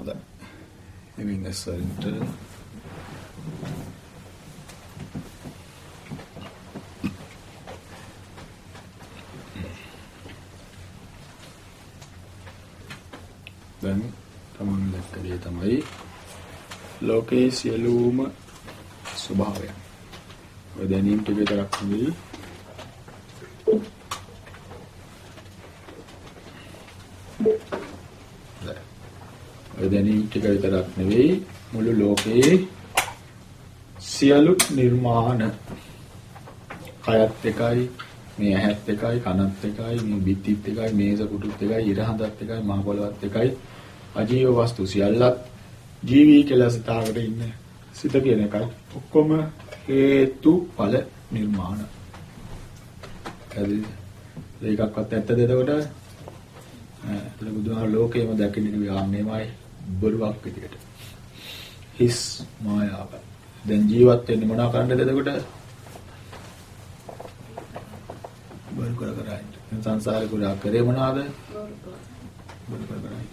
හොඳයි. ඉතින් ඇස්සරින්ට දැන් තමන් දැක්ක දේ තමයි ලෝකයේ සියලුම ස්වභාවයන්. ඔය දැනීම් ටික විතරක් නෙවෙයි ඔය දැනීම් ටික විතරක් නෙවෙයි මුළු ලෝකයේ සියලු නිර්මාණ කයත් එකයි මේ ඇහත් එකයි කනත් එකයි මේ බිත්තිත් එකයි මේස කුටුත් එකයි ඉරහඳත් එකයි මහ පොළවත් එකයි අජීව වස්තු සියල්ලත් ජීවී කියලා සිතාකට ඉන්න සිත කියන එකයි ඔක්කොම හේතු ඵල නිර්මාණ. හරිද? ඒකක්වත් ඇත්තද එතකොට? ඈ බුදුහාම ලෝකේම දැකින්න කිව්වාන්නේමයි බොරුවක් විදියට. හිස් මායාව. දැන් ජීවත් වෙන්නේ මොනවා කරන්නද එතකොට? බොරු කර කර ඉන්න. සංසාරේ පුරා කරේ මොනවාද? බොරු කර කර ඉන්න.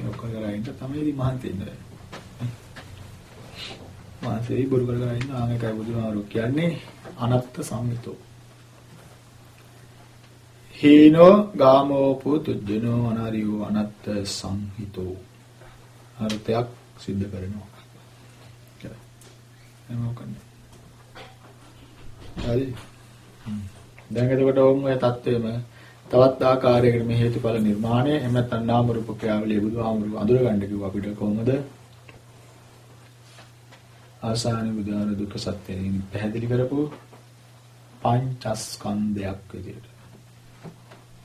ඒක කර ඉන්න තමයි මහන්සි ඉන්නේ. මාසෙයි බොරු කර කර ඉන්න ආමේකයි බුදුහාමුදුරුවෝ කියන්නේ අනත්ත් සංහිතෝ. හීනෝ ගාමෝ පුතුජනෝ අනාරියෝ අනත්ත් සංහිතෝ. අර්ථයක් සිද්ධ කරනවා. එමොකන්නේ. හරි. දැන් එතකොට ඕම් ඔය தත්වෙම තවත් ආකාරයකට මේ හේතුඵල නිර්මාණය එහෙම නැත්නම් නාම රූප ක්‍රියාවලිය බුදුහාමුදුරුවෝ අඳුර ගන්න කිව්වා අපිට කොහොමද? ආසාන බුදුහාර දුක්ඛ සත්‍යයෙන් පැහැදිලි කරපු පංචස්කන්ධයක් විදියට.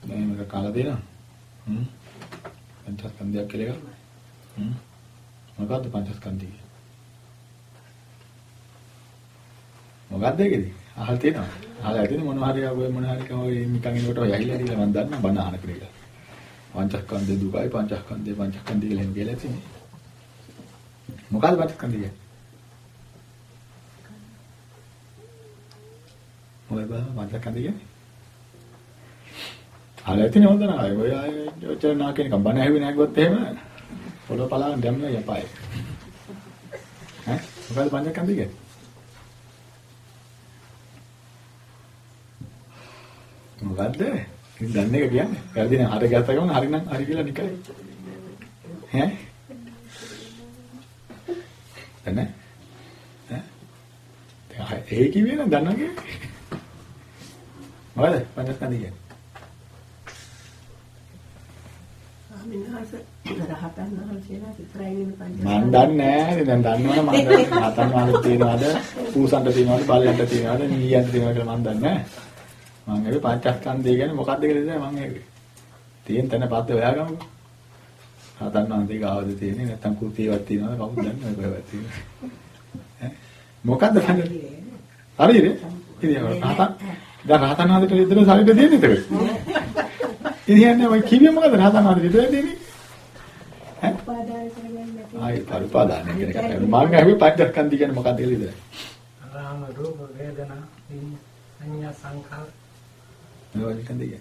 මේක කාලා දෙනවා. හ්ම්. පංචස්කන්ධයක් කියලා. මොකද්ද පංචස්කන්ධය? මොකද්ද ඒකද? අහලා තියෙනවා. අහලා ඇතිනේ මොන හරි ඔය මොන හරි කම නිකන් එනකොට ඔය ඇහිලා ඇහිලා මම දන්නා බණ අහන කියලා. පංචස්කන්ධේ දුකයි පංචස්කන්ධේ පංචස්කන්ධය කියලා එහෙම කියලා තියෙන්නේ. මොකද්ද පංචස්කන්ධය කියන්නේ? මොකද පංචස්කන්ධය කියන්නේ? අහලා ඇතිනේ හොඳ නෑ. ඔය අය ඔච්චර නා කෙනෙක් බණ ඇහුවේ නැග්ගොත් එහෙම පොළොව පලාගෙන දැම්මා යපායි. ඈ මොකද පංචස්කන්ධය කියන්නේ? මොකද්ද? ඉතින් දන්නේ එක කියන්නේ. වැරදි නම් හරි ගත්ත ගමන් හරි නම් හරි කියලා නිකයි. ඈ? එන්නේ? ඈ? ඒ කිව්වේ නම් දන්නවගේ. මොකද? පංචස්කන්ධය කියන්නේ. මිනහස රහතන් වහන්සේලා විතරයි නේ පංච මම දන්නේ නැහැ. දැන් දන්නවනේ මම. රහතන් වහන්සේ තියනවාද? පූසන්ට තියනවාද? බල්ලන්ට තියනවාද? නීයන්ට තියනවාද කියලා මම දන්නේ නැහැ. මම ඒ පංචස්කන්ධය ගැන මොකක්ද කියලා ඉතින් මම ඒ තියෙන තැන පස්සේ හොයාගමුකෝ. රහතන් වහන්සේ ගාවද තියෙන්නේ නැත්නම් කුතියවත් තියනවාද කවුද දන්නේ කොහෙවත් තියෙන්නේ. මොකද්ද පංච? හරිද? ඉතින් රහතන් දැන් රහතන් වහන්සේට විතර ශරීරය දෙන්නේ ඒක. ඉතින් ඔය කිව්වේ මොකද රහතන් වහන්සේ විතර දෙන්නේ? ඈ? උපාදාන කරගන්න. ආයි පරිපාදානය කියන එක. මම අහුවේ පංචස්කන්ධය කියන්නේ මොකක්ද කියලා ඉතින්. රාම රූප වේදනා සංඥා සංඛාර නිකන් දෙය.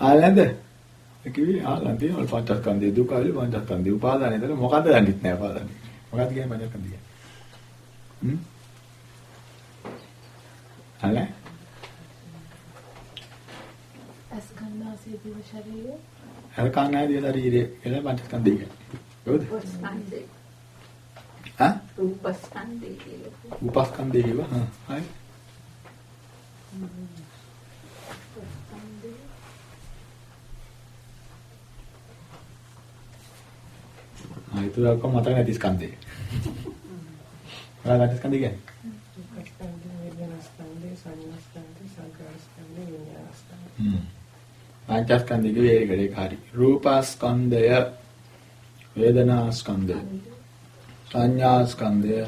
ආලන්ද? කිව්වේ ආලන්ද තියෙනවා පංචස්කන්ධය දුකයි පංචස්කන්ධය උපාදානය දල මොකද්ද දන්නෙත් නෑ උපාදානය. මොකක්ද කියන්නේ පංචස්කන්ධය? හ්ම්? අනේ අස්කන්ධාසේ දිව ශරීරය හරකානාදී ශරීරය කියලා පංචස්කන්ධය කියන්නේ. හොඳ? ස්කන්ධේ ආ? රූප ස්කන්ධේ කියලා. උපස්කන්ධය කියවා. හා. හරි. ආ ඒක ඔක්කොම මතක නැති ස්කන්ධය. ඔයාලා ස්කන්ධය කියන්නේ? ස්කන්ධ වේදනා ස්කන්ධ සංඥා ස්කන්ධ සංඛාර ස්කන්ධ විඤ්ඤාණ ස්කන්ධ හ්ම්. පංචස්කන්ධික වේගලේ කාරි. රූපස්කන්ධය වේදනාස්කන්ධය සංඥා ස්කන්ධය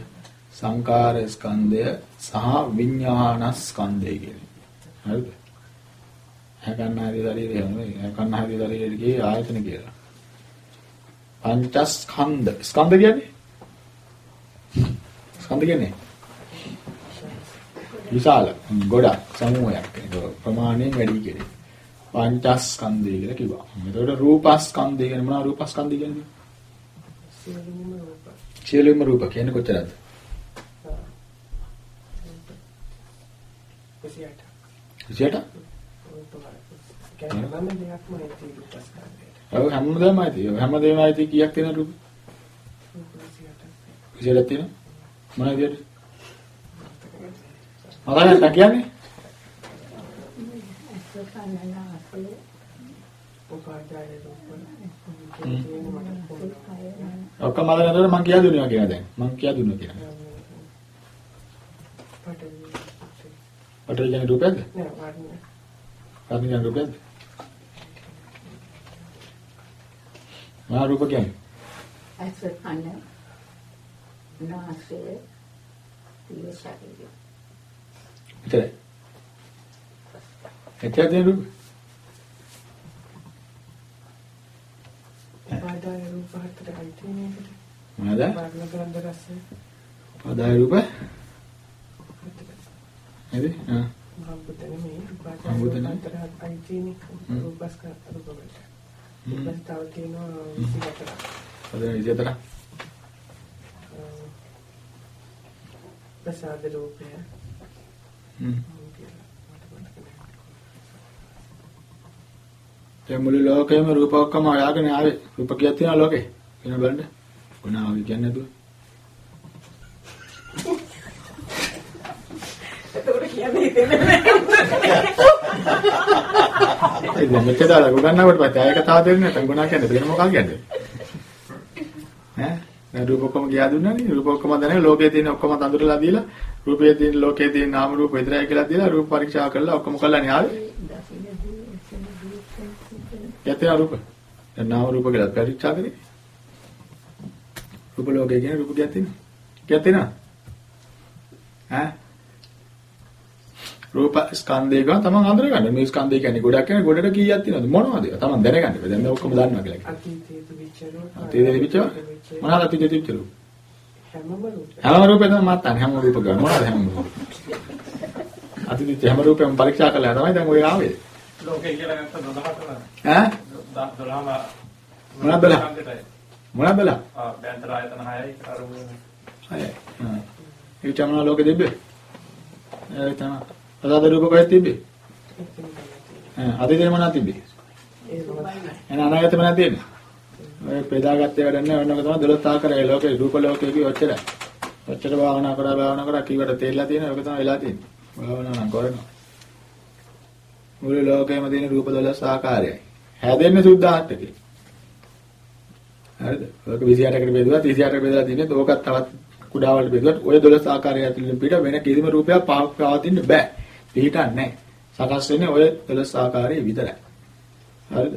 සංකාර ස්කන්ධය සහ විඥාන ස්කන්ධය කියන්නේ. හරිද? හකන්නාදී ශරීරය නෙවෙයි. හකන්නාදී ශරීරයේ ආයතන කියලා. පංචස්කන්ධ. ස්කන්ධ කියන්නේ? ස්කන්ධ කියන්නේ විශාල ගොඩක් සමූහයක් ඒක ප්‍රමාණයෙන් වැඩි කෙරේ. පංචස්කන්ධය කියලා කිව්වා. එතකොට රූපස්කන්ධය කියන්නේ මොනවා රූපස්කන්ධය කියන්නේ? සියලුම රූප. සියලුම රූප කියන්නේ කොච්චරද? 28. 28? රූප කියන්නේ නම් දෙයක්ම ඇති රූපස්කන්ධයට. ඔව් හැමදේම ඇති. හැමදේම ඇති කීයක් තියෙන රූප? රූප 28. 28 තියෙනවා. මොනවද කියන්නේ? මතකද කියන්නේ? උපාදාය රූප. කියන්නේ මට පොඩ්ඩක් ඔක්කොම මතක නැතකොට මං කියා දුන්නා කියලා දැන්. මං කියා දුන්නා කියලා. පටවි. පටල කියන්නේ රූපයක්ද? නෑ වර්ණ. රාත්‍රී කියන්නේ රූපයක්ද? මහා රූප කියන්නේ. ඇස කන නාසය දිව ශරීරය විතරයි. එච්චර දෙන උපාදාය රූප හතරයි ගන්ධ රස ආදාය රූප. නේද? ආ. මහබුත නෙමෙයි උපාදාය රූප. හතරයි තියෙන්නේ. හ්ම්. රූපස්කන්ධ රූප වලට. හ්ම්. ඊපස් තව තියෙනවා 24. ආදාය විදියට. ප්‍රසාද රූපය. හ්ම්. කියලා මට මතක නැහැ. දැන් මුළු ලෝකෙම රූප ඔක්කොම හොයාගෙන ආවේ. රූප කීයක් තියෙනවද ලෝකේ? කියන බලන්න. ගුණාව කියන්නේ නැතුව. එතකොට කියන්නේ හිතෙන්නේ ඒ දැන් මෙච්චර දාලා ගුණන්නවට පස්සේ ආයෙ කතාව දෙන්නේ නැත්නම් ගුණා කියන්නේ වෙන මොකක්ද කියන්නේ? ඈ? දැන් රූප ඔක්කොම ගියා දුන්නානේ. රූප ඔක්කොම දැනගෙන ලෝකයේ තියෙන ඔක්කොම තඳුරලා දීලා රූපයේ තියෙන ලෝකයේ තියෙන නාම රූප විතරයි කියලා දීලා රූප පරීක්ෂා කරලා ඔක්කොම කළානේ ආවේ. යතේ රූප. දැන් නාම රූප කියලා පරීක්ෂා කරේ. රූප ලෝකයේ කියන රූප? කීයක් තියෙනවද? ඈ? රූප ස්කන්ධය ගා තමන් අඳුරගන්න. මේ ස්කන්ධය කියන්නේ ගොඩක් කියන්නේ ගොඩට කීයක් තියෙනවද? මොනවද? තමන් දැනගන්න. දැන් මේ ඔක්කොම දන්නවා කියලා. අතීතයේ තිබිච්ච රූප. අතීතයේ තිබිච්ච මොනවාද අතීතයේ රූප. හැම රූපෙම තමයි මාත්තන් හැම රූප ගන්න මොනවද හැම රූප? අතීතයේ හැම රූපෙම පරීක්ෂා කළා තමයි දැන් ඔය ආවේ. ලෝකේ කියලා නැත්නම් 12ට ඈ? 12ම මොනවද 12? මොනවද බලා? ආ බෙන්තර ආයතන 6යි අරුම අය. ආ. ඒ චමන ලෝකෙ දෙබ්බේ. ඒ තමයි. අදාද රූප කොහෙද තිබ්බේ? ඈ අතීතේ මොනවද තිබ්බේ? එහෙනම් අනාගතේ මොනවද තියෙන්නේ? ඔය පෙදාගත්තේ වැඩ නැහැ වෙනක තමයි 12 ආකාරය ලෝකේ රූප ලෝකේ කිව්ව ඔච්චරයි. ඔච්චර භාවනා කරා භාවනා කරා කීවට තේරිලා තියෙනවා ඒක තමයි වෙලා තියෙන්නේ. භාවනා නම් කරනවා. මුළු ලෝකෙම තියෙන රූප 12 ආකාරයයි. හැදෙන්නේ සුද්ධාට්ටකේ. හරිද? ඔක 28කට බෙදුවා 38කට බෙදලා තියෙන්නේ ඕකත් තවත් කුඩා වලට බෙදුවත් ඔය 12 ආකාරය ඇතුළේ පිට වෙන කිසිම රූපයක් පවතින්න බෑ. පිටින් නැහැ. සකස් වෙන්නේ ඔය 12 ආකාරයේ විතරයි. හරිද?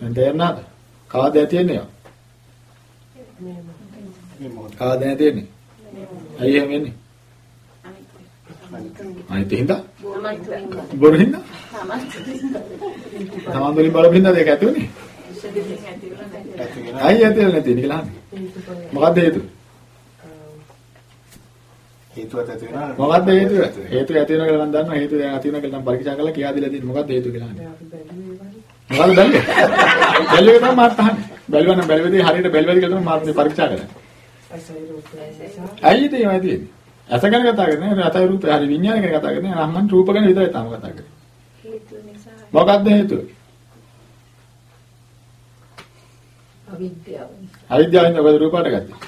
දැන් තේරුණාද? කාද ඇතින්නේ? කාද නැතින්නේ? ඇයි එහෙම වෙන්නේ? අනිත් හින්දා? බොරු හින්දා? තමන් වලින් බලපින්දා දෙක ඇති උනේ? ඇයි ඇතිලා නැති කියලා අහන්නේ. මොකද්ද හේතුව? හේතුවත් ඇති වෙනවා මොකද්ද හේතුව? හේතුව ඇති වෙනවා කියලා මම දන්නවා. හේතුව දැන් ඇති වෙනවා කියලා මම පරීක්ෂා කරලා කියා දීලා තියෙන්නේ. මොකද්ද හේතුව කියලා අහන්නේ. මොකද්ද බැලුවේ? බැලුවේ තමයි මාත් අහන්නේ. බැලුවා නම් බැලුවේදී හරියට බැලුවද කියලා තමයි මාත් පරීක්ෂා කරන්නේ. ඇයි ඉතින් ඒවයි තියෙන්නේ? ඇස ගැන කතා කරන්නේ. අතයි රූපය හරි විඥාන ගැන කතා කරන්නේ. නම් මම රූප ගැන විතරයි තාම කතා කරන්නේ. හේතු නිසා මොකද්ද හේතුව? අවිද්‍යාව අවිද්‍යාවෙන් ඔබ රූපයට ගත්තේ.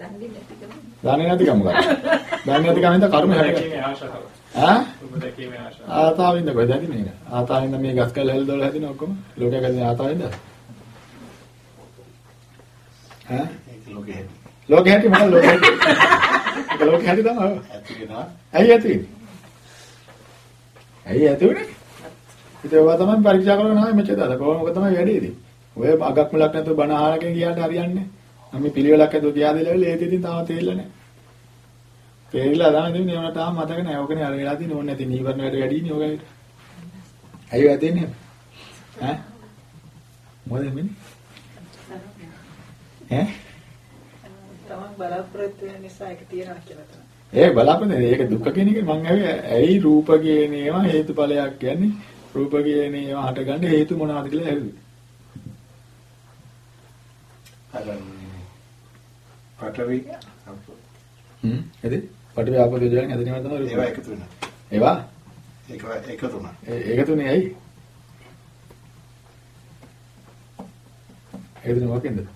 දන්නේ නැතිකම දන්නේ නැතිකම මොකක්ද? දන්නේ නැතිකම හින්දා කර්ම. දැකීමේ ආශාව. ඈ? ඔබ දැකීමේ ආශාව. ආතාවින්ද කොහෙද හැදින්නේ ඒක? ආතාවින්ද මේ ගස් කල් හැල් දොල හැදින ඔක්කොම ලෝකයක් හැදින ආතාවින්ද? ඈ? ඒක ලෝකෙ හැටි. ලෝකෙ හැටි මොකද ලෝකෙ? ඒක ලෝකෙ හැටි තමයි. ඇති වෙනවා ඇයි ඇති වෙන්නේ? ඇයි ඇති වෙන්නේ? ඉතින් ඒවා තමයි පරීක්ෂා කරගෙන ආවේ මෙච්චර දාලා. කොහොම මොකද තමයි වැඩේදී. ඔය අගක් මුලක් නැතුව බණ අහනකෙන් ගියාට හරියන්නේ නැහැ. මම පිළිවෙලක් ඇතුව ගියා දෙලෙවල ඒත් ඉතින් තාම තේරිලා නැහැ. තේරිලා දාන දෙන්නේ ඒවට තාම මතක නැහැ. ඕකනේ අර වෙලා තියෙන්නේ ඕනේ නැති නීවරණ වැඩ වැඩි නේ ඕකයි. ඇයි වැදෙන්නේ? ඈ? මොකද මෙන්නේ? ඈ? බලාපොරොත්තු වෙන නිසා ඒක තියනවා කියලා තමයි. ඒ බලාපොරොත්තු ඒක දුක්ඛ කියන එක මං ඇවි ඇයි රූප කියන ඒවා හේතුඵලයක් කියන්නේ රූප කියන ඒවා හටගන්න හේතු මොනවද කියලා ඇහුවේ. අර පටවි හ්ම් එද? පටවි ආපෝ දෙවියන් ඇදෙනවා තමයි රූප. ඒවා එකතු වෙනවා. ඒවා ඒක එකතු. ඒ- ඒක තුනේ ඇයි? ඒක තුනේ මොකෙන්ද?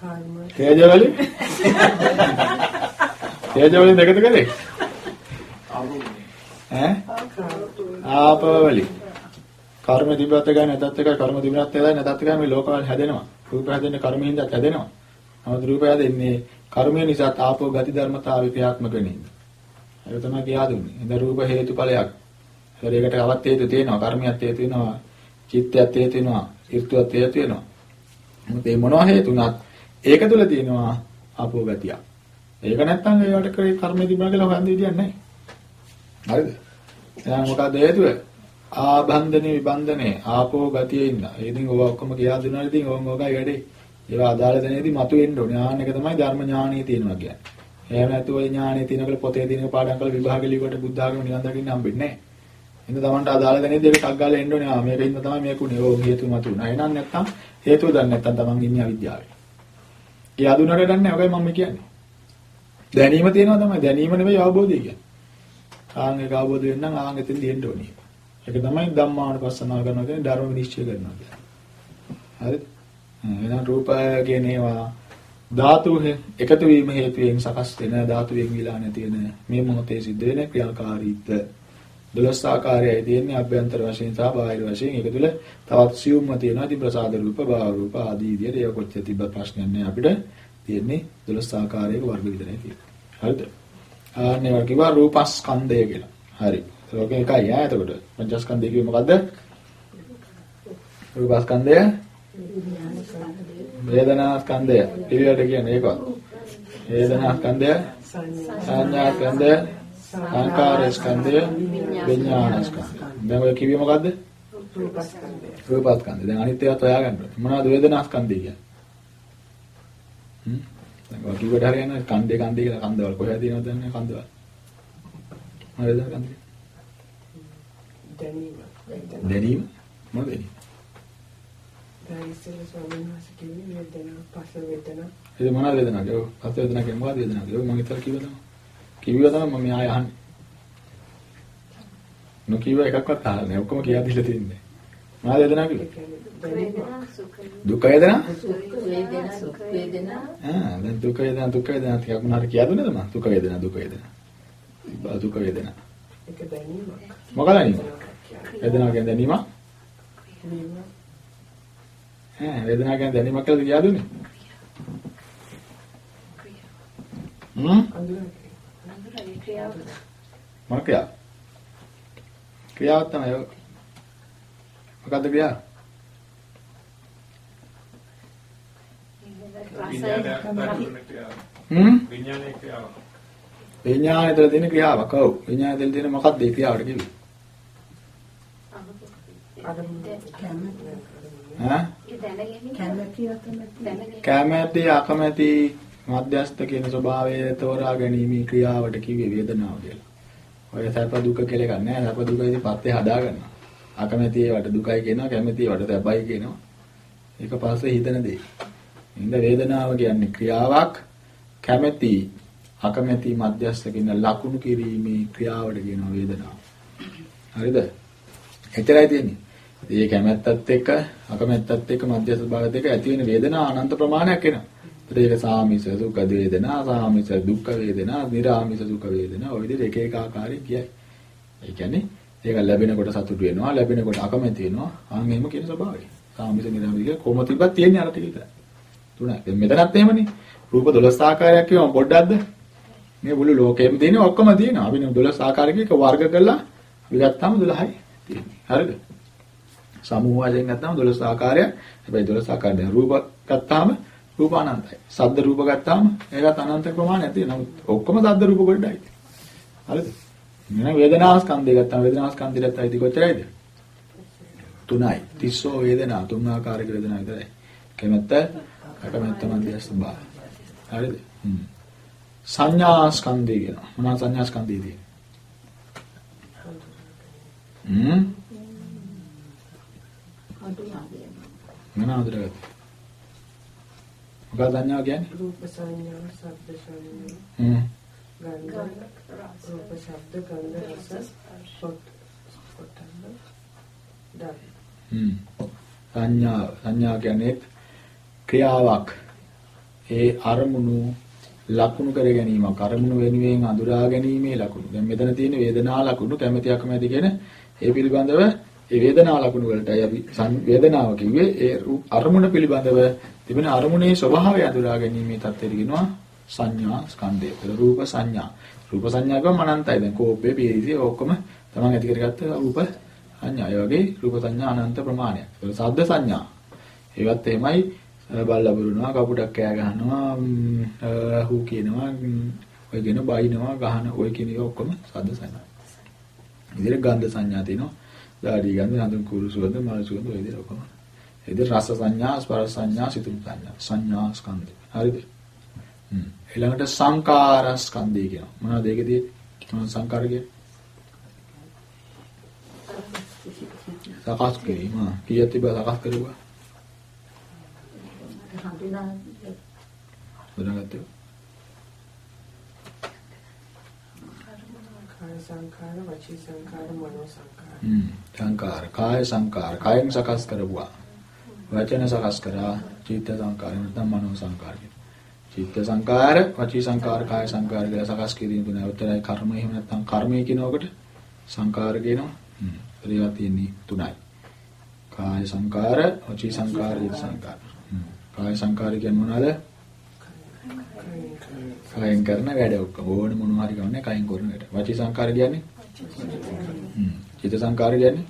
කර්ම තේජ වලින් තේජ වලින් දෙකද කලේ? ඈ? ආපෝ වලින්. කර්ම දිබ්බත් එකයි නැතත් එකයි කර්ම දිබ්බත් එකයි නැතත් එකයි මේ ලෝකවල හැදෙනවා. රූප හැදෙන්නේ කර්මයෙන්ද හැදෙනවා. නමුත් රූපය හැදෙන්නේ කර්මය නිසා ආපෝ ගති ධර්මතාවය ක්‍රියාත්මක වෙන හින්දා. ඒක තමයි කියා දුන්නේ. ඉතින් රූප හේතුඵලයක්. ඒකට කවත් හේතු තියෙනවා. කර්මයක් හේතු වෙනවා. චිත්තයක් හේතු වෙනවා. ඍතුවක් හේතු වෙනවා. මොකද මේ මොනවා හේතුණත් ඒක තුල තියෙනවා ආපෝ ගතිය. ඒක නැත්තම් ඒවට කරේ කර්මෙ තිබුණා කියලා හොයන්න විදියක් නැහැ. හරිද? එහෙනම් මොකද හේතුව? ආබන්ධනේ විබන්ධනේ ආපෝ ගතියේ ඉන්න. ඉතින් ඕවා ඔක්කොම කියා දුන්නා ඉතින් ඕන් ඕකයි වැඩේ. ඒවා අදාළ තැනදී මතුවෙන්න ඕනේ. ආන්න එක තමයි ධර්ම ඥානීය තියෙනවා කියන්නේ. එහෙම නැත්නම් ওই ඥානීය තියෙනකොට පොතේ තියෙන පාඩම් කරලා විභාග ලියුවට බුද්ධ ආගම නිවන් දකින්න හම්බෙන්නේ නැහැ. එහෙනම් Tamanට අදාළ තැනදී ඒක ටක් ගාලා එන්න ඕනේ. ආ මේකින්ද තමයි මේකුනේ. ඕ හේතු මතුණා. එහෙනම් නැත්තම් හේතුව දන්නේ නැත්නම් තමන් ඉන්නේ අවිද්‍යාවේ. ඒ අඳුනට දන්නේ නැහැ. ඔකයි මම කියන්නේ. දැනීම තියෙනවා තමයි. දැනීම නෙමෙයි අවබෝධය කියන්නේ. ආන් ඒක අවබෝධ වෙන්න නම් ආන් එතෙන් දෙන්න ඕනේ. ඒක තමයි ධම්මානුපස්සනාව කරනවා කියන්නේ ධර්ම විනිශ්චය කරනවා කියන්නේ. හරි? එහෙනම් රූපය කියන ඒවා ධාතු එකතු වීම හේතුවෙන් සකස් වෙන ධාතු වෙන් විලා නැති වෙන මේ මොහොතේ සිද්ධ වෙන ක්‍රියාකාරීත්වය 12 ආකාරයයි තියෙන්නේ අභ්‍යන්තර වශයෙන් සහ බාහිර වශයෙන්. ඒක තුළ තවත් සියුම්ම තියෙනවා. ඉතින් ප්‍රසාද රූප, භාව රූප ආදී විදියට ඒක කොච්චර තිබ්බ ප්‍රශ්නයක් නෑ අපිට. තියෙන්නේ 12 ආකාරයක වර්ග විතරයි තියෙන්නේ. හරිද? ආන්නේ වර්ගිවා රූපස්කන්ධය කියලා. හරි. ඒක එකයි ආ එතකොට. පංචස්කන්ධය කිව්වේ මොකද්ද? රූපස්කන්ධය වේදනාස්කන්ධය. පිළිවෙලට කියන්නේ ඒකවත්. වේදනාස්කන්ධය සංඥාස්කන්ධය සංකාරස්කන්ධය විඥානස්කන්ධය දැන් ඔය කිව්වේ මොකද්ද? රූපස්කන්ධය. රූපස්කන්ධය දැන් අනිත් ඒවාත් හොයා ගන්න ඕනේ මොනවද වේදනාස්කන්ධය කියන්නේ? හ්ම්? දැන් ඔය කිව්වට හරියන්නේ කන්දේ කන්දේ කියලා කන්දවල. කොහෙද තියෙනවද දන්නේ කන්දවල? මොනවද වේදනාස්කන්ධය? දැනීම. දැනීම මොනවද දැනීම? දැන් ඉස්සෙල්ලා ස්වාමීන් වහන්සේ කිව්වේ වේදනා, පස වේදනා, ඒක මොනවද වේදනාවක් ඒක පස් වේදනාවක් කියන්නේ? මොකක්ද වේදනාවක් ඒක මම ඉතල කිව්වා තමයි කිව්වා තමයි මම ආය අහන්නේ. නොකියව එකක්වත් අහලා නැහැ. ඔක්කොම කියා දීලා තින්නේ. මොනවද වේදනාවක් ඒ කිව්වේ කියන්නේ දැනීම. දුක් වේදනා? සුඛ වේදනා සුඛ වේදනා ආ දැන් දුක් වේදනා දුක් වේදනා ටිකක් මොනවාරි කියා දුන්නද මම දුක් වේදනා දුක් වේදනා. ඉබ්බා දුක් වේදනා. ඒක දැනීමක්. මොකද නෙමෙයි වේදනාව කියන්නේ දැනීමක්? වීම ඈ වේදනාව කියන්නේ දැනීමක් කියලා කියා දුන්නේ? හ්ම්? අඳුරන්නේ. ක්‍රියාව මොන ක්‍රියාව ක්‍රියාවක් තමයි ඔය. මොකද්ද ක්‍රියාව. ක්‍රියාව. හ්ම්? විඥානයේ ක්‍රියාව. විඥානය තුළ තියෙන ක්‍රියාවක්. ඔව්. විඥානය තුළ තියෙන මොකක්ද ඒ ක්‍රියාවට තමයි කැමැති අකමැති මධ්‍යස්ත කියන ස්වභාවය තෝරා ගැනීම ක්‍රියාවට කිව්වේ වේදනාව කියලා. ඔය සැප දුක කියලා එකක් නෑ. සැප දුක ඉතින් පස්සේ හදා ගන්නවා. අකමැති ඒවට දුකයි කියනවා, කැමැති ඒවට සැපයි කියනවා. ඒක පස්සේ හිතන දේ. ඉතින් වේදනාව කියන්නේ ක්‍රියාවක් කැමැති අකමැති මධ්‍යස්ත කියන ලකුණු කිරීමේ ක්‍රියාවට කියනවා වේදනාව. හරිද? එතරයි තියෙන්නේ. ඒ කැමැත්තත් එක්ක අකමැත්තත් එක්ක මධ්‍යස්ථ භාගයත් එක්ක ඇති වෙන වේදනා අනන්ත ප්‍රමාණයක් එනවා. ඒක සාමිස සුඛ වේදනා, සාමිස දුක්ඛ වේදනා, නිරාමිස සුඛ වේදනා ඔය විදිහට එක එක ආකාරයෙන් කියයි. ඒ කියන්නේ ඒක ලැබෙනකොට සතුටු වෙනවා, ලැබෙනකොට අකමැති වෙනවා. ආන් එහෙම කියන ස්වභාවය. සාමිස නිරාමිස කිය කොහොම තිබ්බත් තියෙන්නේ අර ටික විතරයි. තුනයි. දැන් මෙතනත් එහෙමනේ. රූප 12 ආකාරයක් කියවම පොඩ්ඩක්ද? මේ මුළු ලෝකෙම තියෙන ඔක්කොම තියෙනවා. අපි නේ 12 ආකාරයක එක වර්ග කරලා අපි ගත්තාම 12යි තියෙන්නේ. හරිද? සමූහ වශයෙන් ගත්තාම 12 ආකාරය. හැබැයි 12 ආකාරය දැන් රූප ගත්තාම රූප අනන්තයි. ශබ්ද රූප ගත්තාම ඒකත් අනන්ත ප්‍රමාණයක් තියෙනවා. නමුත් ඔක්කොම ශබ්ද රූප කොටයි. හරිද? මෙන්න වේදනා ස්කන්ධය ගත්තාම වේදනා ස්කන්ධයත් අයිති කොච්චරයිද? තුනයි. තිස්සෝ වේදනා තුන් ආකාරයක වේදනා විතරයි. කැමැත්ත, අකමැත්ත මධ්‍යස්ථ භාව. හරිද? හ්ම්. සංඥා ස්කන්ධය කියනවා. මොනවා සංඥා ස්කන්ධය තියෙන්නේ? හ්ම්. හඳුනාගෙන. මොනවද හඳුනගත්තේ? මොකක්ද සංඥා කියන්නේ? රූප සංඥා, ශබ්ද සංඥා, හ්ම්. ගන්ධ, රූප ශබ්ද ගන්ධ රස පොට් පොට්ටන්න දත් හ්ම්. සංඥා සංඥා කියන්නේ ක්‍රියාවක්. ඒ අරමුණු ලකුණු කර ගැනීමක්. අරමුණු වෙනුවෙන් අඳුරා ගැනීමේ ලකුණු. දැන් මෙතන තියෙන වේදනා ලකුණු කැමැති අකමැති කියන ඒ පිළිබඳව ඒ වේදනා ලකුණු වලටයි අපි වේදනාව කිව්වේ. ඒ අරමුණ පිළිබඳව තිබෙන අරමුණේ ස්වභාවය අඳුරා ගැනීමේ தත්ත්වයට කියනවා සංඥා ස්කන්ධය. ඒක රූප සංඥා. රූප සංඥා කියවම අනන්තයි. දැන් කෝපේ, පීරිසිය ඔක්කොම තමන් ඇති කරගත්ත රූප සංඥා. ඒ වගේ රූප සංඥා අනන්ත ප්‍රමාණයක්. ඒක සද්ද සංඥා. ඒවත් එහෙමයි බල්ලා බුරුනවා, කපුටක් කෑ ගහනවා, හූ කියනවා, ඔය කියන බයිනවා, ගහන ඔය කියන ඒවා ඔක්කොම සද්ද සංඥා. ඉතින් ගන්ධ සංඥා තියෙනවා. දාඩි ගන්ධ, හඳුන් කුරු සුවඳ, මල් සුවඳ ඔය දේ ඔක්කොම. ඒ දේ රස සංඥා, ස්පර්ශ සංඥා, සිතුම් සංඥා, සංඥා ස්කන්ධ. හරිද? හ්ම්. ඊළඟට සංකාර ස්කන්ධය කියනවා. මොනවද ඒකදී? මොනවද සංකාර කියන්නේ? සකස් කිරීම. කීයක් තිබ්බ සකස් කරුවා? හඳුනා හඳුනාගත්තේ. කාය සංඛාර, වචී සංඛාර, මනෝ සංඛාර. හ්ම්. සංකාර, කාය සංකාර, කායෙන් සකස් කරපුවා. වචන සකස් කරා, චිත්ත සංකාර නැත්නම් මනෝ සංකාර චිත්ත සංකාර, වචී සංකාර, කාය සංකාර කියලා සකස් කිරීම තුන උත්තරයි කර්ම එහෙම නැත්නම් කර්මය කියනකොට සංකාර කියනවා. හ්ම්. ඒවා තියෙන්නේ තුනයි. කාය සංකාර, වචී සංකාර, චිත්ත සංකාර. හ්ම්. කාය සංකාර කියන්නේ මොනවාද? කයෙන් කරන වැඩ ඔක්කොම ඕන මොනවා හරි ගන්න කයෙන් කරන වැඩ. වචී සංකාර කියන්නේ? චිත්ත සංකාර කියන්නේ?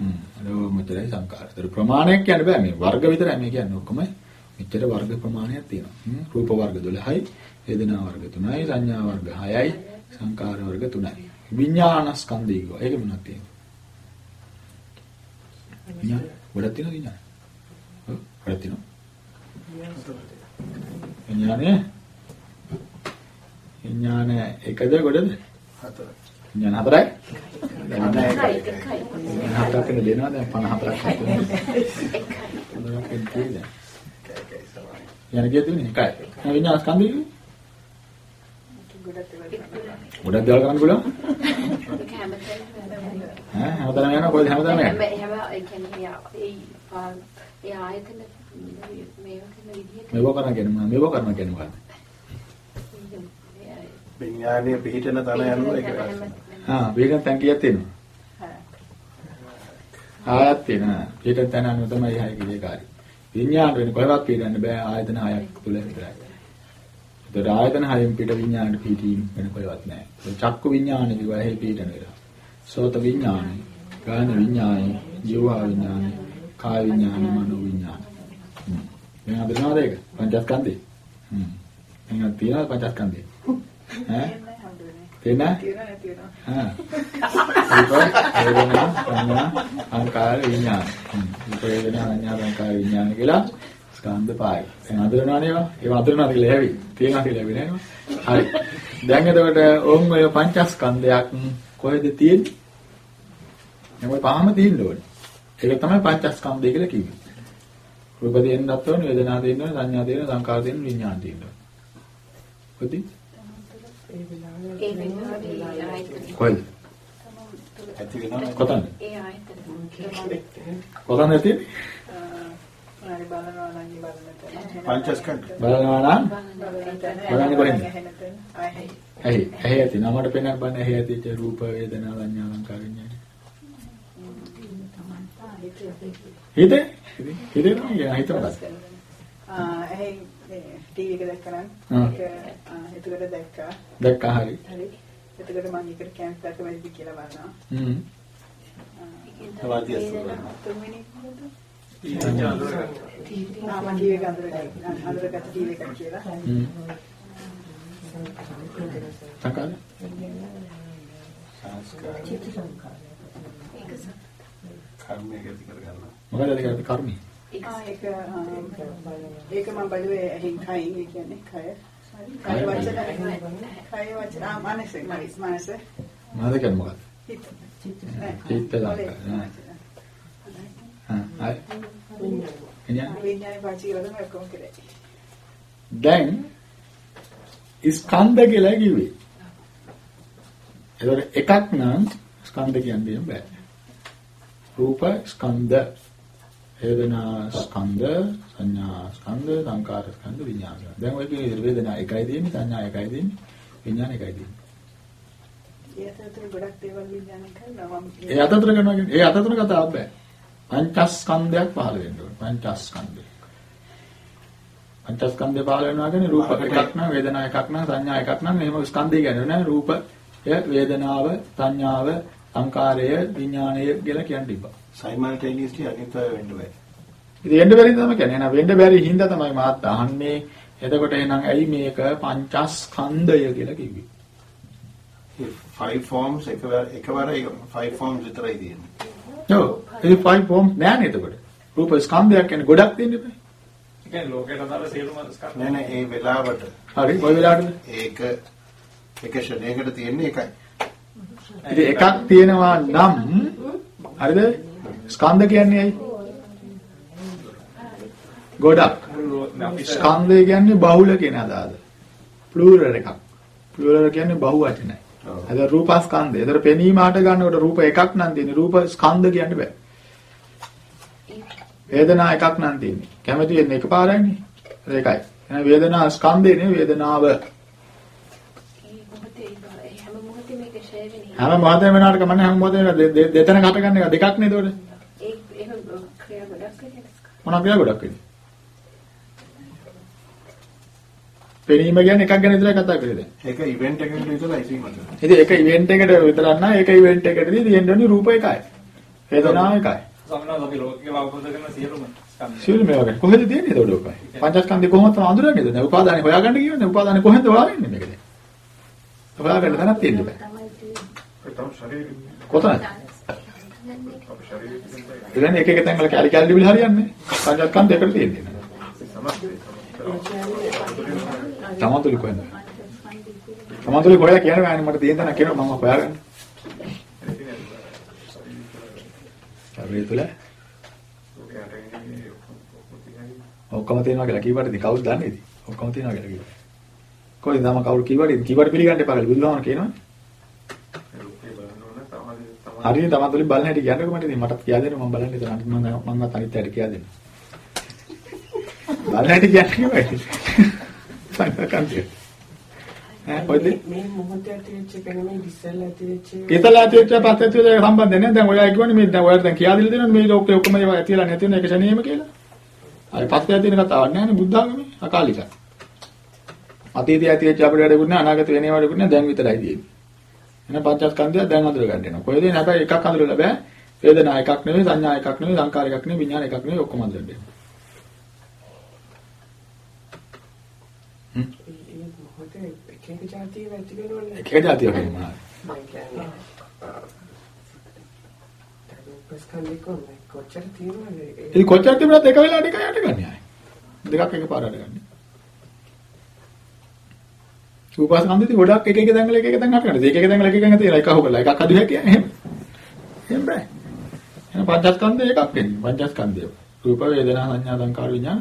හ්ම්. අර මෙතරයි සංකාර. ඒතර ප්‍රමාණයක් කියන්න බෑ මේ වර්ග විතරයි මේ කියන්නේ ඔක්කොම මෙච්චර වර්ග ප්‍රමාණයක් තියෙනවා. රූප වර්ග 12යි, වේදනා වර්ග 3යි, සංඥා වර්ග 6යි, සංකාර වර්ග 3යි. විඥාන ස්කන්ධය කියනවා. ඒක මොනවද තියෙන්නේ? විඥාන ගොඩක් තියෙනවා විඥාන. ඔව් ගොඩක් තියෙනවා. විඥානය විඥාන එකද ගොඩද? හතර. විඥාන හතරයි? එකයි එකයි. හතරක් වෙන දෙනවා දැන් 54ක් හතරක්. හතරක් වෙන කීයද? යන කීයද වෙන්නේ? එකයි. දැන් විඥාන ස්කන්ධය ගොඩක් දේවල් කරන්න පුළුවන්. ඒක හැමතැනම ඈ හැමදාම යනවා කොහෙද හැමදාම හැම යනවා? හැම ඒ කියන්නේ ඒ පා- ඒ ආයතන මේව කරන විදිහට මේව කරන කියන්නේ මොනවද? මේව කරන කියන්නේ මොකක්ද? විඥානීය පිහිටන තන යනවා ඒක වැරදි. ආ වේගන තැන් කීයක් තියෙනවා? ආයත් තියෙනවා. පිටත තැන අනුව තමයි හය කිලේ කාර්ය. විඥාන වෙන කොහෙවත් පිටන්න බෑ ආයතන හයක් තුල විතරයි. ඒතර ආයතන හයෙන් පිට විඥානට පිටින් වෙන කොහෙවත්. ඒ චක්කු විඥානෙ කිව්වා එහෙ පිටන වෙලා. සෝත විඥානෙ, ගාන විඥානෙ, ජීවා විඥානෙ, කාය විඥානෙ, මනෝ විඥානෙ. දැන් හඳුනනවද ඒක? පංචස්කන්ධේ. හ්ම්. එහෙනම් තියනවද පංචස්කන්ධේ? ඈ? තේන? හා. රූප, වේදනා, සංඥා, සංකාර, විඥාන. හ්ම්. රූප, වේදනා, සංඥා, සංකාර, විඥාන කියලා ස්කන්ධ පහයි. දැන් හඳුනනවනේ ඒවා. ඒවා හඳුනනවද කියලා හැවි. තේනවා කියලා හැවි නේද? හරි. දැන් එතකොට ඕම් ඔය පංචස්කන්ධයක් කොහෙද තියෙන්නේ? මේ පහම තියෙන්න ඕනේ. ඒක තමයි පංචස්කන්ධය කියලා කිව්වේ. රූප දෙන්නත් ඕනේ, වේදනා දෙන්න ඕනේ, සංඥා දෙන්න, සංකාර දෙන්න, විඥාන දෙන්න ඕනේ. කොහොමද? ඒ වෙලාවේ ඒ වෙලාවේ ඒ ආයතන කොහෙද? ඇති වෙනවා. කොතනද? ඒ ආයතන කොතනද තියෙන්නේ? හරි බලනවා නම් බලන්න පංචස්කන්ධ. බලනවා නම් බලන්නේ කොහෙන්ද? ආයි ඇහි ඇහි ඇති නමට පෙනක් බන්න ඇහි ඇති ච රූප වේදනා සංඥා ලංකා විඥාන හිතේ හිතේ නම් යා හිතවද ආ එහෙන් ටීවී එක දැක්කනම්. ඒක එතකොට දැක්කා. දැක්කා හරි. හරි. එතකොට මම ඒකට කැම්ප් එකක වැඩි කියලා බලනවා. හ්ම්. වාදිය සුවය. තුන්වෙනි කොහොමද ඊට අඳුරගත්තා. ආ මම ටීවී එක අඳුරගත්තා අඳුරගත්ත ටීවී එකක් කියලා. හ්ම්. සංකාර සංස්කාර. කර්මයක ඇති කර ගන්නවා. මොකද ඒක කර්මී ආ ඒක ඒක මම බැලුවේ ඇහින් කයින් ඒ කියන්නේ කය. කය වචන කය වචන. ආ මනස මනස මනස. මොනවද කියන්නේ මොකක්ද? හිත. හිත. දැන් ස්කන්ධ කියලා කිව්වේ. ඒතකොට එකක් නම් ස්කන්ධ කියන්නේ බෑ. රූප ස්කන්ධ, වේදනා ස්කන්ධ, සංඥා ස්කන්ධ, සංකාර ස්කන්ධ, විඥාන ස්කන්ධ. දැන් ඔය කියන වේදනා එකයි දෙන්නේ, සංඥා එකයි දෙන්නේ, විඥාන එකයි දෙන්නේ. ඒ අතරතුර ගොඩක් දේවල් විඥානේ කරනවා මම ඒ අතතර කරනවා කියන්නේ ඒ අතතර කතාවක් බෑ. පංචස්කන්ධයක් පහළ වෙන්න ඕනේ. පංචස්කන්ධය. පංචස්කන්ධය පහළ වෙනවා කියන්නේ රූප එකක් නම් වේදනා එකක් නම් සංඥා එකක් නම් එහෙම ස්කන්ධය කියන්නේ නෑ රූපය වේදනාව සංඥාව සංකාරය විඥාණය කියලා කියන්න තිබ්බා. සයිමල්ටේනියස්ලි අනිත් අය වෙන්න බෑ. ඉතින් වෙන්න බැරි තමයි කියන්නේ. එහෙනම් වෙන්න බැරි හින්දා තමයි මාත් අහන්නේ. එතකොට එහෙනම් ඇයි මේක පංචස්කන්ධය කියලා කිව්වේ? ඒ 5 forms එකවර එකවර 5 forms විතරයි තියෙන්නේ. ඔව්. ඒ 5 form නෑනේ එතකොට. රූප ස්කන්ධයක් කියන්නේ ගොඩක් තියෙන්න බෑ. ඒ කියන්නේ ලෝකයට අදාළ සියලුම ස්කන්ධ. නෑ නෑ ඒ වෙලාවට හරි. කොයි වෙලාවටද? ඒක එක ෂණයකට තියෙන්නේ එකයි. ඉතින් එකක් තියෙනවා නම් හරිද? ස්කන්ධ කියන්නේ ඇයි? ගොඩක්. ස්කන්ධය කියන්නේ බහුල කියන අදහස. ප්ලූරල් එකක්. ප්ලූරල් කියන්නේ බහු වචනයි. ඔව්. අද රූපස්කන්ධය. ඒතර පෙනීම හට ගන්නකොට රූප එකක් නම් තියෙන්නේ. රූප ස්කන්ධ කියන්න බෑ. වේදනා එකක් නම් තියෙන්නේ. කැමති වෙන්නේ එකපාරයිනේ. ඒකයි. එහෙනම් වේදනා ස්කන්ධේ නේ වේදනාව. හැම මොහොතේම වෙනාට කමන්නේ හැම මොහොතේම දෙතන කට ගන්න එක දෙකක් නේද උඩ? ඒ එහෙම ක්‍රියා ගොඩක් කියලා ගොඩක් වෙන්නේ. පෙනීම කියන්නේ එකක් ගැන විතරයි කතා කරේ දැන්. ඒක ඉවෙන්ට් එකකට විතරයි සීමත. ඉතින් ඒක ඉවෙන්ට් එකට විතරක් නෑ ඒක ඉවෙන්ට් එකකටදී තියෙන්න රූප එකයි. වේදනාව එකයි. සම්මත අපි ලෝකේ අවබෝධ කරන සියලුම ස්කන්ධ. සියලු මේවා කොහෙද තියෙන්නේ ඒතකොට ඔකයි. පංචස්කන්ධය කොහොමද තමයි අඳුරන්නේද? දැන් උපාදානෙ හොයාගන්න කියනනේ උපාදානෙ කොහෙන්ද හොයාගන්නේ මේක දැන්? හොයාගන්න තැනක් තියෙන්න බෑ. ඒ තමයි ශරීරය. කොතනද? අපේ ශරීරය කියන්නේ ඒ කියන්නේ එක එක තැන්වල කැලි කැලි විල හරියන්නේ නැහැ. පංචස්කන්ධ එකට තියෙන්නේ. සමස්තය. තමන්තුලි කොහෙන්ද? තමන්තුලි කොහෙද කියන්නේ මම මට තියෙන තැන කියනවා මම හොයාගන්න. ශරීරය තුල ඔක්කොම තියෙනවා කියලා කීවට ඉතින් කවුද දන්නේ ඉතින්? ඔක්කොම තියෙනවා කියලා කිව්වා. කොහෙන්ද තම කවුරු කීවට ඉතින් කීවට පිළිගන්න එපා කියලා බුදුහාමර කියනවා. හරියට තමන්තුලි බලන්න හැටි කියන්නකෝ මට ඉතින් මටත් කියා දෙන්න මම බලන්න ඉතින් මම මම අනිත් අයට කියා දෙන්න. බලන්න හැටි කියන්නේ කොහෙද? සංකල්පන්තිය. ඈ කොහෙද? මේ මොහොතේ ඇති වෙච්ච එක නෙමෙයි ඉස්සෙල්ලා ඇති වෙච්ච එක. ඉතලා ඇතිවෙච්ච පස්සේ ඇතිවෙච්ච සම්බන්ධ නැහැ. දැන් ඔයා කියවනේ මේ දැන් ඔයාලට දැන් කියා දීලා දෙනවා මේ ලෝකේ ඔක්කොම ඒවා ඇතිලා නැති වෙන එක ශනියෙම කියලා. අය පස්සේ ඇති වෙන කතාවක් නැහැ නේ බුද්ධ ආගමේ අකාලිකයි. අතීතයේ ඇතිවෙච්ච අපිට වැඩකුත් නැහැ අනාගත වෙනේ වැඩකුත් නැහැ දැන් විතරයි තියෙන්නේ. එහෙනම් පංචස්කන්ධය දැන් අඳුර ගන්න වෙනවා. කොහෙද එන්නේ? හැබැයි එකක් අඳුරලා බෑ. වේදනා එකක් නෙවෙයි, සංඥා එකක් නෙවෙයි, සංකාර එකක් නෙවෙයි, විඥාන එකක් නෙවෙයි ඔක්කොම අඳුරන්න වෙනවා. ඒ මොහොතේ එක જાතිය ඇති වෙනවනේ. එක එක જાතියක් වෙනවා. මම කියන්නේ කොහොමද කොච්චර තියෙනවද ඒක? කොච්චර තිබුණත් එක වෙලාවට එකයි යට ගන්න ආයේ. දෙකක් එකපාරට ගන්න. රූපස්කන්ධෙදි ගොඩක් එක එක දැන්වල එක එක දැන් හට ගන්න. ඒක එක දැන්වල එක එක තියෙන එක අහුකලා එකක් අඩු හැකිය එහෙම. එහෙම බෑ. එහෙනම් පංචස්කන්ධය එකක් වෙන්නේ. පංචස්කන්ධය. රූප වේදනා සංඥා සංකාර විඥාන.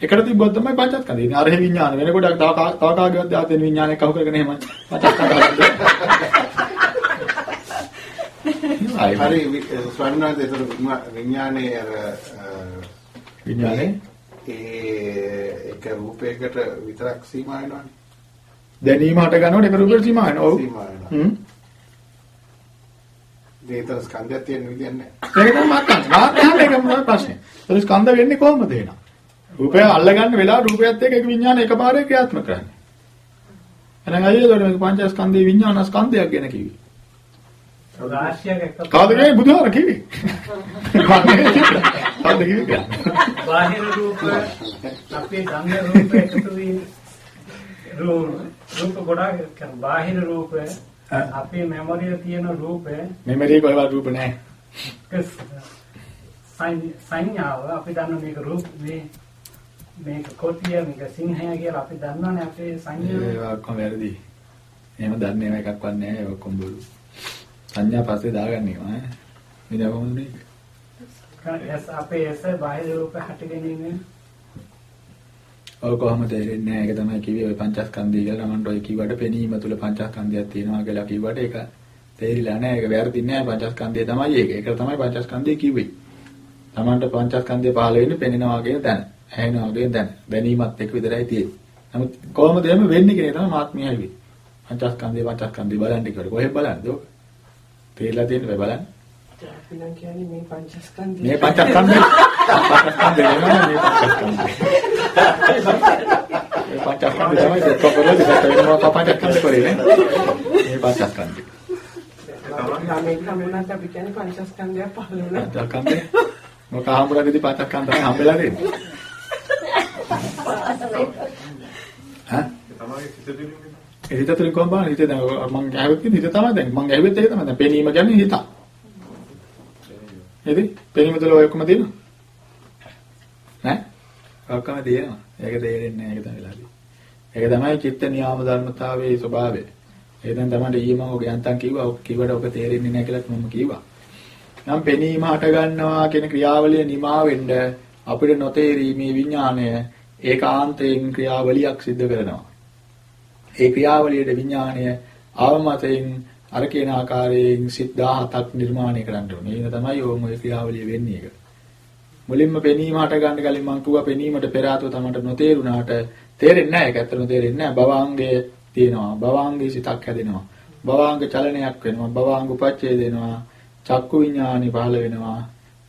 එකට තිබ්බොත් තමයි පංචස්කන්ධය. ඉතින් අරහේ විඥාන වෙන ගොඩක් තව තව කාගේවත් දාතෙන විඥානයක් අහු කරගෙන එහෙම පංචස්කන්ධය. හරි. හරි ස්වර්ණාද ඒතර විඥානයේ අර විඥානේ ඒ එක රූපයකට විතරක් සීමා වෙනවනේ. දැනීම හට ගන්නකොට එක රූපෙට සීමා වෙනවා. ඔව්. හ්ම්. ඒතර ස්කන්ධයක් තියෙන විදියක් නැහැ. ඒක තමයි මාකන්. මාකන් එක මොනවද ප්‍රශ්නේ? ඒක ස්කන්ධ වෙන්නේ කොහොමද එහෙනම්? රූපය අල්ලගන්න වෙලාව රූපයත් එක්ක ඒක විඥාන එකපාරේ ක්‍රියාත්මක කරන්නේ. එහෙනම් අයියෝ මේක පංචස්කන්ධේ විඥාන ස්කන්ධයක් ගැන කිව්වේ. කියන්නේ බුදුහාර කිව්වේ? කවුද කිව්වේ? බාහිර රූප අපේ සංග රූප එකතු වී රූප රූප ගොඩාක් බාහිර රූප අපේ මෙමරිය තියෙන රූප මෙමරි කොහෙවත් රූප නැහැ. සංඥාව අපි දන්න මේක රූප මේ මේක කොටිය මේක සිංහය කියලා අපි දන්නවනේ අපේ සංඥාව. ඒවා ඔක්කොම වැරදි. එහෙම දන්නේ නැහැ එකක්වත් නැහැ ඒ ඔක්කොම බොරු. සංඥා පස්සේ දාගන්න ඒවා ඈ. මේ මේක? එස් අපේ එස බාහිර රූප හට ගැනීම ඔය කොහොම තේරෙන්නේ නැහැ. ඒක තමයි කිව්වේ ඔය පංචස්කන්ධය කියලා නමන්ට ඔය කිව්වට පෙනීම තුල පංචස්කන්ධයක් තියෙනවා කියලා කිව්වට ඒක තේරිලා නැහැ. ඒක වැරදි නෑ. පංචස්කන්ධය තමයි ඒක. ඒක තමයි පංචස්කන්ධය කිව්වේ. තමන්ට පංචස්කන්ධය පහළ වෙන්නේ පෙනෙනවා කියන දැන. ඇහෙනවා කියන දැන. දැනීමත් එක්ක විතරයි තියෙන්නේ. නමුත් කොහොමද එහෙම වෙන්නේ කියන එක තමයි මාත්මිය හැවි. පංචස්කන්ධය පංචස්කන්ධය බලන්න කියලා. කොහෙද බලන්නේ ඔක? තේරිලා තියෙන්නේ බලන්න. අපි නම් කියන්නේ මේ පංචස්කන්ධය. මේ පංචස්කන්ධය පංචස්කන්ධය නෙමෙයි මේ පංචස්කන්ධය. මේ පංචස්කන්ධය තමයි දෙක කරලා දෙක වෙනවා පංචස්කන්ධය කරේ නේ. මේ පංචස්කන්ධය. ළමෙක් හම්බුනත් අපි කියන්නේ පංචස්කන්ධයක් පහළ වුණා. පංචස්කන්ධය මොක හම්බුරකදී පංචස්කන්ධය හම්බෙලා දෙන්නේ. ඈ තමයි සිත දිනුනේ. ඒ හිත තුලින් කොහොම බලන්නේ හිත දැන් මම ඇහුවෙත් හිත තමයි දැන් මම ඇහුවෙත් ඒක තමයි දැන් පෙනීම කියන්නේ හිත. නේද? පෙනීම තුල ඔය ඔක්කොම තියෙනවා. නෑ? ඔක්කොම තියෙනවා. ඒක තේරෙන්නේ නැහැ ඒක තමයි වෙලාදී. ඒක තමයි චිත්ත නියාම ධර්මතාවයේ ස්වභාවය. ඒ දැන් තමයි ඊයේ මම ඔක යන්තම් කිව්වා. ඔක කිව්වට ඔක තේරෙන්නේ නැහැ කියලා මම කිව්වා. නම් පෙනීම හට ගන්නවා කියන ක්‍රියාවලිය නිමා වෙන්න අපිට නොතේරීමේ විඥාණය ඒකාන්තයෙන් ක්‍රියාවලියක් සිදු කරනවා. ඒ ක්‍රියාවලියේ විඥාණය ආවමතෙන් අර කියන ආකාරයෙන් සිත් 17ක් නිර්මාණය කරන්න ඕනේ. ඒක තමයි ඕම ඔය ක්‍රියාවලිය වෙන්නේ ඒක. මුලින්ම පෙනීම හට ගන්න කලින් මම කිව්වා පෙනීමට පෙර ආතෝ තමයි නොතේරුණාට තේරෙන්නේ නැහැ. ඒක ඇත්තටම තේරෙන්නේ නැහැ. භවාංගය තියෙනවා. භවාංගයේ සිතක් හැදෙනවා. භවාංග චලනයක් වෙනවා. භවාංග උපච්ඡේද වෙනවා. චක්කු විඥානි පහළ වෙනවා.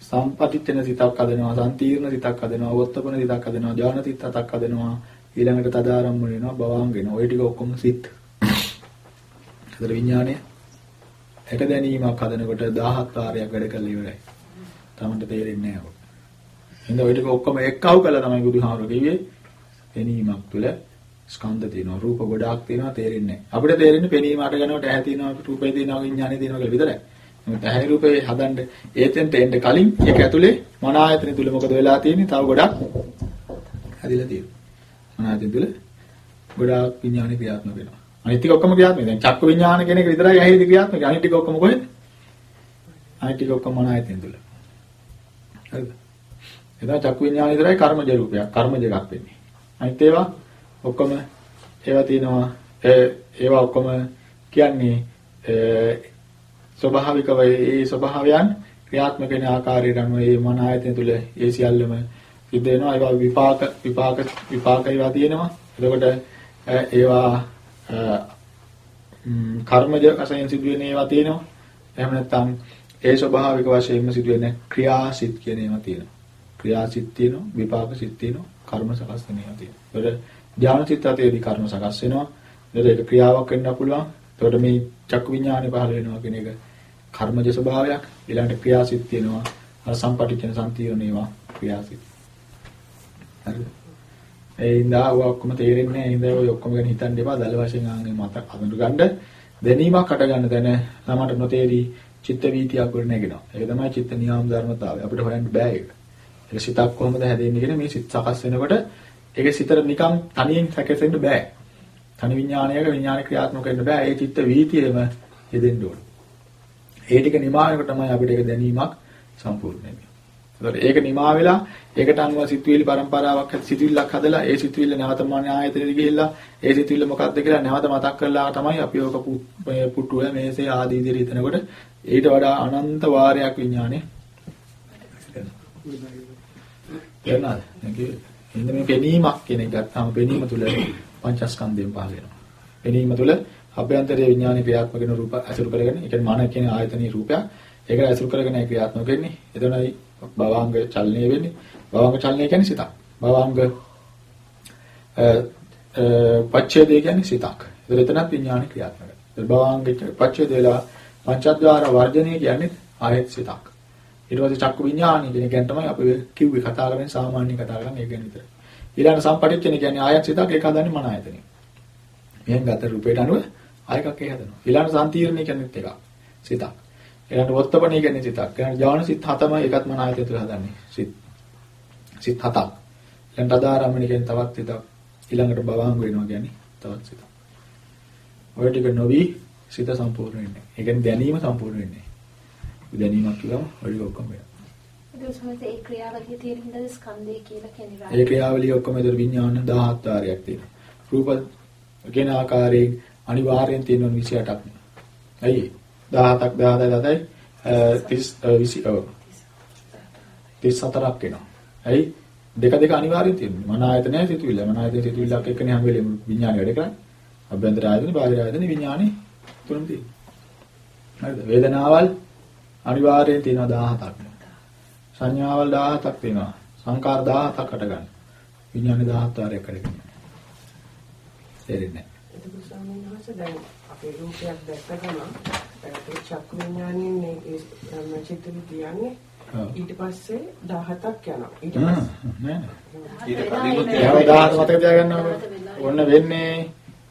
සම්පටිච්ඡන සිතක් හදනවා. සම්තීර්ණ සිතක් හදනවා. වොත්තපන සිතක් හදනවා. ඥාන සිත හතක් හදනවා. ඊළඟට තදාරම්ම වෙනවා. භවාංග වෙනවා. ওই ටික ඔක්කොම සිත්. හතර විඥානය එක දැනීමක් හදනකොට 17 වාරයක් වැඩ කරලා ඉවරයි. තමන්ට තේරෙන්නේ නැහැ ඔක. එහෙනම් ওই ටික ඔක්කොම එක්කව කළා තමයි බුදුහාමුදුරු කිව්වේ. පෙනීමක් තුළ ස්කන්ධ තියෙනවා රූප ගොඩාක් තියෙනවා තේරෙන්නේ නැහැ. අපිට තේරෙන්නේ පෙනීම අට ගන්නකොට ඇහැ තියෙනවා රූපේ තියෙනවා විඥානේ තියෙනවා කියලා විතරයි. නමුත් ඇහැ රූපේ හදන්න ඒතෙන්ට එන්න කලින් ඒක ඇතුලේ මන ආයතන තුල මොකද වෙලා තියෙන්නේ? තව ගොඩක් හැදිලා තියෙනවා. මන ආයතන තුල ගොඩාක් විඥානේ ක්‍රියාත්මක වෙනවා. අනිත් ටික ඔක්කොම ක්‍රියාත්මක. දැන් චක්ක විඥාන කියන එක විතරයි ඇහිදී ක්‍රියාත්මක. අනිත් ටික ඔක්කොම කොහෙද? අනිත් ටික ඔක්කොම මන ආයතන තුල. හරිද? එදා චක්කු විඥාන විතරයි කර්මජ රූපයක්. කර්මජ එකක් වෙන්නේ. අනිත් ඒවා ඔක්කොම ඒවා තියෙනවා ඒවා ඔක්කොම කියන්නේ ස්වභාවිකව ඒ ස්වභාවයන් ක්‍රියාත්මක වෙන ආකාරයට අනුව මේ මන ආයතන තුල ඒ සියල්ලම සිද්ධ වෙනවා ඒවා විපාක විපාක විපාක ඒවා තියෙනවා එතකොට ඒවා කර්මජ වශයෙන් සිදුවෙන ඒවා තියෙනවා එහෙම නැත්නම් ඒ ස්වභාවික වශයෙන්ම සිදුවෙන ක්‍රියාසිත කියන ඒවා තියෙනවා ක්‍රියාසිත තියෙනවා විපාක සිත් තියෙනවා කර්ම සකස් වෙන ඒවා තියෙනවා එතකොට ධානය සිත් අතේදී කර්ම සකස් වෙනවා. එතකොට ඒක ක්‍රියාවක් වෙන්න පුළුවන්. එතකොට මේ චක්කු විඥානේ පහළ වෙනවා කියන එක කර්මජ ස්වභාවයක්. ඊළඟට ක්‍රියාසිත තියෙනවා. අර සම්පටිච්ඡන සම්තිරණ ඒවා ක්‍රියාසිත. හරිද? ඒ ඉඳා ඔය ඔක්කොම තේරෙන්නේ නැහැ. ඉඳා ඔය ඔක්කොම ගැන හිතන්න එපා. දල වශයෙන් ආන්ගේ මත අඳුර ගන්න දැනීමක් අට ගන්න තැන ළමට නොතේරි චිත්ත වීතියක් වල නැගෙනවා. ඒක තමයි චිත්ත නියම ධර්මතාවය. අපිට හොයන්න බෑ ඒක. ඒක සිතක් කොහොමද හැදෙන්නේ කියන මේ සිත සකස් වෙනකොට ඒක සිතට නිකන් තනියෙන් සැකසෙන්න බෑ. තනි විඥානයක විඥාන ක්‍රියාත්මක වෙන්න බෑ. ඒ චිත්ත වීතියෙම යෙදෙන්න ඕන. ඒ ටික නිමානකොට තමයි අපිට ඒක දැනීමක් සම්පූර්ණ වෙන්නේ. ඒතකොට ඒක නිමා වෙලා ඒකට අනුව සිතුවිලි પરම්පරාවක් සිතුවිල්ලක් හදලා ඒ සිතුවිල්ල නැවත මන ආයතනෙට ගිහිල්ලා ඒ සිතුවිල්ල මොකක්ද කියලා නැවත මතක් කරලා තමයි අපි ඔක පුටුව මේසේ ආදී විදිහට හිතනකොට ඊට වඩා අනන්ත වාරයක් විඥානේ එනවාද? එන්න මේ පෙනීමක් කියන එක ගත්තාම පෙනීම තුල පංචස්කන්ධයෙන් පහළ වෙනවා. පෙනීම තුල අභ්‍යන්තරයේ විඥාන ක්‍රියාත්මක වෙන රූප අසුරු කරගෙන, ඒ කියන්නේ මන කියන ආයතනීය රූපයක්. ඒක අසුරු කරගෙන ක්‍රියාත්මක වෙන්නේ. එතනයි භවාංග චලනය වෙන්නේ. භවාංග චලනය කියන්නේ සිතක්. භවාංග පච්ඡේදය කියන්නේ සිතක්. ඒතර එතනත් විඥාන ක්‍රියාත්මකයි. භවාංග පච්ඡේදේලා පංචද්වාර වර්ජනය කියන්නේ ආයත සිතක්. ඊට පස්සේ චක්කු විඥානය කියන එක තමයි අපි කිව්වේ කතා කරන්නේ සාමාන්‍ය කතා කරන්නේ ඒක ගැන විතරයි. ඊළඟ සම්පටිච්ඡන කියන්නේ ආයත් සිතක් ඒක හදන්නේ මන ආයතනෙ. මෙහෙන් ගත රූපයට අනුව ආයකක් ඒ හදනවා. ඊළඟ සම්තිර්ණය කියන්නේ එකක්. සිතක්. ඊළඟට වොත්තපණී කියන්නේ සිතක්. ඊළඟට ඥාන සිත් හතම ඒකත් මන ආයතන තුළ හදන්නේ. සිත්. සිත් හතක්. ඊළඟට අදාරම්මණී කියන්නේ තවත් සිතක්. ඊළඟට භවාංග වෙනවා කියන්නේ තවත් සිතක්. ඔය ටික නොවි සිත සම්පූර්ණ වෙන්නේ. ඒ කියන්නේ දැනීම සම්පූර්ණ වෙන්නේ. දැනීමක් කියලාම ඔය ටික ඔක්කොම වෙනවා. ඒ ක්‍රියාවලිය තියෙන හින්දා ස්කන්ධය කියලා කියන්නේ ඒ ක්‍රියාවලිය ඔක්කොම ඒතර විඥාන 17 වාරයක් තියෙනවා. රූප කියන ආකාරයෙන් අනිවාර්යෙන් තියෙන 28ක්. ඇයි? 17ක් 17යි 30 34ක් වෙනවා. ඇයි? දෙක දෙක අනිවාර්යෙන් තියෙනවා. මන ආයතනය සිතුවිල්ල. මන ආයතනය සිතුවිල්ලක් එක්කනේ හැම වෙලෙම විඥානය වැඩ කරන්නේ. අභ්‍යන්තර ආයතන, බාහිර ආයතන විඥානේ තුනම තියෙනවා. හරිද? වේදනාවල් අනිවාර්යෙන් තියෙනවා 17ක්. සංඥාවල් 17ක් තියෙනවා. සංකාර 17ක් අට ගන්න. විඥානේ 17 වාරයක් කරගෙන. තේරෙන්නේ නැහැ. එතකොට ස්වාමීන් වහන්සේ දැන් අපේ රූපයක් දැක්ක ගමන් ඒ චක්කු විඥානයෙන් මේ විද්‍යාවේ ඔව්. ඊට පස්සේ 17ක් යනවා. ඊට පස්සේ නෑ. ඊට කලින් ඒවා 17 මතක තියාගන්න ඕන වෙන්නේ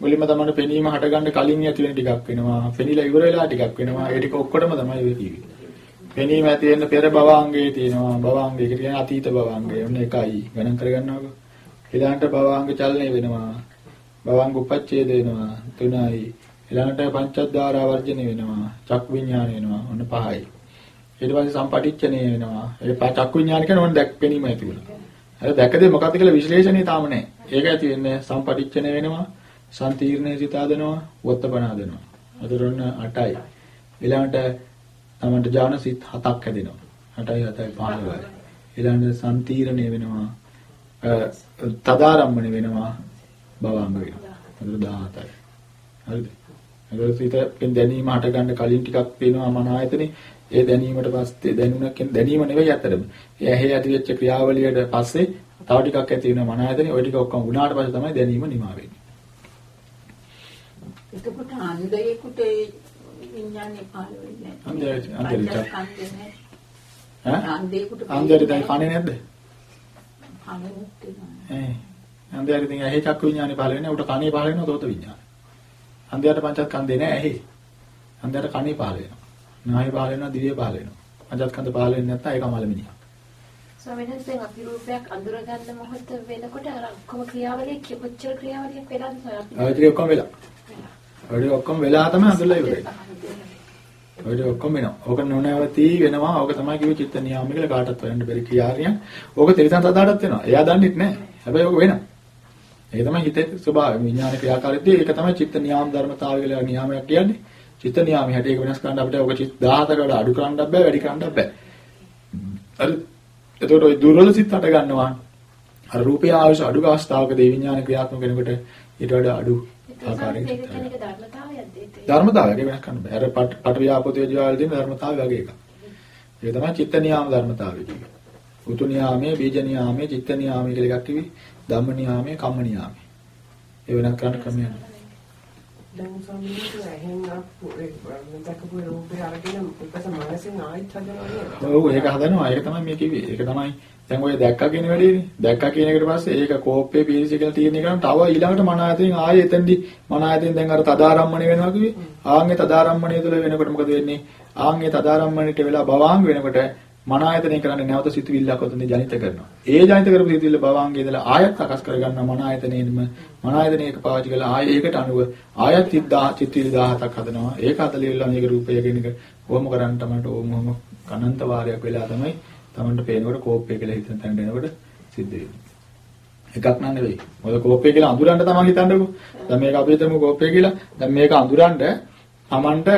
මුලින්ම තමයි පෙනීම හටගන්න කලින් ඇති වෙන ටිකක් වෙනවා. පෙනිලා ඉවර වෙලා ටිකක් වෙනවා. ඒ ටික ඔක්කොටම තමයි ඔය කිව්වේ. පෙනීම ඇති වෙන්න පෙර භවංගේ තියෙනවා. භවංගේ කියන්නේ අතීත භවංගේ. ඔන්න එකයි. ගණන් කරගන්නවකෝ. ඊළඟට භවංග චලනය වෙනවා. භවංග උපච්ඡේද වෙනවා. තුනයි. ඊළඟට පංචද්වාරා වර්ජන වෙනවා. චක් විඥාන වෙනවා. ඔන්න පහයි. ඊට පස්සේ සම්පටිච්ඡනය වෙනවා. ඒ පහ චක් විඥාන කියන්නේ ඔන්න දැක් පෙනීම ඇති වෙනවා. අර දැකදේ මොකක්ද කියලා විශ්ලේෂණය තාම නැහැ. ඒක ඇති වෙන්නේ සම්පටිච්ඡනය වෙනවා. සම්තීර්ණේ සිත හදනවා. වොත්තපණ හදනවා. අතර ඔන්න 8යි. ඊළඟට තමන්ට ඥාන සිත් 7ක් හැදෙනවා. 8යි 7යි 15යි. ඊළඟට සම්තීර්ණේ වෙනවා. අ, තදාරම්මණය වෙනවා. භවංග වෙනවා. අතර 17යි. හරිද? අතර සිතෙන් දැනීම හට ගන්න කලින් ටිකක් තියෙනවා මන ආයතනේ. ඒ දැනීමට පස්සේ දැනුණ කියන්නේ දැනීම නෙවෙයි අතරම. ඒ ඇහි ඇති වෙච්ච ක්‍රියාවලියට පස්සේ තව ටිකක් ඇති වෙනවා මන ආයතනේ. ওই ටික ඔක්කොම වුණාට පස්සේ තමයි දැනීම නිමා වෙන්නේ. එතකොට අන්ධයෙකුට ඒ විඥානේ පහළ වෙන්නේ අන්ධයෙක්- අන්ධයෙක්. පංචස්කන්ධනේ. ඈ? අන්ධයෙකුට අන්දරේ දැන් කන්නේ නැද්ද? කනෙත් තියෙනවා. ඒ. අන්දරේ ඉතින් ඇහි චක්කු විඥානේ පහළ වෙන්නේ. උට කනේ පහළ වෙනවා සෝත විඥාන. අන්දරට පංචස්කන්ධේ නෑ ඇහි. අන්දරට කනේ පහළ වෙනවා. නාහය පහළ වෙනවා, දිවේ පහළ වෙනවා. පංචස්කන්ධ පහළ වෙන්නේ නැත්නම් ඒක මල මිනිහා. ස්වාමීන් වහන්සේ අපි රූපයක් අඳුර ගන්න මොහොත වෙනකොට අර ඔක්කොම ක්‍රියාවලිය කොච්චර ක්‍රියාවලියක් අපි ඔය ටික ඔක්කොම වෙලා. ටික ඔක්කොම වෙලා තමයි අඳුරලා ඉවරයි. ඔය ඔක්කොම වෙනවා. ඕක නොනවති වෙනවා. ඕක තමයි කිව්වේ චිත්ත නියාම කියලා කාටවත් හොයන්න බැරි ක්‍රියාරියක්. ඕක තිරසන් සදාටත් වෙනවා. එයා දන්නෙත් නැහැ. හැබැයි ඕක වෙනවා. ඒක තමයි හිතේ ස්වභාවය. විඥාන ක්‍රියාකාරීත්වය ඒක තමයි චිත්ත නියාම ධර්මතාවය කියලා නියාමයක් කියන්නේ. චිත්ත නියාමය හැටි ඒක වෙනස් කරන්න අපිට ඕක චිත්ත 17කට අඩු කරන්නත් බෑ වැඩි කරන්නත් බෑ. හරි. එතකොට ওই දුර්වල සිත් හට ගන්නවා. අර රූපය ආයුෂ අඩු අවස්ථාවකදී විඥාන ක්‍රියාත්මක වෙනකොට ඊට වඩා අඩු ආකාරයකට ඒක සිත් හට කියන්නේ ධර්මතාවයක්ද ඒක? ධර්මතාවය ඒක වෙනස් කරන්න බෑ. අර පට පටවිය ආපෝතේ ජීවල් තියෙන ධර්මතාවය වගේ එකක්. ඒක තමයි චිත්ත නියාම ධර්මතාවය කියන්නේ. උතු නියාමයේ, බීජ නියාමයේ, චිත්ත නියාමයේ කියලා එකක් කිවි. ධම්ම නියාමයේ, කම්ම නියාමයේ. ඒ වෙනස් කරන්න ක්‍රමයක් නෑ. දැන් වහන්සේ ඇහෙන් ඒ රූපේ අරගෙන ඊපස්සේ මනසෙන් ආයෙත් හදනවා? ඔව් ඒක හදනවා. ඒක තමයි මේ කිව්වේ. ඒක තමයි දැන් ඔය දැක්කා කියන වැඩේනේ. දැක්කා කියන එකට පස්සේ ඒක කෝප්පේ පීරිසි කියලා තීරණය කරන තව ඊළඟට මන ආයතෙන් ආයෙ එතෙන්දි මන ආයතෙන් දැන් අර තදාරම්මණය වෙනවා කිව්වේ. ආන්ගේ තදාරම්මණය තුළ වෙනකොට මොකද වෙන්නේ? ආන්ගේ තදාරම්මණයට වෙලා භවාංග වෙනකොට මන ආයතනය කරන්නේ නැවත සිතුවිල්ලක් ඔතනදී ජනිත කරනවා. ඒ ජනිත කරපු සිතුවිල්ල භවාංගයේ ඉඳලා ආයත් සකස් කරගන්නවා මන ආයතනයෙන්ම මන ආයතනයක පාවිච්චි කරලා ආයෙ ඒකට අනුව ආයත් 10 චිත්තිල් 17ක් හදනවා. ඒක හදලිවිලා මේක රූපය කියන එක කොහොම කරන්න තමයි ඕමම අනන්ත වාරයක් වෙලා තමයි Tamanට පේනකොට කෝප්පය කියලා හිතන තැනට එනකොට සිද්ධ වෙන්නේ. එකක් නෑ නෙවෙයි. මොකද කෝප්පය කියලා අඳුරන්න තමයි හිතන්නකෝ. දැන් මේක අපි හිතමු කෝප්පය කියලා. දැන් මේක අඳුරන්න Tamanට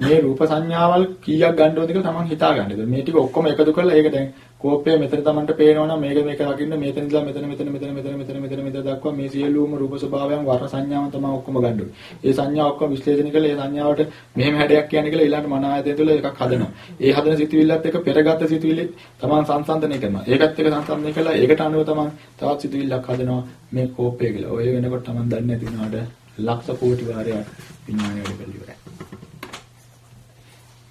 මේ රූප සංඥාවල් කීයක් ගන්න ඕනද කියලා Taman හිතා ගන්න. මේ ටික ඔක්කොම එකතු කරලා ඒක දැන් කෝප්පය මෙතන Tamanට පේනවා නම් මේක මේක රකින්න මෙතන ඉඳලා මෙතන මෙතන මෙතන මෙතන මෙතන මෙතන මෙතන දක්වා මේ සියලුම රූප ස්වභාවයන් වර්ණ සංඥාවන් තමයි ඔක්කොම ගන්න ඕනේ. ඒ සංඥා ඔක්කොම විශ්ලේෂණය කරලා ඒ සංඥාවට මෙහෙම හැඩයක් කියන්නේ කියලා ඊළඟ මන ආයතනය තුළ එකක් හදනවා. ඒ හදන සිතුවිල්ලත් එක්ක පෙරගත් සිතුවිලි Taman සංසන්දනය කරනවා. ඒකත් එක්ක සංසන්දනය කළා ඒකට අනුව Taman තවත් සිතුවිල්ලක් හදනවා මේ කෝප්පය කියලා. ඔය වෙනකොට Taman දන්නේ නැති වුණාට ලක්ෂ කෝටි වාරයක් විඥානය වැඩ කරලා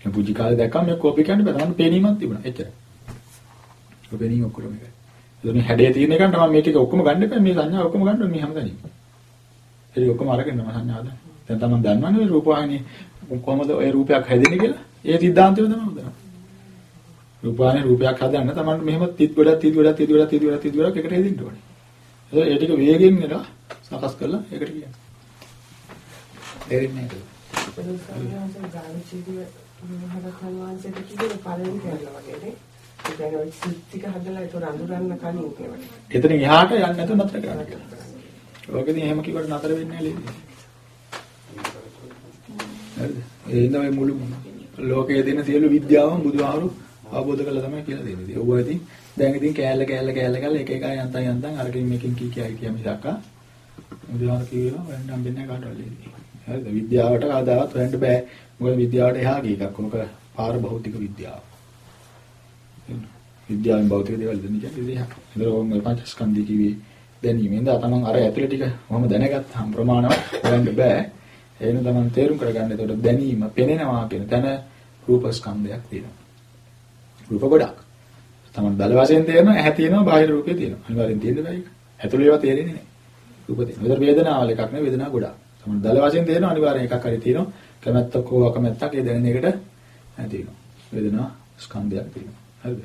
ඉවරයි. මේ පුංචි කාලේ දැක්කම මේ කෝපි කියන්නේ බෑ. Taman පේනීමක් තිබුණා. එච්චරයි. ඔය පේනීම ඔක්කොම එකයි. එතකොට මේ හැඩය තියෙන එක තමයි මේ ටික ඔක්කොම ගන්න එපා. මේ සංඥා ඔක්කොම ගන්න ඕනේ මේ හැමදැනම. ඒක ඔක්කොම අරගෙන මම සංඥා හදන්න. දැන් තමන් දන්නවනේ රූපවාහිනිය කොහොමද ඔය රූපයක් හැදෙන්නේ කියලා. ඒ සිද්ධාන්තය තමයි හොදනවා. රූපවාහිනිය රූපයක් හදන්න තමන් මෙහෙම තිත් ගොඩක් තිත් ගොඩක් තිත් ගොඩක් තිත් ගොඩක් තිත් ගොඩක් එකට හැදෙන්න ඕනේ. ඒ ඒ ටික වේගෙන් නේද සකස් කරලා ඒකට කියන්නේ. තේරෙන්නේ නැහැ. ඒ සම්මානසේ ගාමිචීදී මහරහතන් වහන්සේට කිව්වේ පළවෙනි කරලා වගේ නේ. ඒ කියන්නේ ඔය සිත්තික හදලා ඒක අඳුරන්න කලින් ඒවට. එතනින් එහාට යන්න නැතුව නතර කරන්න කියලා. ඕකෙදී එහෙම කිව්වට නතර වෙන්නේ නැහැ ලේසි. හරිද? ඒ ඉඳන් මේ මුළු ලෝකයේ දෙන සියලු විද්‍යාවම බුදුහාරු අවබෝධ කරලා තමයි කියලා දෙන්නේ. ඔව්වා ඉතින් දැන් ඉතින් කෑල්ල කෑල්ල කෑල්ල කෑල්ල එක එක යන්තම් යන්තම් අරකින් මේකෙන් කී කියයි කිය මිසක් බුදුහාරු කියනවා වෙන්න හම්බෙන්නේ නැහැ කාටවත්. හරිද? විද්‍යාවට කවදාවත් හොයන්න බෑ. මොකද විද්‍යාවට එහා ගිය එකක්. මොකද පාර භෞතික විද්‍යාව. විද්‍යාවෙන් භෞතික දේවල් දෙන්නේ කියන්නේ ඒක. ඒතර ඕම පංචස්කන්ධය කිව්වේ දැනීමෙන්ද තමන් අර ඇතුළේ ටික කොහොම දැනගත්තාම ප්‍රමාණවත් හොයන්න බෑ. එන තමන් තේරුම් කරගන්න. ඒතකොට දැනීම පෙනෙනවා කියන තැන රූප ස්කන්ධයක් තියෙනවා. රූප ගොඩක්. තමන් දල වශයෙන් තේරෙනවා ඇහැ තියෙනවා බාහිර රූපේ තියෙනවා. අනිවාර්යෙන් තියෙන්න බෑ ඒක. ඇතුළේ ඒවා තේරෙන්නේ නැහැ. රූප තියෙනවා. ඒතර වේදනාවල එකක් නෙවෙයි වේදනාව ගොඩක්. තමන් දල වශයෙන් තේරෙනවා අනිවාර්යෙන් එකක් හරි තියෙනවා. කැමැත්තක් හෝ අකමැත්තක් ඒ දැනෙන එකට තියෙනවා. වේදනා ස්කන්ධයක් තියෙනවා. හරිද?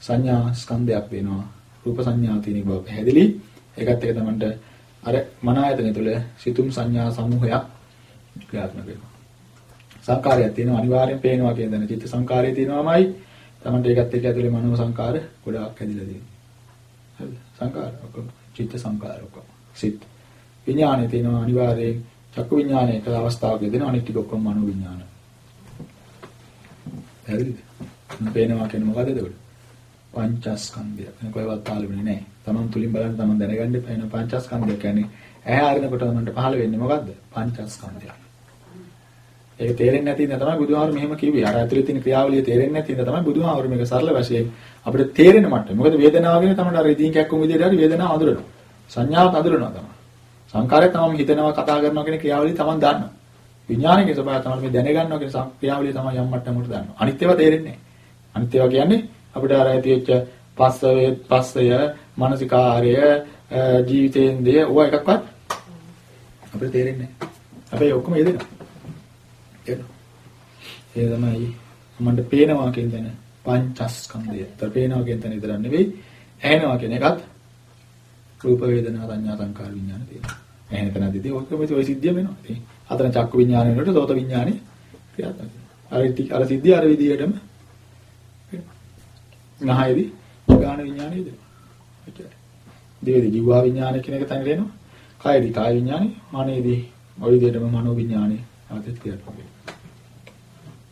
සංඥා ස්කන්ධයක් වෙනවා. රූප සංඥා තියෙන බව පැහැදිලි. ඒකත් එක තමන්ට අර මන ආයතනය තුළ සිතුම් සංඥා සමූහයක් ක්‍රියාත්මක වෙනවා. සංකාරයක් තියෙනවා අනිවාර්යෙන් පේනවා කියන දන චිත්ත සංකාරය තියෙනවාමයි. තමන්ට ඒකත් එක්ක ඇතුලේ මනෝ සංකාර ගොඩාක් ඇදිලා තියෙනවා. හරිද? සංකාර ඔක්කොම චිත්ත සංකාර ඔක්කොම. සිත් විඥානය තියෙනවා අනිවාර්යෙන් චක්කු විඥානය එක අවස්ථාවක දෙනවා අනිත් ටික ඔක්කොම මනෝ විඥාන. හරිද? පේනවා කියන්නේ මොකද එතකොට? පංචස්කන්ධය. වෙන කොහෙවත් පහළ වෙන්නේ නැහැ. තමන් තුලින් බලන්න තමන් දැනගන්න එපා වෙන පංචස්කන්ධය කියන්නේ ඇහැ අරිනකොට තමන්ට පහළ වෙන්නේ මොකද්ද? පංචස්කන්ධය. ඒක තේරෙන්නේ නැති ඉඳ තමයි බුදුහාමුදුරු මෙහෙම කිව්වේ. අර ඇතුලේ තියෙන ක්‍රියාවලිය තේරෙන්නේ නැති ඉඳ තමයි බුදුහාමුදුරු මේක සරල වශයෙන් අපිට තේරෙන මට්ටම. මොකද වේදනාව කියන්නේ තමයි අර ඉදින් කැක්කුම් විදියට හරි වේදනාව අඳුරනවා. සංඥාවත් අඳුරනවා තමයි. සංකාරය තමයි හිතනවා කතා කරනවා කියන ක්‍රියාවලිය තමයි දන්නවා. විඥානයේ ස්වභාවය තමයි මේ දැනගන්නවා කියන ක්‍රියාවලිය තමයි යම් මට්ටමකට දන්නවා. අනිත් ඒවා තේරෙන්නේ නැහැ. අනිත් ඒවා කියන්නේ අපිට අර ඇතිවෙච්ච පස්සය පස්සය මානසිකාර්ය ජීවිතේන්දය ඕවා එකක්වත් අපිට තේරෙන්නේ නැහැ. හැබැයි ඔක්කොම යෙදෙනවා. එනවා. ඒ තමයි මන්ට පේනවා කියන තැන පංචස්කන්ධය. ඒතර පේනවා කියන තැන විතර නෙවෙයි ඇහෙනවා කියන එකත් රූප වේදනා සංඥා සංකාර විඥාන තියෙනවා. ඇහෙන තැනදී ඔක්කොම ඔය සිද්ධිය වෙනවා. ඉතින් අතන චක්කු විඥානය වලට සෝත විඥානෙ ක්‍රියාත්මක වෙනවා. අර අර සිද්ධිය අර විදියටම නහයේදී ගාන විඥානය දෙනවා. එච්චරයි. දිවේදී ජීවා විඥානය කියන එක තනියට එනවා. කායේදී කාය විඥානය, මනේදී ওই විදිහටම මනෝ විඥානය ආදිත් ක්‍රියාත්මක වෙනවා.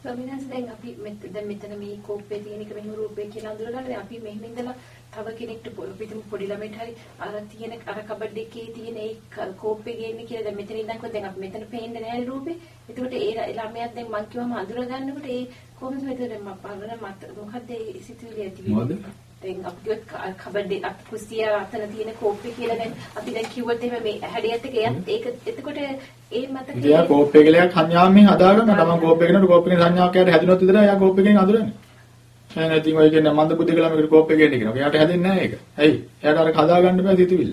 ස්වාමීන් දැන් අපි දැන් මෙතන මේ කෝප්පේ තියෙන එක මෙහෙම රූපේ කියලා අඳුරගන්න දැන් අපි මෙහෙම ඉඳලා තව කෙනෙක්ට පිටු පොඩි ළමයට හරි අර තියෙන අර කබඩ් එකේ තියෙන ඒ කෝප්පේ ගේන්නේ කියලා දැන් මෙතන ඉඳන් කො දැන් අපි මෙතන පේන්නේ නැහැ රූපේ. එතකොට ඒ ළමයාත් දැන් මං කිව්වම අඳුර ගන්නකොට ඒ කොහොමද මෙතන මම බලන මත මොකද්ද ඒ සිතුවිලි ඇති වෙන්නේ? දැන් අපි කබඩ් එක කුස්සිය අතන තියෙන කෝප්පේ කියලා දැන් අපි දැන් කිව්වොත් එහෙම මේ හැඩයත් එක ඒක එතකොට ඒ මතක ඉතින් යා කෝප්පේ කියලා සංඥාව මේ හදාගන්න තමන් කෝප්පේ කෙනෙකුට කෝප්පේ සංඥාවක් යට හැදුනොත් විතරයි යා කෝප්පේ කෙනෙක් අඳුරන්නේ. එහෙනම් ඉතින් ඔය කියන්නේ මන්ද බුද්ධි කළා මේකට කෝප්පේ ගේන්න කියනවා. එයාට හැදෙන්නේ නැහැ ඒක. ඇයි? එයාට අර හදාගන්න බෑ සිතුවිල්ල.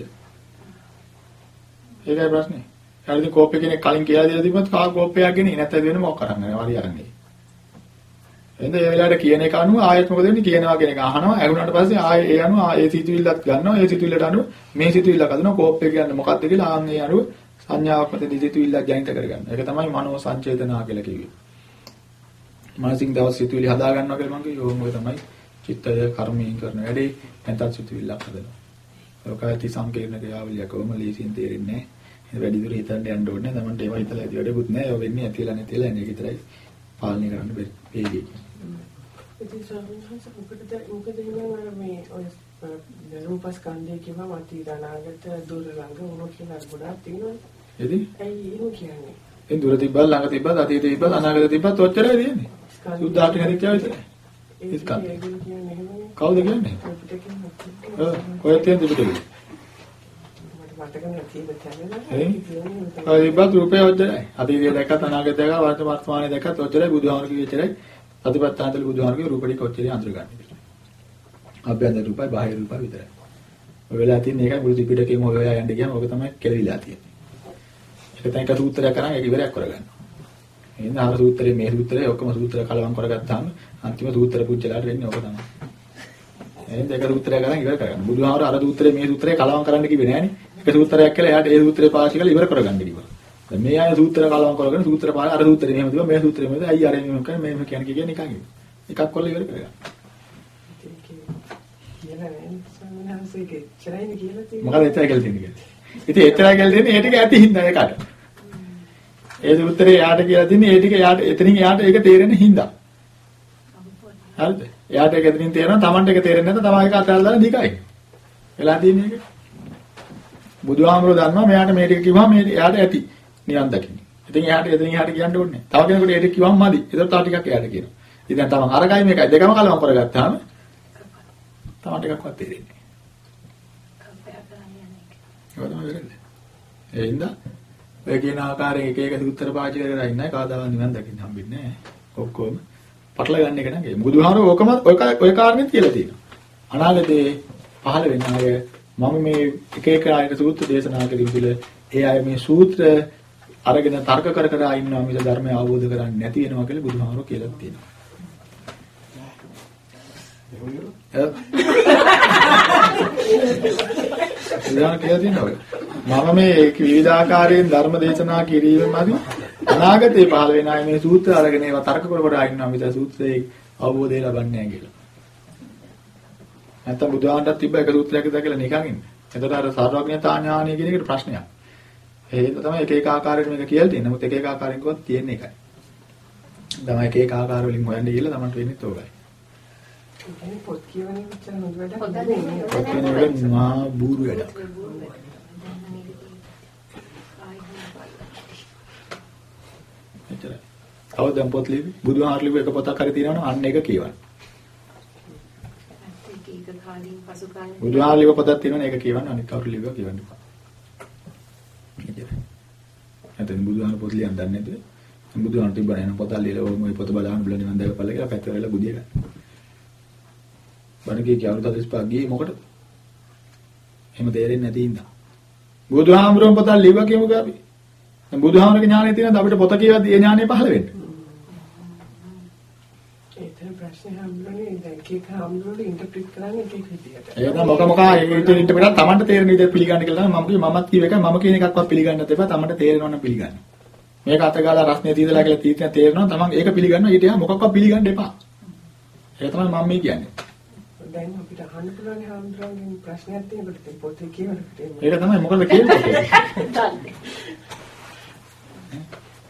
ඒකයි ප්‍රශ්නේ. එයාට ඉතින් කෝප්පේ කෙනෙක් කලින් කියලා දීලා තිබ්බත් කා කෝප්පයක් ගෙනේ නැත්නම් වෙන මොකක් කරන්නේ? වරි අරන්නේ. එහෙනම් ඒ වෙලාවට කියන එක අනුව ආයෙත් මොකද වෙන්නේ කියනවා කියන එක අහනවා ඇහුණාට පස්සේ ආයෙ ඒ අනුව ඒ සිතුවිල්ලත් ගන්නවා ඒ සිතුවිල්ලට අනුව මේ සිතුවිල්ල හදනවා කෝප්පේ කියන්නේ මොකක්ද කියලා ආන් ඒ අනුව සංඥාවක් මත සිතුවිල්ලක් ජනිත කරගන්න. ඒක තමයි මනෝ සංචේතනා කියලා කිව්වේ. මානසික දවස් සිතුවිලි හදා ගන්නවා කියලා මම කිව්වේ ඕම ඔය තමයි චිත්තය කර්මයෙන් කරන වැඩේ නැත්නම් සිතුවිල්ලක් හදනවා. ලෝකායති සංකීර්ණ ක්‍රියාවලියක් කොහොම ලීසින් තේරෙන්නේ නැහැ. වැඩි දුර හිතන්න යන්න ඕනේ. තමන්ට ඒවා හිතලා ඇති වැඩකුත් නැහැ. ඒවා වෙන්නේ ඇතිලා නැතිලා එන එක විතරයි පාලනය කරන්න බැරි. ඉතින් සාමාන්‍යයෙන් මොකටද මොකද එහෙනම් මේ ඔය රූපස්කන්ධය කියවම අතීත අනාගත දුර ළඟ මොන කියලා ගොඩාක් තියෙනවනේ. එදී? ඇයි එහෙම කියන්නේ? ඒ දුර තිබ්බත් ළඟ තිබ්බත් අතීතේ තිබ්බත් අනාගතේ තිබ්බත් ඔච්චරයි තියෙන්නේ. සුද්ධාට හරිච්චා විතරයි. ඒ ස්කන්ධ. කවුද කියන්නේ? ඔය තියෙන දෙපිටේ. ඒ ඉබ්බත් රූපය ඔච්චරයි. අතීතය දැක්කත් අනාගතය දැක්කත් වර්තමානයේ දැක්කත් ඔච්චරයි බුදුහාමුදුරු කිව්ව එච්චරයි. සතිපට්ඨානතල බුදුහාමුදුරුගේ රූපඩි කොච්චරයි අඳුරගන්නේ. අභ්‍යන්තර රූපයි බාහිර රූපයි විතරයි. ඔය වෙලාව තියෙන එකයි මුළු ත්‍රිපිටකයේම ඔය ඔය යන්න ගියාම ඔක තමයි කෙලවිලා තියෙන්නේ. එතන එක සූත්‍රයක් කරන් ඒක ඉවරයක් කරගන්නවා. එහෙනම් අර සූත්‍රයේ මේ සූත්‍රයේ ඔක්කොම සූත්‍ර කලවම් කරගත්තාම අන්තිම සූත්‍ර පුච්චලාට වෙන්නේ ඕක තමයි. එහෙනම් ඒක සූත්‍රයක් කරන් ඉවර කරගන්න. බුදුහාමර අර සූත්‍රයේ මේ සූත්‍රයේ කලවම් කරන්න කිව්වේ නෑනේ. එක සූත්‍රයක් කියලා එයාට ඒ සූත්‍රය පාවිච්චි කරලා ඉවර කරගන්න කිව්වා. දැන් මේ අය සූත්‍ර කලවම් කරගෙන සූත්‍ර පාන අර සූත්‍රය මෙහෙම දුවා මේ සූත්‍රය මෙහෙම අයි අර මෙහෙම කරන මෙහෙම කියන කිය නිකන් ඉන්නේ. එකක් කොල්ල ඉවර කරගන්න. මොකද එච්චරයි කියලා තියෙන්නේ. ඉතින් එච්චරයි කියලා තියෙන්නේ ඒ ටික ඇති හින්දා ඒකට. ඒ සූත්‍රේ යාට කියලා තියෙන්නේ ඒ ටික යාට එතනින් යාට ඒක තේරෙන හින්දා. හරිද? එයාට ඒක එතනින් තේරෙනවා Tamanට ඒක තේරෙන්නේ නැත්නම් තමා ඒක අතල්ලා නිකයි. වෙලා තියෙන්නේ ඒක. බුදුහාමුදුරුවෝ දන්නවා මෙයාට මේ ටික කිව්වම මේ එයාට ඇති නිවන් දකින්න. ඉතින් එයාට එතනින් එහාට කියන්න ඕනේ නැහැ. තව කෙනෙකුට ඒක කිව්වම මදි. ඒතර තව ටිකක් එයාට කියනවා. ඉතින් දැන් තමන් අරගයි මේකයි දෙකම කලවම් කරගත්තාම තමන්ට එකක්වත් තේරෙන්නේ නැහැ. ඒක තමයි වෙන්නේ. ඒ හින්දා ඔය කියන ආකාරයෙන් එක එක සූත්‍ර පාවිච්චි කරලා ඉන්නයි කාදාවත් නිවන් දකින්න හම්බෙන්නේ නැහැ. ඔක්කොම පටල ගන්න එක නේද? බුදුහාරෝ ඕකම ඔය ඔය කාරණේ කියලා තියෙනවා. අනාගතේ පහළ වෙන අය මම මේ එක එක ආයත සූත්‍ර දේශනා කරමින් තුල ඒ අය මේ සූත්‍ර අරගෙන තර්ක කර කර ඉන්නවා මිස ධර්මය අවබෝධ කරන්නේ නැති වෙනවා කියලා බුදුහාරෝ කියලා තියෙනවා. ඉතින් කියලා තියෙනවා. මම මේ විවිධාකාරයෙන් ධර්ම දේශනා කිරීමෙන්මදි අනාගතේ පහළ වෙන අය මේ සූත්‍ර අරගෙන ඒවා තර්ක කර කර ඉන්නවා මිස සූත්‍රයේ අවබෝධය ලබන්නේ නැහැ කියලා. නැත්තම් බුදුහාමටත් තිබ්බ එක සූත්‍රයක් ඉදලා නිකන් ඉන්නේ. එතකොට අර සර්වඥතා ඥානය කියන එකට ප්‍රශ්නයක්. ඒක තමයි එක එක ආකාරයෙන් මේක කියලා තියෙන්නේ. නමුත් එක එක ආකාරයෙන් කිව්වත් තියෙන්නේ එකයි. තමයි එක එක ආකාර වලින් හොයන්න ගිහලා තමයි වෙන්නේ. කියන්නේ පොත් කියවන හොඳ නෙමෙයි. පොත් එක මා බూరు වැඩක්. එච්චරයි. තව දැන් පොත් ලිවි. බුදුහාර ලිව්ව එක පොතක් හරි තියෙනවනම් අන්න එක කියවන්න. ඒක කාලින් පසු කාලේ බුදුහාර ලිව්ව පොතක් තියෙනවනේ ඒක කියවන්න අනිත් කවුරු ලිව්වා කියවන්න. එච්චරයි. නැත්නම් බුදුහාර පොත් ලියන්න දන්නේ නැද්ද? බුදුහාර තිබ්බා නේද පොත ලියලා ඔය මොයි පොත බලන්න බුල නිවන් දැකපළ කියලා පැත්ත වෙලා බුදිය ගන්න. බණකේ කිය අවුරුදු 35 ගියේ මොකටද? එහෙම තේරෙන්නේ නැති ඉඳා. බුදුහාමුදුරුවෝ පොත ලිව්වා කියමුකෝ අපි. දැන් බුදුහාමුදුරුවෝගේ ඥානය තියෙනවද අපිට පොත කියවද්දී ඒ ඥානය පහළ වෙන්නේ? ප්‍රශ්නේ හම්බුනේ දැන් කේක හම්බුනේ ඉන්ටර්ප්‍රිට් කරන්නේ එක එක විදිහට. ඒක මොක මොක පිටත් Tamanට තේරෙන විදිහට පිළිගන්න කියලා තමයි මම කිව්වේ මමත් කියව එක මම කියන එකක්වත් පිළිගන්නත් එපා Tamanට තේරෙනවා නම් පිළිගන්න. මේක අතගාලා රස්නේ තීදලා කියලා තීත්‍ය තේරෙනවා Taman ඒක පිළිගන්නවා ඊට යා මොකක්වත් පිළිගන්න එපා. ඒක තමයි මම මේ කියන්නේ. දැන් අපිට අහන්න පුළුවන් හම්බුනේ ප්‍රශ්නයක් තියෙනකොට පොතේ කියවනකොට ඒක තමයි මොකද කියන්නේ.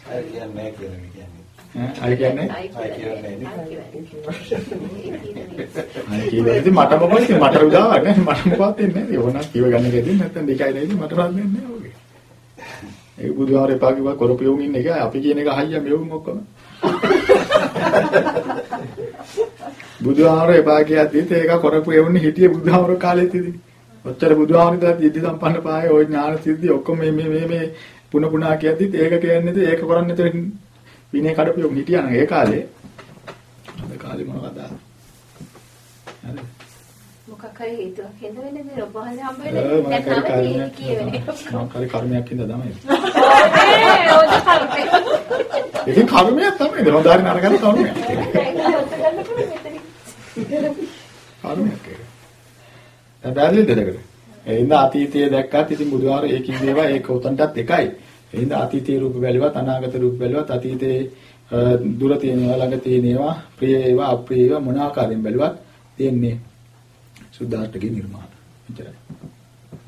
අය කියන්නේ නැහැ කියලා කියන්නේ. අය කියන්නේ අය කියන්නේ. අය කියන්නේ ඉතින් මට මොකද මට උදාවක් නෑ මට මොකවත් වෙන්නේ නැහැ. ඕනක් කියව ගන්න එකදී නැත්තම් දෙකයි නේද මට රන්නේ නැහැ ඔගේ. ඒ බුදුහාර එපා කිව්වා කරපියුම් ඉන්න එක අපි කියන එක හයිය මෙවුන් ඔක්කොම. බුදුහාර එපා කියද්දිත් ඒක කරපු එවුන්නේ හිටියේ බුදුහාර කාලෙත් ඉතින්. ඔච්චර බුදුහාමුදුරුවෝ ඉද්දි සම්පන්න පායේ ওই ඥාන සිද්ධි ඔක්කොම මේ මේ මේ මේ පුන පුනා කියද්දිත් ඒක කියන්නේ ඒක කරන්නේ නැතර විනය කඩපියුම් හිටියා නම් ඒ කාලේ. අද කාලේ මොනවද? හරි. මොකක් හරි හේතුවක් හින්දා වෙන්නේ මේ ඔබ වහන්සේ හම්බ වෙන්නේ අපි කර්මයක් කියවෙන්නේ. මම කරේ කර්මයක් හින්දා තමයි. ඒ ඔද කල්පේ. ඉතින් කර්මයක් තමයි. හොඳාරි නරකයි කර්මයක්. කර්මයක් ඒක. දැන් බැලුවද දෙකට? ඒ හින්දා අතීතයේ දැක්කත් ඉතින් බුදුහාර ඒකින් දේවා ඒක උතන්ටත් එකයි. ඒ හින්දා අතීතයේ රූප බැලුවත් අනාගත රූප බැලුවත් අතීතයේ දුර තියෙනවා ළඟ තියෙනවා ප්‍රිය ඒවා අප්‍රිය ඒවා මොන ආකාරයෙන් බැලුවත් තියෙන්නේ සුද්ධාර්ථගේ නිර්මාණ. එච්චරයි.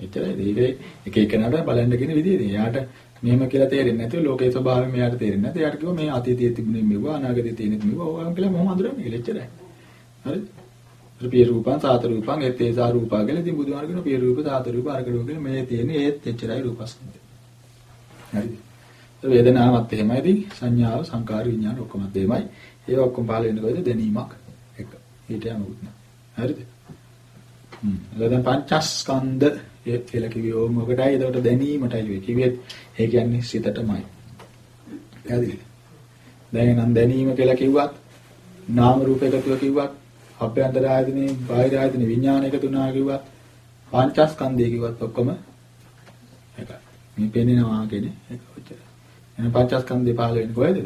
එච්චරයි. ඒක එක එකනට බලන්න කියන විදිහේ. එයාට මෙහෙම කියලා තේරෙන්නේ නැතුව ලෝකයේ ස්වභාවය මෙයාට තේරෙන්නේ නැත්නම් එයාට කිව්වා මේ අතීතයේ තිබුණේ මෙවුවා අනාගතයේ තියෙනෙත් මෙවුවා ඕවා කියලා මොහොම අඳුරන්නේ කියලා එච්චරයි. හරිද? පිය රූපං සාත රූපං ඒතේසා රූපා කියලා ඉතින් බුදුහාම කියන පිය රූප සාත රූප අරක රූප කියලා මේ තියෙන්නේ ඒත් එච්චරයි රූපස්කන්ධය. හරිද? වේදනාවත් එහෙමයි ඉතින් සංඥාව සංකාර විඥාන ඔක්කොමත් එහෙමයි. ඒ ඔක්කොම පහල වෙන්නේ කොහෙද දැනීමක් එක. ඊට යමුත් නෑ. හරිද? හ්ම්. එතන පංචස්කන්ධ ඒ කියලා කිව්වේ ඕම මොකටයි එතකොට දැනීමටයි වෙයි. කිව්වෙත් ඒ කියන්නේ සිතටමයි. පැහැදිලිද? දැන් නම් දැනීම කියලා කිව්වත් නාම රූප එකතුව කිව්වත් අභ්‍යන්තර ආයතනේ බාහිර ආයතනේ විඥාන එකතු වුණා කිව්වත් පංචස්කන්ධය කිව්වත් ඔක්කොම එකයි. මේ පෙනෙනවා කියන්නේ ඒක ඔච්චර. එහෙනම් පංචස්කන්ධේ පහළ වෙන්නේ කොහෙද?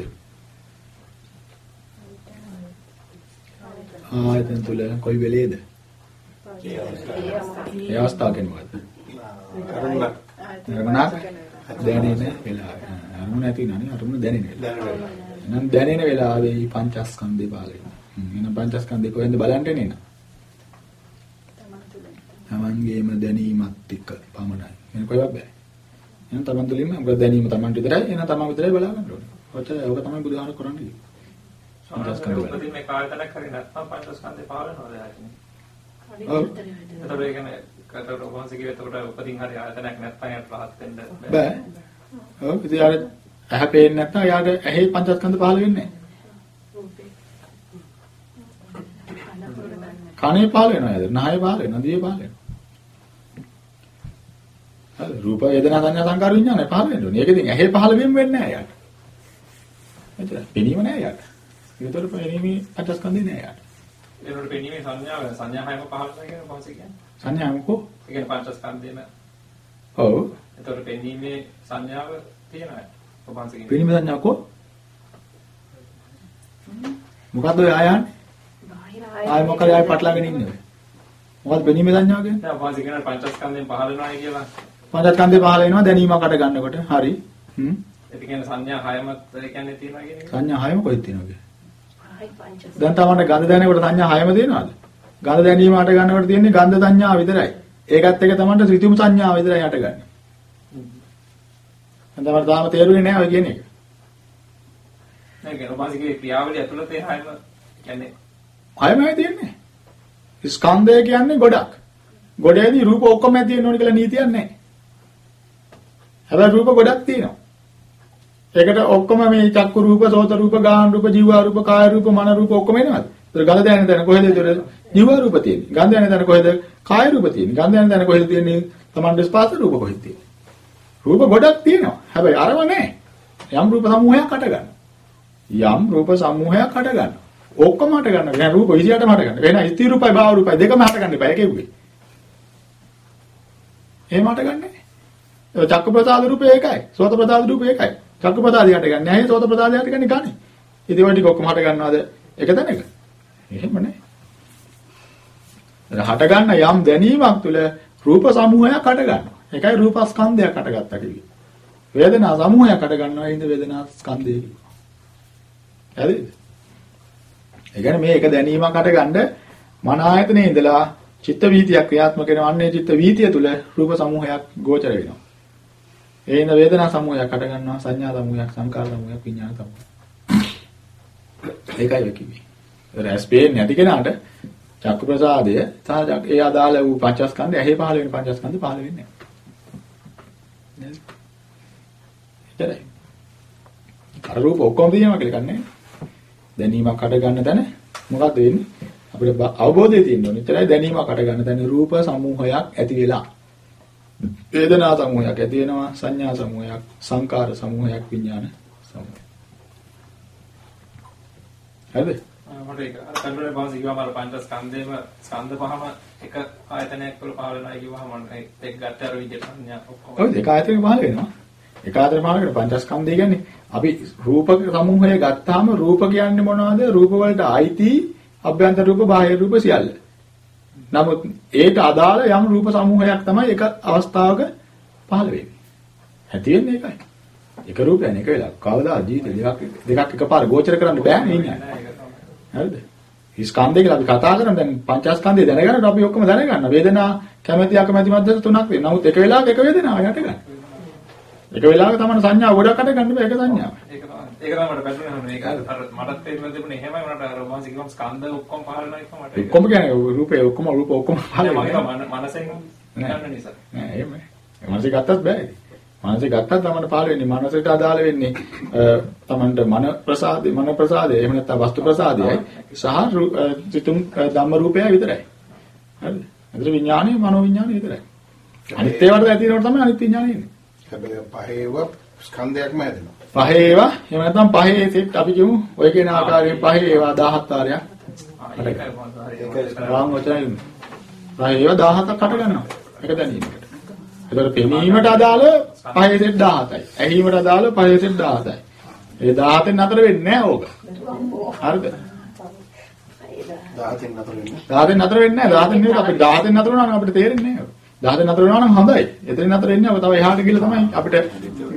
ආයතන තුල කොයි වෙලේද? ඒ අවස්ථාව කෙනෙක්ද? අරුණක් අරමුණක් දැනෙන වෙලාව. අරමුණ නැති නනේ අරමුණ දැනෙන වෙලාව. එහෙනම් දැනෙන වෙලාවේ මේ පංචස්කන්ධේ පහළ වෙනවා. හ්ම්, එහෙනම් පංචස්කන්ධේ කොහෙන්ද බලන්න එන්නේ නා? තමන්ගේම දැනීමත් එක්ක පමණයි. එහෙනම් කොහෙවත් බෑ. එහෙනම් තමන් තුළින්ම අපේ දැනීම තමන්ට විතරයි. එහෙනම් තමන් විතරයි බලා ගන්න ඕනේ. ඔච්චර ඔක තමයි බුදුහාර කරන්නේ. වල. උපදින් මේ කායතනක් හරි නැත්නම් පංචස්කන්ධේ පහළ වෙනවද ආයතනේ? ඔව්. එතකොට ඒ කියන්නේ කට රෝහන්සේ කිව්ව එතකොට උපදින් හරි ආයතනයක් නැත්නම් යට රහත් වෙන්න බෑ. ඔව් ඉතින් අර ඇහැ පේන්නේ නැත්නම් යාට ඇහි පංචස්කන්ධ පහළ වෙන්නේ නැහැ. කනේ පහළ වෙනවා යාද? නහය පහළ වෙනවා, දිවේ පහළ වෙනවා. හරි රූප වේදනා සංඥා සංකාර විඥානය පහළ වෙන්න ඕනේ. ඒක ඉතින් ඇහි පහළ වෙන්න වෙන්නේ නැහැ යාට. එතන පෙනීම නැහැ යාට. ඒතර පෙනීමේ පංචස්කන්ධේ නැහැ යාට. ඒනොට පෙනීමේ සංඥාව සංඥා හැම පහළ වෙනවා කියන කොහොමද කියන්නේ? සංඥා මොකෝ? ඒ කියන්නේ පංචස්කන්ධේම ඔව්. එතකොට පෙනීමේ සංඥාව තියෙනවා. කොහොමද කියන්නේ? පෙනීම සංඥා කො? මොකද්ද ඔය ආයන්නේ? ආය මොකද ආය පටලගෙන ඉන්නේ? මොකද්ද පෙනීමේ සංඥාව කියන්නේ? දැන් කොහොමද කියන්නේ පංචස්කන්ධයෙන් පහළ වෙනවා කියලා? පංචස්කන්ධේ පහළ වෙනවා දැනීමකට ගන්නකොට. හරි. හ්ම්. ඒ කියන්නේ සංඥා හයමත් ඒ කියන්නේ තියෙනවා කියන එක. සංඥා හයම කොහෙද තියෙනවද? දැන් තමන්ට ගඳ දැනෙනකොට සංඥා හයම තියෙනවද? ගඳ දැනීමට ගන්නකොට තියෙන්නේ ගන්ධ සංඥා විතරයි. ඒකත් එක තමන්ට ඍතුම සංඥා විතරයි හටගන්නේ. දැන් තමන්ට තාම තේරුනේ නැහැ ඔය කියන එක. නෑ වාසිකේ ක්‍රියාවලිය ඇතුළත ඒ හයම කියන්නේ හයමයි තියෙන්නේ. ස්කන්ධය කියන්නේ ගොඩක්. ගොඩේදී රූප ඔක්කොම ඇති වෙන්න ඕන කියලා නීතියක් නැහැ. හැබැයි රූප ගොඩක් තියෙනවා. ඒකට ඔක්කොම මේ චක්කු රූප, සෝත රූප, ගාහන රූප, ජීව රූප, කාය රූප, මන රූප ඔක්කොම එනවද? ඒතර ගඳ දැනෙන තැන කොහෙද ඒතර ජීව රූප තියෙන්නේ? ගඳ දැනෙන තැන කොහෙද කාය රූප තියෙන්නේ? ගඳ දැනෙන තැන කොහෙද තියෙන්නේ? තමන්ගේ ස්පර්ශ රූප කොහෙද තියෙන්නේ? රූප ගොඩක් තියෙනවා. හැබැයි අරව නැහැ. යම් රූප සමූහයක් හට ගන්න. යම් රූප සමූහයක් හට ගන්න. ඔක්කොම හට ගන්න. දැන් රූප 28ම හට ගන්න. වෙන ස්ථිර රූපයි භාව රූපයි දෙකම හට ගන්න එපා. ඒකෙව්වේ. එහෙම හට ගන්නෑ. ඒ චක්ක ප්‍රසාද රූපේ ඒකයි. සෝත ප්‍රසාද රූපේ ඒකයි. චක්ක ප්‍රසාදය හට ගන්න නැහැ. සෝත ප්‍රසාදය හට ගන්නේ ගන්නේ. ඉතින් ඔය ටික ඔක්කොම හට ගන්නවද? එක තැනක. එහෙම නැහැ. හට ගන්න යම් දැනීමක් තුළ රූප සමූහයක් හට ගන්නවා. ඒකයි රූප ස්කන්ධයක් හටගත්තා කිව්වේ. වේදනා සමූහයක් හට ගන්නවා. ඉඳ වේදනා ස්කන්ධය කිව්වා. හරිද? ඒ කියන්නේ මේ එක දැනීමක් හටගන්න මන ආයතනයේ ඉඳලා චිත්ත වීතියක් ක්‍රියාත්මක වෙන අන්නේ චිත්ත වීතිය තුල රූප සමූහයක් ගෝචර වෙනවා. ඒ ඉඳ වේදනා සමූහයක් හට ගන්නවා සංඥා සමූහයක් සංකාර සමූහයක් විඥාන සමූහයක්. ඒකයි ඔය කිව්වේ. රැස් පේන්නේ නැති කෙනාට චක්කු ප්‍රසාදය සහ ඒ අදාළ වූ පංචස්කන්ධය ඇහි පහළ වෙන පංචස්කන්ධ පහළ වෙන්නේ නැහැ. නේද? අර රූප ඔක්කොම තියෙනවා කියලා කන්නේ. දැනීමක් හට ගන්න තැන මොකක්ද වෙන්නේ? අපිට අවබෝධය තියෙන්න ඕනේ. එතරම් දැනීමක් හට ගන්න තැන රූප සමූහයක් ඇති වෙලා. වේදනා සමූහයක් ඇති වෙනවා, සංඥා සමූහයක්, සංකාර සමූහයක්, විඥාන සමූහයක්. හරිද? මට ඒක කන්ට්‍රෝල් බාස් කිව්වම අර පංචස්කන්ධේම ස්කන්ධ පහම එක ආයතනයක් වල පහළ වෙනවා කිව්වම මම ඒක ගත්ත අර විදිහට සංඥා ඔක්කොම ඔව් ඒක ආයතනෙක පහළ වෙනවා. ඒක ආයතනෙක පහළ කරන පංචස්කන්ධය කියන්නේ අපි රූපක සමූහය ගත්තාම රූප කියන්නේ මොනවද? රූප වලට අයිති අභ්‍යන්තර රූප, බාහිර රූප සියල්ල. නමුත් ඒට අදාළ යම් රූප සමූහයක් තමයි එක අවස්ථාවක පහළ වෙන්නේ. ඇති වෙන්නේ ඒකයි. එක රූපයක් එක වෙලාවක්. කවදා ජීවිතේ දෙකක් දෙකක් එකපාර ගෝචර කරන්න බෑනේ ඉන්නේ. හරිද? ස්කන්ධය කියලා අපි කතා කරන දැන් පංචස්කන්ධය දැනගන්නකොට අපි ඔක්කොම දැනගන්න. වේදනා කැමැති අකමැති මැද තුනක් වෙනවා. නමුත් එක වෙලාවක එක වේදනාවක් යට ගන්න. එක වෙලාවක තමයි සංඥා ගොඩක් අට ගන්න බෑ එක සංඥාවක්. ඒක තමයි ඒක තමයි මට පැටලුනේ මේක අර මටත් තේරුම් තිබුණේ එහෙමයි මට අර වාසි කිව්වම ස්කන්ධ ඔක්කොම පහළ වෙනවා එක මට ඔක්කොම කියන්නේ රූපේ ඔක්කොම රූප ඔක්කොම පහළ මම වෙනවා. හිතුවා මනසෙන් ගන්න නිසා නෑ එහෙම නෑ. මනසේ ගත්තත් බෑ. මනසේ ගත්තත් තමයි පහළ වෙන්නේ. මනසට අදාළ වෙන්නේ තමන්ට මන ප්‍රසාදේ මන ප්‍රසාදේ එහෙම නැත්නම් වස්තු ප්‍රසාදයයි සහ අ, ධම්ම රූපයයි විතරයි. හරිද? ඒතර විඥානේ මනෝ විඥානේ විතරයි. අනිත් ඒවාට ඇති වෙනකොට තමයි අනිත් විඥානේ එන්නේ. හැබැයි පහේව ස්කන්ධයක්ම හැදෙනවා. පහේ ඒවා එහෙම නැත්නම් පහේ සෙට් අපි කියමු ඔය කියන ආකාරයෙන් පහේ ඒවා 17 වාරයක් ඒකයි රාම් වචනයි පහේ ඒවා 17ක් හට ගන්නවා එක දැනීමකට ඒතර පෙනීමට අදාළ පහේ සෙට් 17යි. ඇහිමට අදාළ පහේ සෙට් 17යි. ඒ 17න් නතර වෙන්නේ නැහැ ඕක. හරිද? 10 නතර වෙන්නේ. 10න් නතර වෙන්නේ නැහැ. 10න් නෙවෙයි අපිට 10න් නතර වුණා නම් අපිට තේරෙන්නේ නැහැ. 10න් නතර වෙනවා නම් හොඳයි. එතනින් නතර වෙන්නේ නැහැ. තව එහාට ගිහලා තමයි අපිට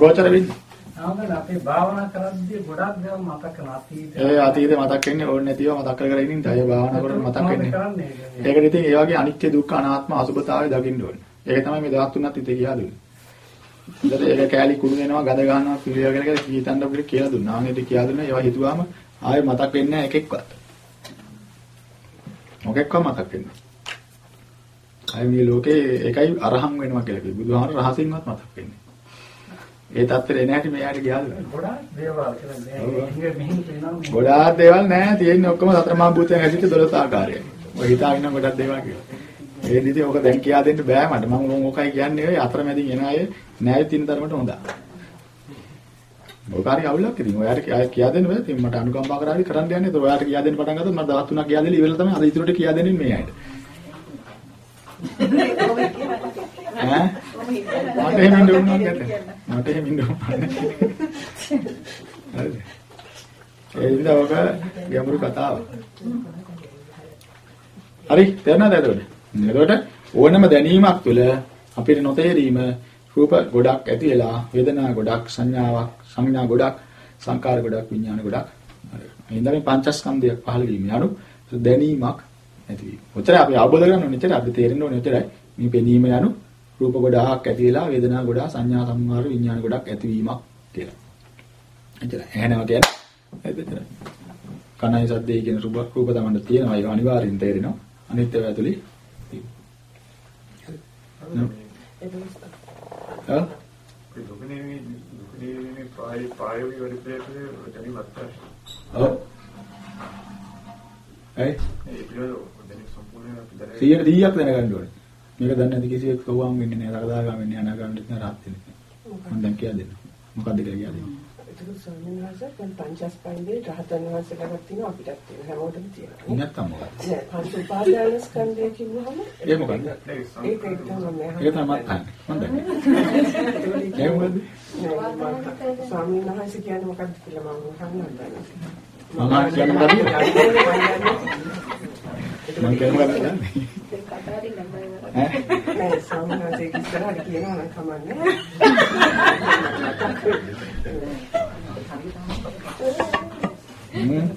ගෝචර වෙන්නේ. ආවද අපි භාවනා කරද්දී ගොඩක් දේවල් මතක නැති ඒ අතීතේ මතක් වෙන්නේ ඕනේ නැතිව මතක් කර කර ඉන්න අය භාවනා කරනකොට මතක් වෙන්නේ. ඒකට ඉතින් ඒ වගේ අනිත්‍ය දුක්ඛ අනාත්ම අසුභතාවය දකින්න ඕනේ. ඒක තමයි මේ දහස් තුනත් ඉතින් කියලා දුන්නේ. ඉතින් ඒක කෑලි කුණු වෙනවා ගඳ ගන්නවා පිළිවෙල කියලා කීතන්න අපිට කියලා දුන්නා. ආන් ඒක කියලා දුන්නා. ඒවා හිතුවාම ආයෙ මතක් වෙන්නේ නැහැ එකෙක්වත්. මොකෙක්වත් මතක් වෙන්නේ නැහැ. ආයෙ මේ ලෝකේ එකයි අරහම් වෙනවා කියලා කිව්වා. බුදුහාමර රහසින්වත් මතක් වෙන්නේ. ඒ තත්ත්වෙට එන හැටි මෙයාට ගියාද? ගොඩාක් දේවල් වෙනවා ගොඩාක් දේවල් නැහැ. තියෙන්නේ ඔක්කොම සතර මහා භූතයන් ඇතුළත 12 ආකාරයයි. ඔය හිතාගෙන ගොඩක් දේවල් කියලා. ඒ නිදි ඔක දැන් කියා දෙන්න බෑ මට. මම උන් ඔකයි කියන්නේ ඔය අතරමැදින් එන අය නෑ තින තරමට හොඳයි. ඔකාරි අවුලක් ඉතින් ඔයාලට ආයෙ කියා දෙන්න බෑ. ඉතින් මට අනුකම්පා කරලා කරන්න යන්නේ. ඒක ඔයාලට කියා දෙන්න පටන් ගත්තොත් මම දවස් තුනක් කියා දෙන්න ඉවරලා තමයි අද ඉතුරුට කියා දෙන්නේ මේ අයට. ඈ මට එහෙම ඉන්න ඕන නැහැ. මට එහෙම ඉන්න ඕන නැහැ. හරිද? ඒ විදිහ ඔක ගැඹුරු කතාවක්. හරි තේරෙනවද එතකොට? එතකොට ඕනම දැනීමක් තුළ අපිට නොතේරීම රූප ගොඩක් ඇති වෙලා වේදනා ගොඩක් සංඥාවක් සංඥා ගොඩක් සංකාර ගොඩක් විඥාන ගොඩක් හරි. එහෙනම් මේ පංචස්කන්ධයක් පහළ වීම යනු දැනීමක් ඇතිවීම. ඔච්චර අපි අවබෝධ කරගන්න ඕනේ. ඔච්චර අපි තේරෙන්න ඕනේ. ඔච්චරයි. මේ පෙනීම යනු රූප ගොඩාක් ඇති වෙලා වේදනා ගොඩාක් සංඥා සංකාර විඥාන ගොඩක් ඇතිවීමක් කියලා. එච්චරයි. එහෙනම් කියන්නේ එතන. කනයි සද්දේ කියන රූප රූප තමයි තියෙනවා. ඒක අනිවාර්යෙන් තේරෙනවා. අනිත් ඒවා ඇතුලේ ආ දුකනේ දුකනේ පාය පායෝගික වැඩිපිළිවෙලේ දැනීමක් තමයි. ඔව්. ඒ ඒ පිළිවෙල දැනීම සම්පූර්ණයෙන් අපි දැනගන්න 100 100ක් දැනගන්න ඕනේ. මේක දන්නේ නැති කිසිවෙක් කවුවම් වෙන්නේ නැහැ. රකදාගාම වෙන්නේ අනාගාමී වෙන්නේ රහත් වෙන්නේ. මම දැන් කියලා දෙන්න. මොකද්ද කියලා කියලා දෙන්න. ඒක ස්වාමීන් වහන්සේ දැන් පංචස්කන්ධේ රහතන් වහන්සේලාට තියෙනවා අපිටත් තියෙනවා හැමෝටම තියෙනවා. නැත්තම් මොකක්ද? නෑ පංච උපාදාන ස්කන්ධය කිව්වහම ඒ මොකද්ද? ඒක ඒක තමයි මම ඒක තමයි. මම දන්නේ. ඒ මොකද්ද? නෑ, ස්වාමීන් වහන්සේ කියන්නේ මොකක්ද කියලා මම අහන්න හදන්නේ. මම කියන්නේ මොකද්ද? මම කියන්නේ මොකද්ද කියන්නේ? ඈ? නෑ ස්වාමීන් වහන්සේ ඉස්සරහට කියනවා නම් කමන්නේ. හ්ම්.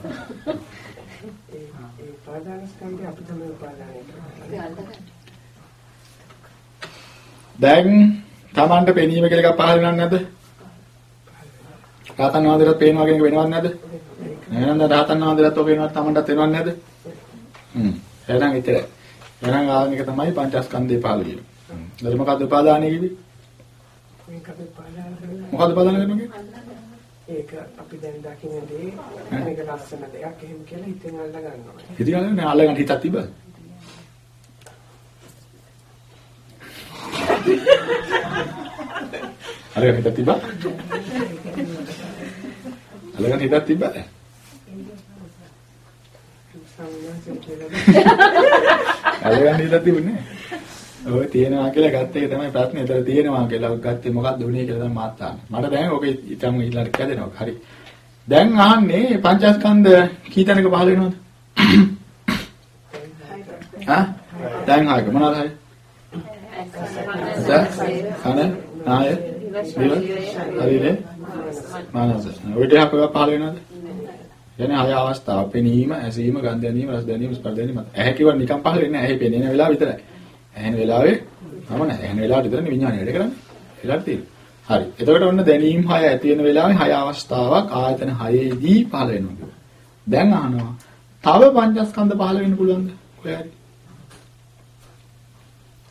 ඒ ඒ උපාදාන ස්කන්ධය අපි තමයි උපාදානය කරන්නේ. දැන් Tamanට පෙනීම කියලා එකක් පහළ වෙනවද නැද්ද? රාතන් වහන්සේට පේනවා කියන එක වෙනවද නැද්ද? එහෙනම් දැන් රාතන් වහන්සේට ඔක වෙනවත් Tamanටත් වෙනවද නැද්ද? හ්ම්. එහෙනම් ඉතින් එහෙනම් ආගමික තමයි පංචස්කන්ධේ පහළ වීම. ඊට මොකද්ද උපාදානය කරන්නේ. මොකද්ද උපාදාන කරන්නේ? ඒක අපි දැන් දකින්න දේ මේක ලස්සන දෙයක් එහෙම කියලා හිතෙන් අල්ල ගන්නවා. ඉතින් අල්ලන්නේ අල්ලගන්න හිතක් තිබ්බද? අල්ලගන්න හිතක් තිබ්බා? අල්ලගන්න හිතක් තිබ්බද? සම්මාසයෙන් කියලා අල්ලගන්න හිතක් තිබුණේ නැහැ. ඔය තියෙනවා කියලා ගත්ත එක තමයි ප්‍රශ්නේ. ඒතර තියෙනවා කියලා ගත්තේ මොකක්ද උනේ කියලා තමයි මාත් අහන්නේ. මට දැන් ඔක ඊටම ඊළඟට කැදෙනවා. හරි. දැන් අහන්නේ පංචස්කන්ධ කී තැනක පහළ වෙනවද? හා? දැන් ආයක මොනවද හරි? කන, නාය, දිව, ශරීරය, මනස. ඔය ටික පහළ වෙනවද? කියන්නේ ආය අවස්ථාව පෙනීම, ඇසීම, ගන්ධ දැනීම, රස දැනීම, ස්පර්ශ දැනීම. ඇහැ කිව්ව නිකන් පහළ වෙන්නේ නැහැ. ඇහි පෙනෙන වෙලාව විතරයි. ඇහෙන වෙලාවේ නම නැහැ. ඇහෙන වෙලාවට විතරනේ විඥානය වැඩ කරන්නේ. ඒකට තියෙනවා. හරි. එතකොට ඔන්න දැනීම් හය ඇති වෙන වෙලාවේ හය අවස්ථාවක් ආයතන හයේදී පහළ වෙනවා. දැන් අහනවා. තව පංචස්කන්ධ පහළ වෙන්න පුළුවන්ද? ඔයාලට.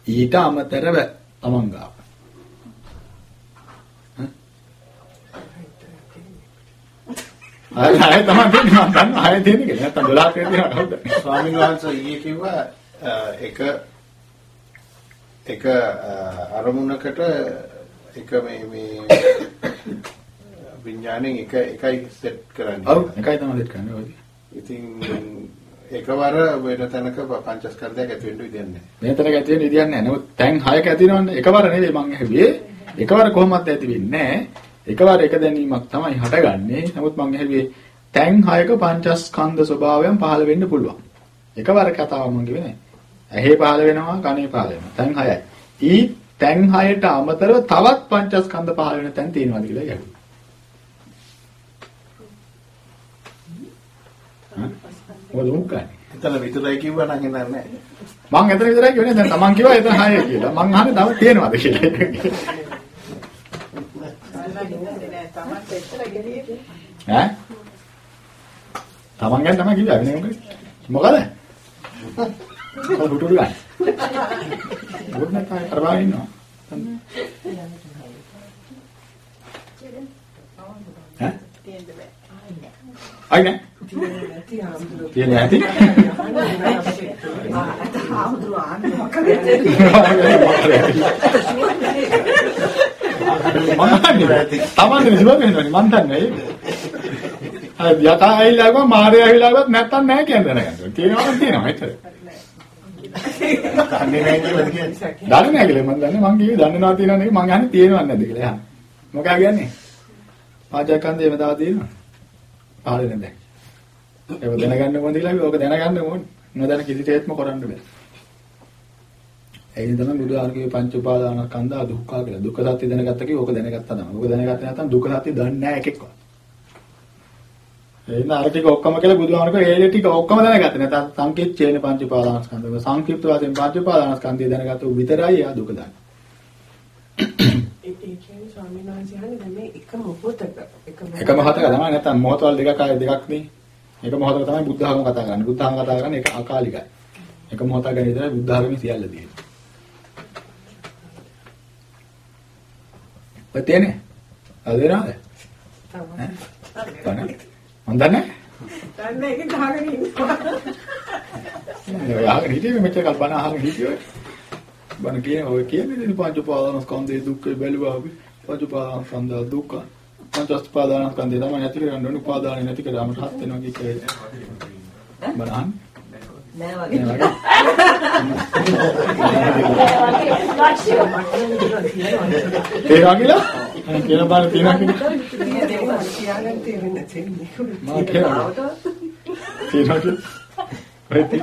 ඊට අමතරව තමන් ගාව. ආයෙ ආයෙ තමයි දෙන්නේ මම දන්නවා ආයෙ දෙන්නේ කියලා. නැත්තම් 12ක් වෙනවා කවුද? ස්වාමීන් වහන්සේ ඊයේ කිව්වා එක එක අරමුණකට එක මේ මේ විඥාණයෙන් එක එකයි සෙට් කරන්නේ. ඔව් එකයි තමයි දෙත් කරන්නේ ඔය. ඉතින් එකවර වෙන තැනක පංචස්කන්ධයක් ඇති වෙන්න විදියක් නැහැ. මෙතනක ඇති වෙන විදියක් නැහැ. නමුත් තැන් හයක ඇති වෙනවනේ. එකවර නෙවෙයි මං ඇහුවේ. එකවර කොහොමද ඇති වෙන්නේ එකවර එක දැනීමක් තමයි හටගන්නේ. නමුත් මම ඇහුවේ තැන් හයක පංචස්කන්ධ ස්වභාවයන් පහළ වෙන්න පුළුවන්. එකවර කතාව මම කිව්වේ නෑ. ඇහි පහළ වෙනවා, කනේ පහළ වෙනවා. තැන් හයයි. ඊ තැන් හයට අමතරව තවත් පංචස්කන්ධ පහළ වෙන තැන් තියෙනවාද කියලා යහුවා. මොකද උන්කන්නේ? එතන විතරයි කිව්වා නම් එන්නේ නැහැ. මං එතන විතරයි කියන්නේ දැන් තමන් කිව්වා එතන 6 කියලා. මං අහන්නේ තව තියෙනවද කියලා. තමන්ට එච්චර ගෙලියේ ඈ? තමන් ගැන තමයි කිව්වේ අනේ මොකද? මොකද? මොකද හුටුරු ගන්න. මොකද නැත්නම් කරබාගෙන ඉන්නවා. ඈ? තියෙන්න බෑ. අයි නෑ. නැති ආම්දුර. තියෙන්නේ නැති. ආමුදුර ආන්නේ තමන් දින ජීවත් වෙනවනේ මන් දන්නේ ඒක. අය යකා ඇවිල්ලා ගම මාරේ ඇවිල්ලා ගමත් නැත්තම් නැහැ කියන දැනගන්න. තියෙනවා නම් තියෙනවා එච්චර. දන්නේ නැහැ කියලාද කියන්නේ? දන්නේ නැහැ කියලා මම දන්නේ මං කිව්වේ දන්නනවා තියෙනවා නෙවෙයි මං අහන්නේ තියෙනවද නැද්ද කියලා අහන්නේ. මොකක්ද කියන්නේ? පාජකන්දේම තව තියෙනවා. පහලෙන් දැන්. ඒක දැනගන්න ඕනේ කියලා අපි ඕක දැනගන්න ඕනේ. නොදැන කිසිසේත්ම කරන්න බෑ. ඒ තමයි බුදු ආර්ගයේ පංච උපාදානස්කන්ධ දුක්ඛ කියලා. දුක්ඛ සත්‍ය දැනගත්ත කිව්ව ඕක දැනගත්තා තමයි. ඕක දැනගත්තේ නැත්නම් දුක්ඛ සත්‍ය දන්නේ නැහැ එකෙක්වත්. එහෙනම් අර ටික ඔක්කොම කියලා බුදුහාමරක ඒ ටික ඔක්කොම දැනගත්තේ නැත්නම් සංකීර්ණ පංච උපාදානස්කන්ධ. සංකීර්ත වශයෙන් පංච උපාදානස්කන්ධය දැනගත්තු විතරයි යා දුක දන්නේ. ඒ කියන්නේ ස්වාමීන් වහන්සේ අහන්නේ දැන් මේ එක මොහොතක එක මොහොතක තමයි නැත්නම් මොහොතවල දෙකක් ආයේ දෙකක් නේ. එක මොහොතක තමයි බුද්ධ ධර්ම කතා කරන්නේ. බුද්ධ ධර්ම කතා කරන්නේ ඒක අකාලිකයි. එක මොහොතක් ගැන විතරයි බුද්ධ ධර්මයේ සියල්ල තියෙන්නේ. ඔය තේනේ? අදේනාද? තමයි. මන් දන්නේ. දන්නේ ඒක ගහගෙන ඉන්නවා. ඔය අහගෙන හිටියේ මෙච්චර කල් බණ අහගෙන හිටියෝ. බණ කියන ඔය කියන්නේ පංච උපාදානස්කන්ධයේ දුක්ඛය බැලුවා අපි. පංච උපාදානස්කන්ධ දුක්ඛ. පංච උපාදානස්කන්ධය තමයි නැති කරගන්න ඕනේ. උපාදානෙ නැති කරාම රහත් වෙනවා කියේ. බණ අහන්නේ. නෑ වගේ. නෑ වගේ. තේරෙනවා කියලා? වෙති.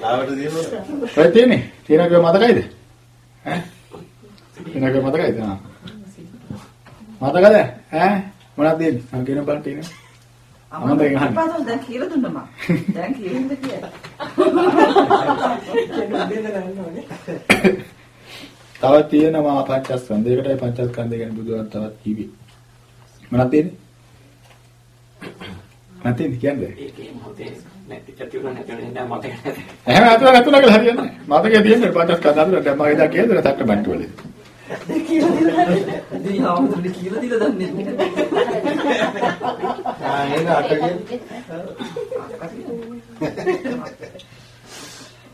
ලාවට දිනනවා. ඔය තියෙන්නේ. කියලා මතකයිද? ඈ? කියලා මතකයිද? මතකද? ඈ? මොනවද දෙන්නේ? කියන බාර තියෙනවා. අමන්ද ගහන්න. පාදෝ දැන් කියලා දුන්නා මම. දැන් කියන්න කියලා. තව තියෙනවා පංචස්කන්ධයකටයි පංචස්කන්ධය ගැන බුදුන් තවත් කිව්වේ. මොනවද තියෙන්නේ? නැතිද කියන්නේ? ඒකේ මොහොතේ නැති චතිවර නැති වෙන නෑ මතක නැති. එහෙම අතුල නැතුණා කියලා හරියන්නේ නැහැ. මතකයේ තියෙන්නේ පංචස්කන්ධ අතුල දැන් මම එදා කියද තක්ක බන්ට් වලදී. කියලා දීලා. ඉතින් ආවුදුනේ කියලා දීලා දන්නේ නැහැ. ආ ඒක අටගෙන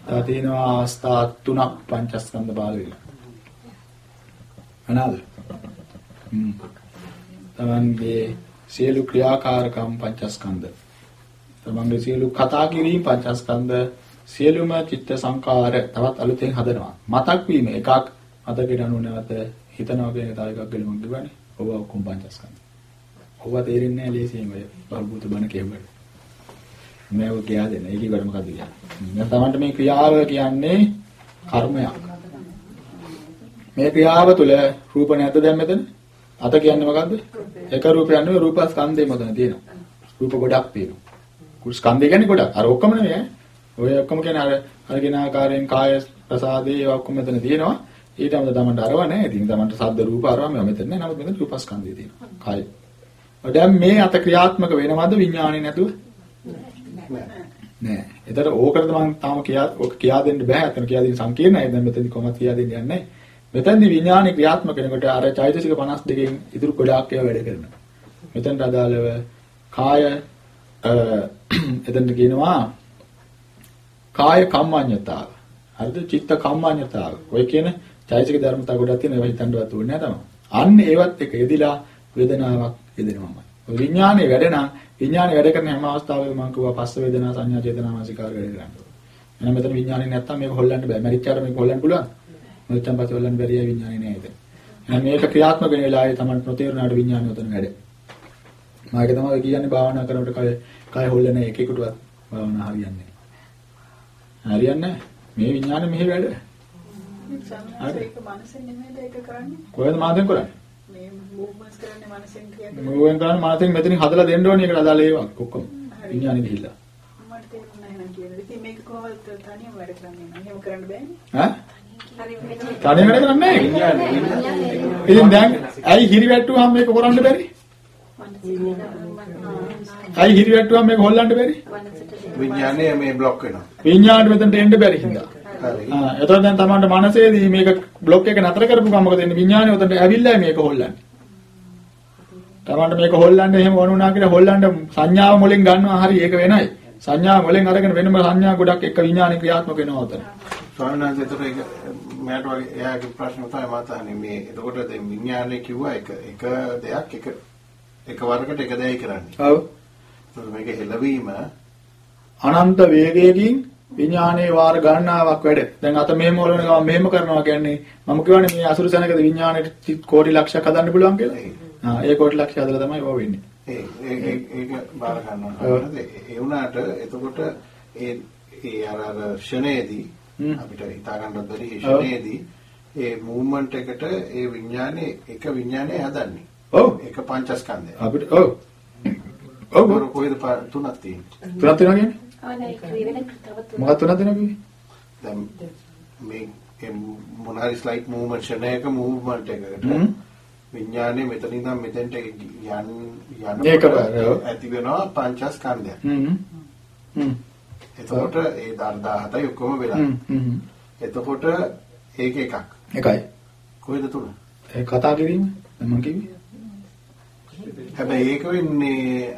තව තියෙනවා අවස්ථා තුනක් පංචස්කන්ධ බාල වෙලා. අනාද? හ්ම්. තමන්ගේ සියලු ක්‍රියාකාරකම් පංචස්කන්ධ. තමන්ගේ සියලු කතා කිරීම පංචස්කන්ධ සියලුම චිත්ත සංකාර තවත් අලුතෙන් හදනවා. මතක් වීම එකක් මතකයට අනුව නැවත හිතනවා කියන තව එකක් ගලමුන් දුවනේ. ඔබ ඔක්කොම පංචස්කන්ධ. ඔබ තේරෙන්නේ නැහැ ලේසියෙන් ඔය බහුබූත බණ කියවන්න. මේව කියා දෙන්න. ඒක ඉවර මොකද කියන්නේ? දැන් තමන්ට මේ ක්‍රියාව කියන්නේ කර්මයක්. මේ ක්‍රියාව තුළ රූප නැද්ද දැන් මෙතන? අත කියන්නේ මොකද්ද? එක රූපයක් නෙවෙයි රූප ස්කන්ධය මොතන තියෙනවා. රූප ගොඩක් තියෙනවා. කුස් ස්කන්ධය කියන්නේ ගොඩක්. අර ඔක්කොම නෙවෙයි ඈ. ඔය ඔක්කොම කියන්නේ අර අරගෙන ආකාරයෙන් කාය ප්‍රසාදේ ඒවා ඔක්කොම මෙතන තියෙනවා. ඊට අමතරව තමන්ට අරව නැහැ. ඉතින් තමන්ට ශබ්ද රූප අරව මේවා මෙතන නැහැ. නමුත් මෙතන රූප ස්කන්ධය තියෙනවා. කාය. දැන් මේ අත ක්‍රියාත්මක වෙනවද විඥානේ නැතුව? නෑ. ඒතර ඕකටද මම තාම කියා ඔක කියා දෙන්න බෑ. අතන කියා දෙන්න සංකීර්ණයි. දැන් මෙතනදි කොහොමද කියා දෙන්න යන්නේ. මෙතනදි විඥානේ ක්‍රියාත්මක වෙනකොට අර චෛතසික 52කින් ඉතුරු ගොඩාක් ඒවා වැඩ කරනවා. මෙතනට අදාළව කාය එතනට කියනවා කාය කම්මඤ්ඤතාව. හරිද? චිත්ත කම්මඤ්ඤතාව. ඔය කියන චෛතසික ධර්මතා ගොඩක් තියෙනවා. ඒවා හිතන්නවත් ඕනේ නැහැ තමයි. අන්න ඒවත් එක යෙදිලා වේදනාවක් යෙදෙනවමයි. ඔය විඥානේ වැඩ නම් විඥානේ වැඩ කරන හැම අවස්ථාවෙම මම කිව්වා පස්ස වේදනා සංඥා චේතනා මානසිකාර වැඩ කරනවා. එහෙනම් මෙතන විඥානේ නැත්තම් මේක හොල්ලන්න බෑ. මැරිච්චාට මේක හොල්ලන්න පුළුවන්. මැරිච්චන් පස්සේ හොල්ලන්න බැරි අය විඥානේ නෑ එතන. එහෙනම් මේක ක්‍රියාත්මක වෙන වෙලාවේ තමයි නොතේරුණාට විඥානේ උතන වැඩ. මම ඒක තමයි කියන්නේ භාවනා කරනකොට කය කය හොල්ලන එකෙකුටවත් භාවනා හරියන්නේ නෑ. හරියන්නේ නෑ. මේ විඥානේ මෙහෙ වැඩ. කොහෙද මාතෙන් කරන්නේ? මේ මූව්මන්ට්ස් කරන්නේ මනසෙන් ක්‍රියා කරන්නේ. මූවෙන් කරන්නේ මාතෙන් මෙතනින් හදලා දෙන්න ඕනේ ඒකට අදාළ ඒවා ඔක්කොම. විඥානේ ගිහිල්ලා. මට තේරුණා එහෙනම් කියන. ඉතින් මේක කොහොමද තනියම වැඩ කරන්නේ? එහෙම කරන්න බෑනේ. ඈ? හරි තනිය වැඩ කරන්නේ නැහැ. ඉතින් දැන් ඇයි හිරි වැට්ටුවාම මේක කරන්න බැරි? ඇයි හිරි වැට්ටුවාම මේක හොල්ලන්න බැරි? විඥානය මේ බ්ලොක් වෙනවා. විඥාණයට මෙතනට එන්න බැරි හින්දා. හරි. එතකොට දැන් තමන්ට මනසේදී මේක બ્લોක් එක නතර කරපු ගමන් මොකද වෙන්නේ? විඥාණය උතන්ට ඇවිල්ලා මේක හොල්ලන්නේ. තමන්ට මේක හොල්ලන්න එහෙම වුණා කියලා හොල්ලන්න සංඥාව මුලින් ගන්නවා හරි ඒක වෙනයි. සංඥාව මුලින් අරගෙන වෙනම සංඥා ගොඩක් එක්ක විඥාණය ක්‍රියාත්මක වෙනවා උතන. ස්වාමීන් වහන්සේ ඒතර ඒක මට වගේ එයාගේ ප්‍රශ්න තමයි මාතහනේ මේ එතකොට දැන් විඥානය කිව්වා එක එක දෙයක් එක එකවරකට එක දෙයයි කරන්නේ. ඔව්. ඒතකොට මේක හෙලවීම අනන්ත වේගයකින් විඥානයේ වාර ගණනාවක් වැඩ. දැන් අත මෙහෙම වලන ගමන් මෙහෙම කරනවා කියන්නේ මම කියවනේ මේ අසුරු සැනකද විඥානයේ කෝටි ලක්ෂයක් හදන්න පුළුවන් කියලා. ආ ඒ කෝටි ලක්ෂය හදලා තමයි ඕව වෙන්නේ. ඒ ඒ ඒක බාර ගන්නවා. ඒ වුණාට එතකොට ඒ ඒ අර අර ෂණේදී. අපිට හිතා ගන්න බැරි. ෂණේදී ඒ මූවමන්ට් එකට ඒ විඥානේ එක විඥානේ හදන්නේ. ඔව්. එක පංචස්කන්ධය. අපිට ඔව්. ඔව්. කොහෙද තුනක් තියෙන්නේ? තුනක් තියෙනවා කියන්නේ? නෑ මොකක්ද දෙනවා කිව්වේ? දැන් මේ ඒ මොන හරි ස්ලයිට් මූවමන්ට් ෂණයක මූවමන්ට් එකකට. විඥානේ මෙතන ඉඳන් මෙතෙන්ට යන් යන. ඇති වෙනවා පංචස්කන්ධය. හ්ම්. හ්ම්. එතකොට ඒ දාර 17යි ඔක්කොම වෙලා. හ්ම්. හ්ම්. එතකොට ඒක එකක්. එකයි. කොහෙද තුන? ඒ කතා කිරීම මම කිව්වේ. හැබැයි ඒක වෙන්නේ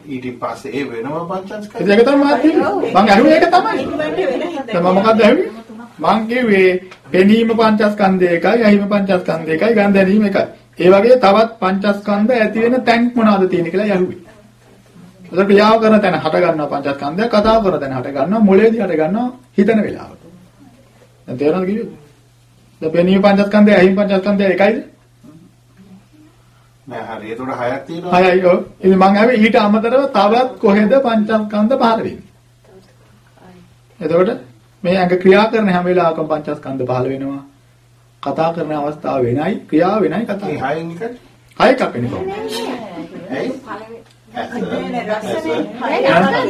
අ, ඊට පස්සේ ඒ වෙනම පංචස්කන්ධය. ඉතින් ඒක තමයි මාත් කිව්වේ. මං අහුවේ ඒක තමයි. දැන් මම මොකද්ද අහුවේ? මං කිව්වේ පෙනීම පංචස්කන්ධය එකයි, ඇහිම පංචස්කන්ධය එකයි, ගන්ධ දැනීම එකයි. ඒ වගේ තවත් පංචස්කන්ධ ඇති වෙන තැන් මොනවද තියෙන්නේ කියලා යහුවේ. ඒක ක්‍රියාව කරන තැන හට ගන්නවා පංචස්කන්ධය, කතාව කරන තැන හට ගන්නවා, මොලේදී හට ගන්නවා හිතන වෙලාවට. දැන් තේරෙනවද කිව්වේ? දැන් පෙනීම පංචස්කන්ධය, ඇහිම පංචස්කන්ධය එකයිද? නෑ හරි. ඒතකොට හයක් තියෙනවා. හයයි ඔව්. ඉතින් මං ආවේ ඊට අමතරව තවත් කොහෙද පංචස්කන්ධ පහළ වෙන්නේ? එතකොට මේ ඇඟ ක්‍රියා කරන හැම වෙලාවකම පංචස්කන්ධ පහළ වෙනවා. කතා කරන අවස්ථාව වෙනයි, ක්‍රියාව වෙනයි කතා. ඒ හයෙන් එකද? හය එකක් වෙන්නේ කොහොමද? ඇයි?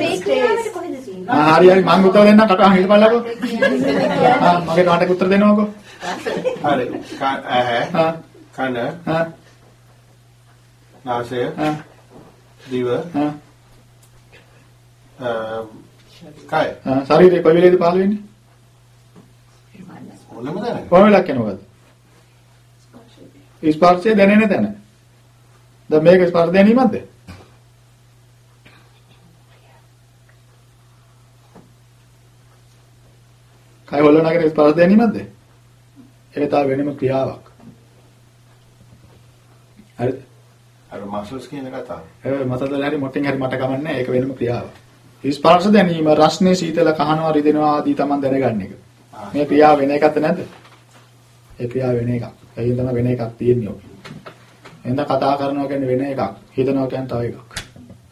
මේ ක්‍රියාවට කොහෙද තියෙන්නේ? ආ හරි හරි මං උත්තර කට අහන් හිටපල්ලකෝ. ආ මගේ කාටට උත්තර දෙන්නවකෝ. හරි. කන, නාසය, දිව, කය. ශරීරේ කොයි වෙලේද පහළ වෙන්නේ? මොනම දැනගන්න. කොහොම වෙලක් යන මොකද? ස්පර්ශය දැනෙන තැන. දැන් මේක ස්පර්ශ දැනීමක්ද? කය හොල්ලනගෙන ස්පර්ශ දැනීමක්ද? ඒක තව වෙනම ක්‍රියාවක්. හරිද? අර මසල්ස් කියන කතාව. ඒ මතදල හරි මොටෙන් හරි මට කමන්නේ ඒක වෙනම ක්‍රියාවක්. ස්පර්ශ දැනීම රස්නේ සීතල කහනවා රිදෙනවා ආදී Taman දැනගන්න එක. මේ ක්‍රියාව වෙන එකක්ද නැද්ද? ඒ ක්‍රියාව වෙන එකක්. එයින් තමයි වෙන එකක් තියෙන්නේ ඔක. එහෙනම් කතා කරනවා කියන්නේ වෙන එකක්. හිතනවා කියන්නේ තව එකක්.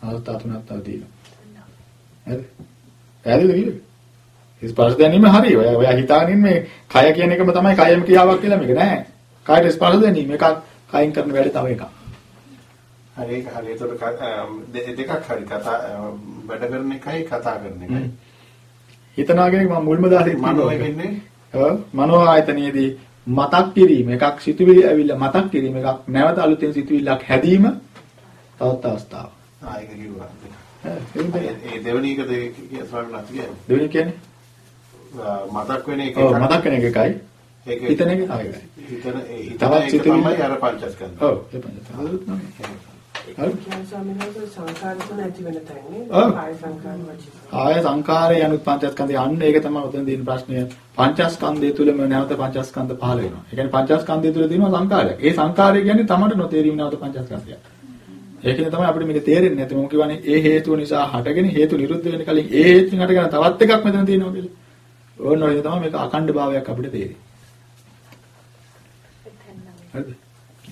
අවස්ථා තුනක් තව තියෙනවා. හරිද? පැහැදිලිද කිව්වේ? ස්පර්ශ දැනීම හරි. ඔය ඔය හිතාගෙන මේ කය කියන එකම තමයි කයම ක්‍රියාවක් කියලා මේක නෑ. කයට ස්පර්ශ දැනීම එකක් කයින් කරන වැඩ තව එකක්. හරි ඒක හරි. ඒතකොට දෙකක් හරි. කතා වැඩ කරන එකයි කතා කරන එකයි. එක මම මුල්ම දාලා මනෝ වෙන්නේ ඔව් මනෝ ආයතනයේදී මතක් කිරීම එකක් සිතුවිලි ඇවිල්ලා මතක් කිරීම එකක් නැවත අලුතෙන් සිතුවිල්ලක් හැදීම තවත් අවස්ථාවක්. ආ ඒක කිව්වා. ඒ දෙවෙනි එක දෙක කිය ස්වාමීන් වහන්සේ කියන්නේ. දෙවෙනි කියන්නේ මතක් වෙන එක එකක්. මතක් වෙන එක එකයි. ඒක හිතන එක එකයි. හිතන ඒ හිතන එක තමයි අර පංචස්කන්ධ. ඔව් ඒ පංචස්කන්ධ. කාය සංකාරය යනුත් පංචස්කන්ධය අන්න ඒක තමයි උතන තියෙන ප්‍රශ්නය. පංචස්කන්ධය තුලම නැවත පංචස්කන්ධ පහළ වෙනවා. ඒ කියන්නේ පංචස්කන්ධය තුල තියෙනවා සංකාරයක්. ඒ සංකාරය කියන්නේ තමට නොතේරීම නැවත පංචස්කන්ධයක්. ඒකනේ තමයි අපිට මේක තේරෙන්නේ නැති මොකද කියන්නේ ඒ හේතුව නිසා හටගෙන හේතු නිරුද්ධ වෙන කලින් ඒ හේතුන් හටගෙන තවත් එකක් මෙතන තියෙනවා කියලා. ඕන ඔය තමයි මේක අඛණ්ඩ භාවයක් අපිට තේරෙන්නේ. හරිද?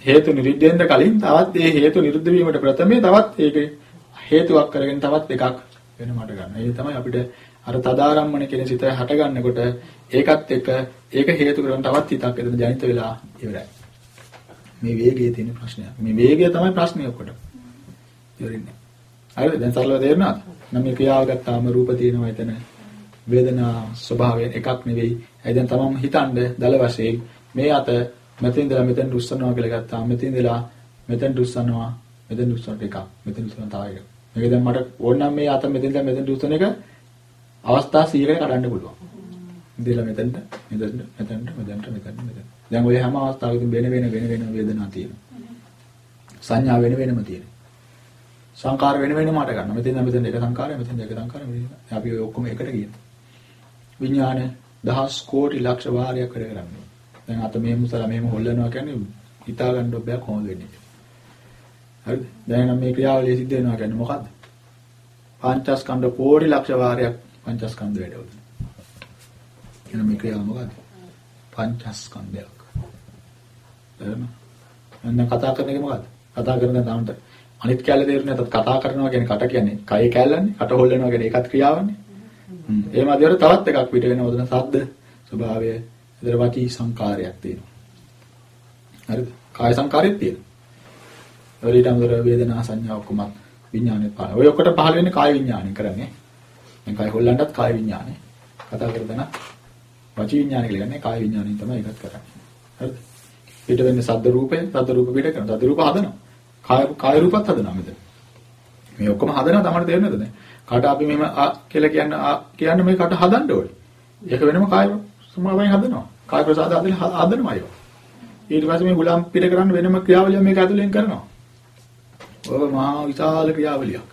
හේතු නිරුද්ධ වෙන්න කලින් තවත් ඒ හේතු නිරුද්ධ වීමට ප්‍රථමේ තවත් ඒකේ හේතුවක් කරගෙන තවත් එකක් වෙන මට ගන්න. ඒ තමයි අපිට අර තදාරම්මන කියන සිත හට ගන්නකොට ඒකත් එක ඒක හේතු කරගෙන තවත් හිතක් එතන ජනිත වෙලා ඉවරයි. මේ වේගයේ තියෙන ප්‍රශ්නයක්. මේ වේගය තමයි ප්‍රශ්නේ ඔක්කොට. ඉවරින්නේ. හරිද? දැන් සරලව තේරුණාද? නම් මේ ක්‍රියාව ගත්තාම රූප තියෙනවා එතන. වේදනා ස්වභාවයෙන් එකක් නෙවෙයි. ඒ දැන් තමම හිතනද දල වශයෙන් මේ අත මෙතෙන් ඉඳලා මෙතෙන් රුස්සනවා කියලා ගත්තාම මෙතෙන් ඉඳලා මෙතෙන් රුස්සනවා මෙතෙන් රුස්සනට එකක්. මෙතෙන් රුස්සන තව එකක්. මේක දැන් මට ඕනනම් මේ අත මෙතෙන් ඉඳලා මෙතෙන් රුස්සන එක අවස්ථා 100කට කඩන්න පුළුවන්. ඉඳලා මෙතෙන්ට මෙතෙන්ට මෙතෙන්ට මෙතෙන්ට මෙතෙන්ට මෙතෙන්ට. දැන් ඔය හැම අවස්ථාවකදී වෙන වෙන වෙන වෙන වේදනා තියෙනවා. සංඥා වෙන වෙනම තියෙනවා. සංකාර වෙන වෙනම අට ගන්න. මෙතෙන් මෙතෙන් එක සංකාරය මෙතෙන් එක සංකාරය මෙතෙන්. අපි ඔය ඔක්කොම එකට කියනවා. විඥාන දහස් කෝටි ලක්ෂ වාරයක් වැඩ කරන්නේ. දැන් අත මෙහෙම උසලා මෙහෙම හොල්ලනවා කියන්නේ හිතා ගන්න ඔබයක් කොහොමද වෙන්නේ. හරිද? දැන් නම් මේ ක්‍රියාවලිය සිද්ධ වෙනවා කියන්නේ මොකද්ද? පංචස්කන්ධ කෝටි ලක්ෂ වාරයක් පංචස්කන්ධ වැඩවල. එහෙනම් මේ ක්‍රියාව මොකද්ද? පංචස්කන්ධයක්. එහෙනම් එන්න කතා කරන එක මොකද්ද? කතා කරන තාමට අනිත් කැලේ තේරුනේ නැතත් කතා කරනවා කියන්නේ කට කියන්නේ කය කැලන්නේ කට හොල්ලනවා කියන්නේ ඒකත් ක්‍රියාවන්නේ. හ්ම් ඒ මාදියර තවත් එකක් පිට වෙන උදන සද්ද ස්වභාවය ඉතර වචී සංකාරයක් තියෙනවා. හරිද? කාය සංකාරයක් තියෙනවා. ඊට අමතර වේදනා සංඥා ඔක්කොම විඥානෙත් පහළ. ඔය ඔක්කොට පහළ වෙන්නේ කාය විඥානෙ කරන්නේ. දැන් කය හොල්ලන්නත් කාය විඥානෙ. කතා කරදන වචී විඥානෙ කියලා කියන්නේ කාය විඥානෙන් තමයි ඒකත් කරන්නේ. හරිද? පිට වෙන්නේ සද්ද රූපය, සද්ද රූප පිට කරනවා. සද්ද රූප හදනවා. කාය කාය රූපත් හදනවා මෙතන. මේ ඔක්කොම හදනවා තමයි තේරෙන්නේද දැන්? කට අපි මෙහෙම ආ කියලා කියන්න ආ කියන්න මේ කට හදන්න ඕනේ. ඒක වෙනම කාය සමාවෙන් හදනවා. කාය ප්‍රසාද හදලා හදනවා ඒක. ඊට පස්සේ මේ ගුලම් පිට කරන්න වෙනම ක්‍රියාවලියක් මේක ඇතුලෙන් කරනවා. ඔය මහා විශාල ක්‍රියාවලියක්.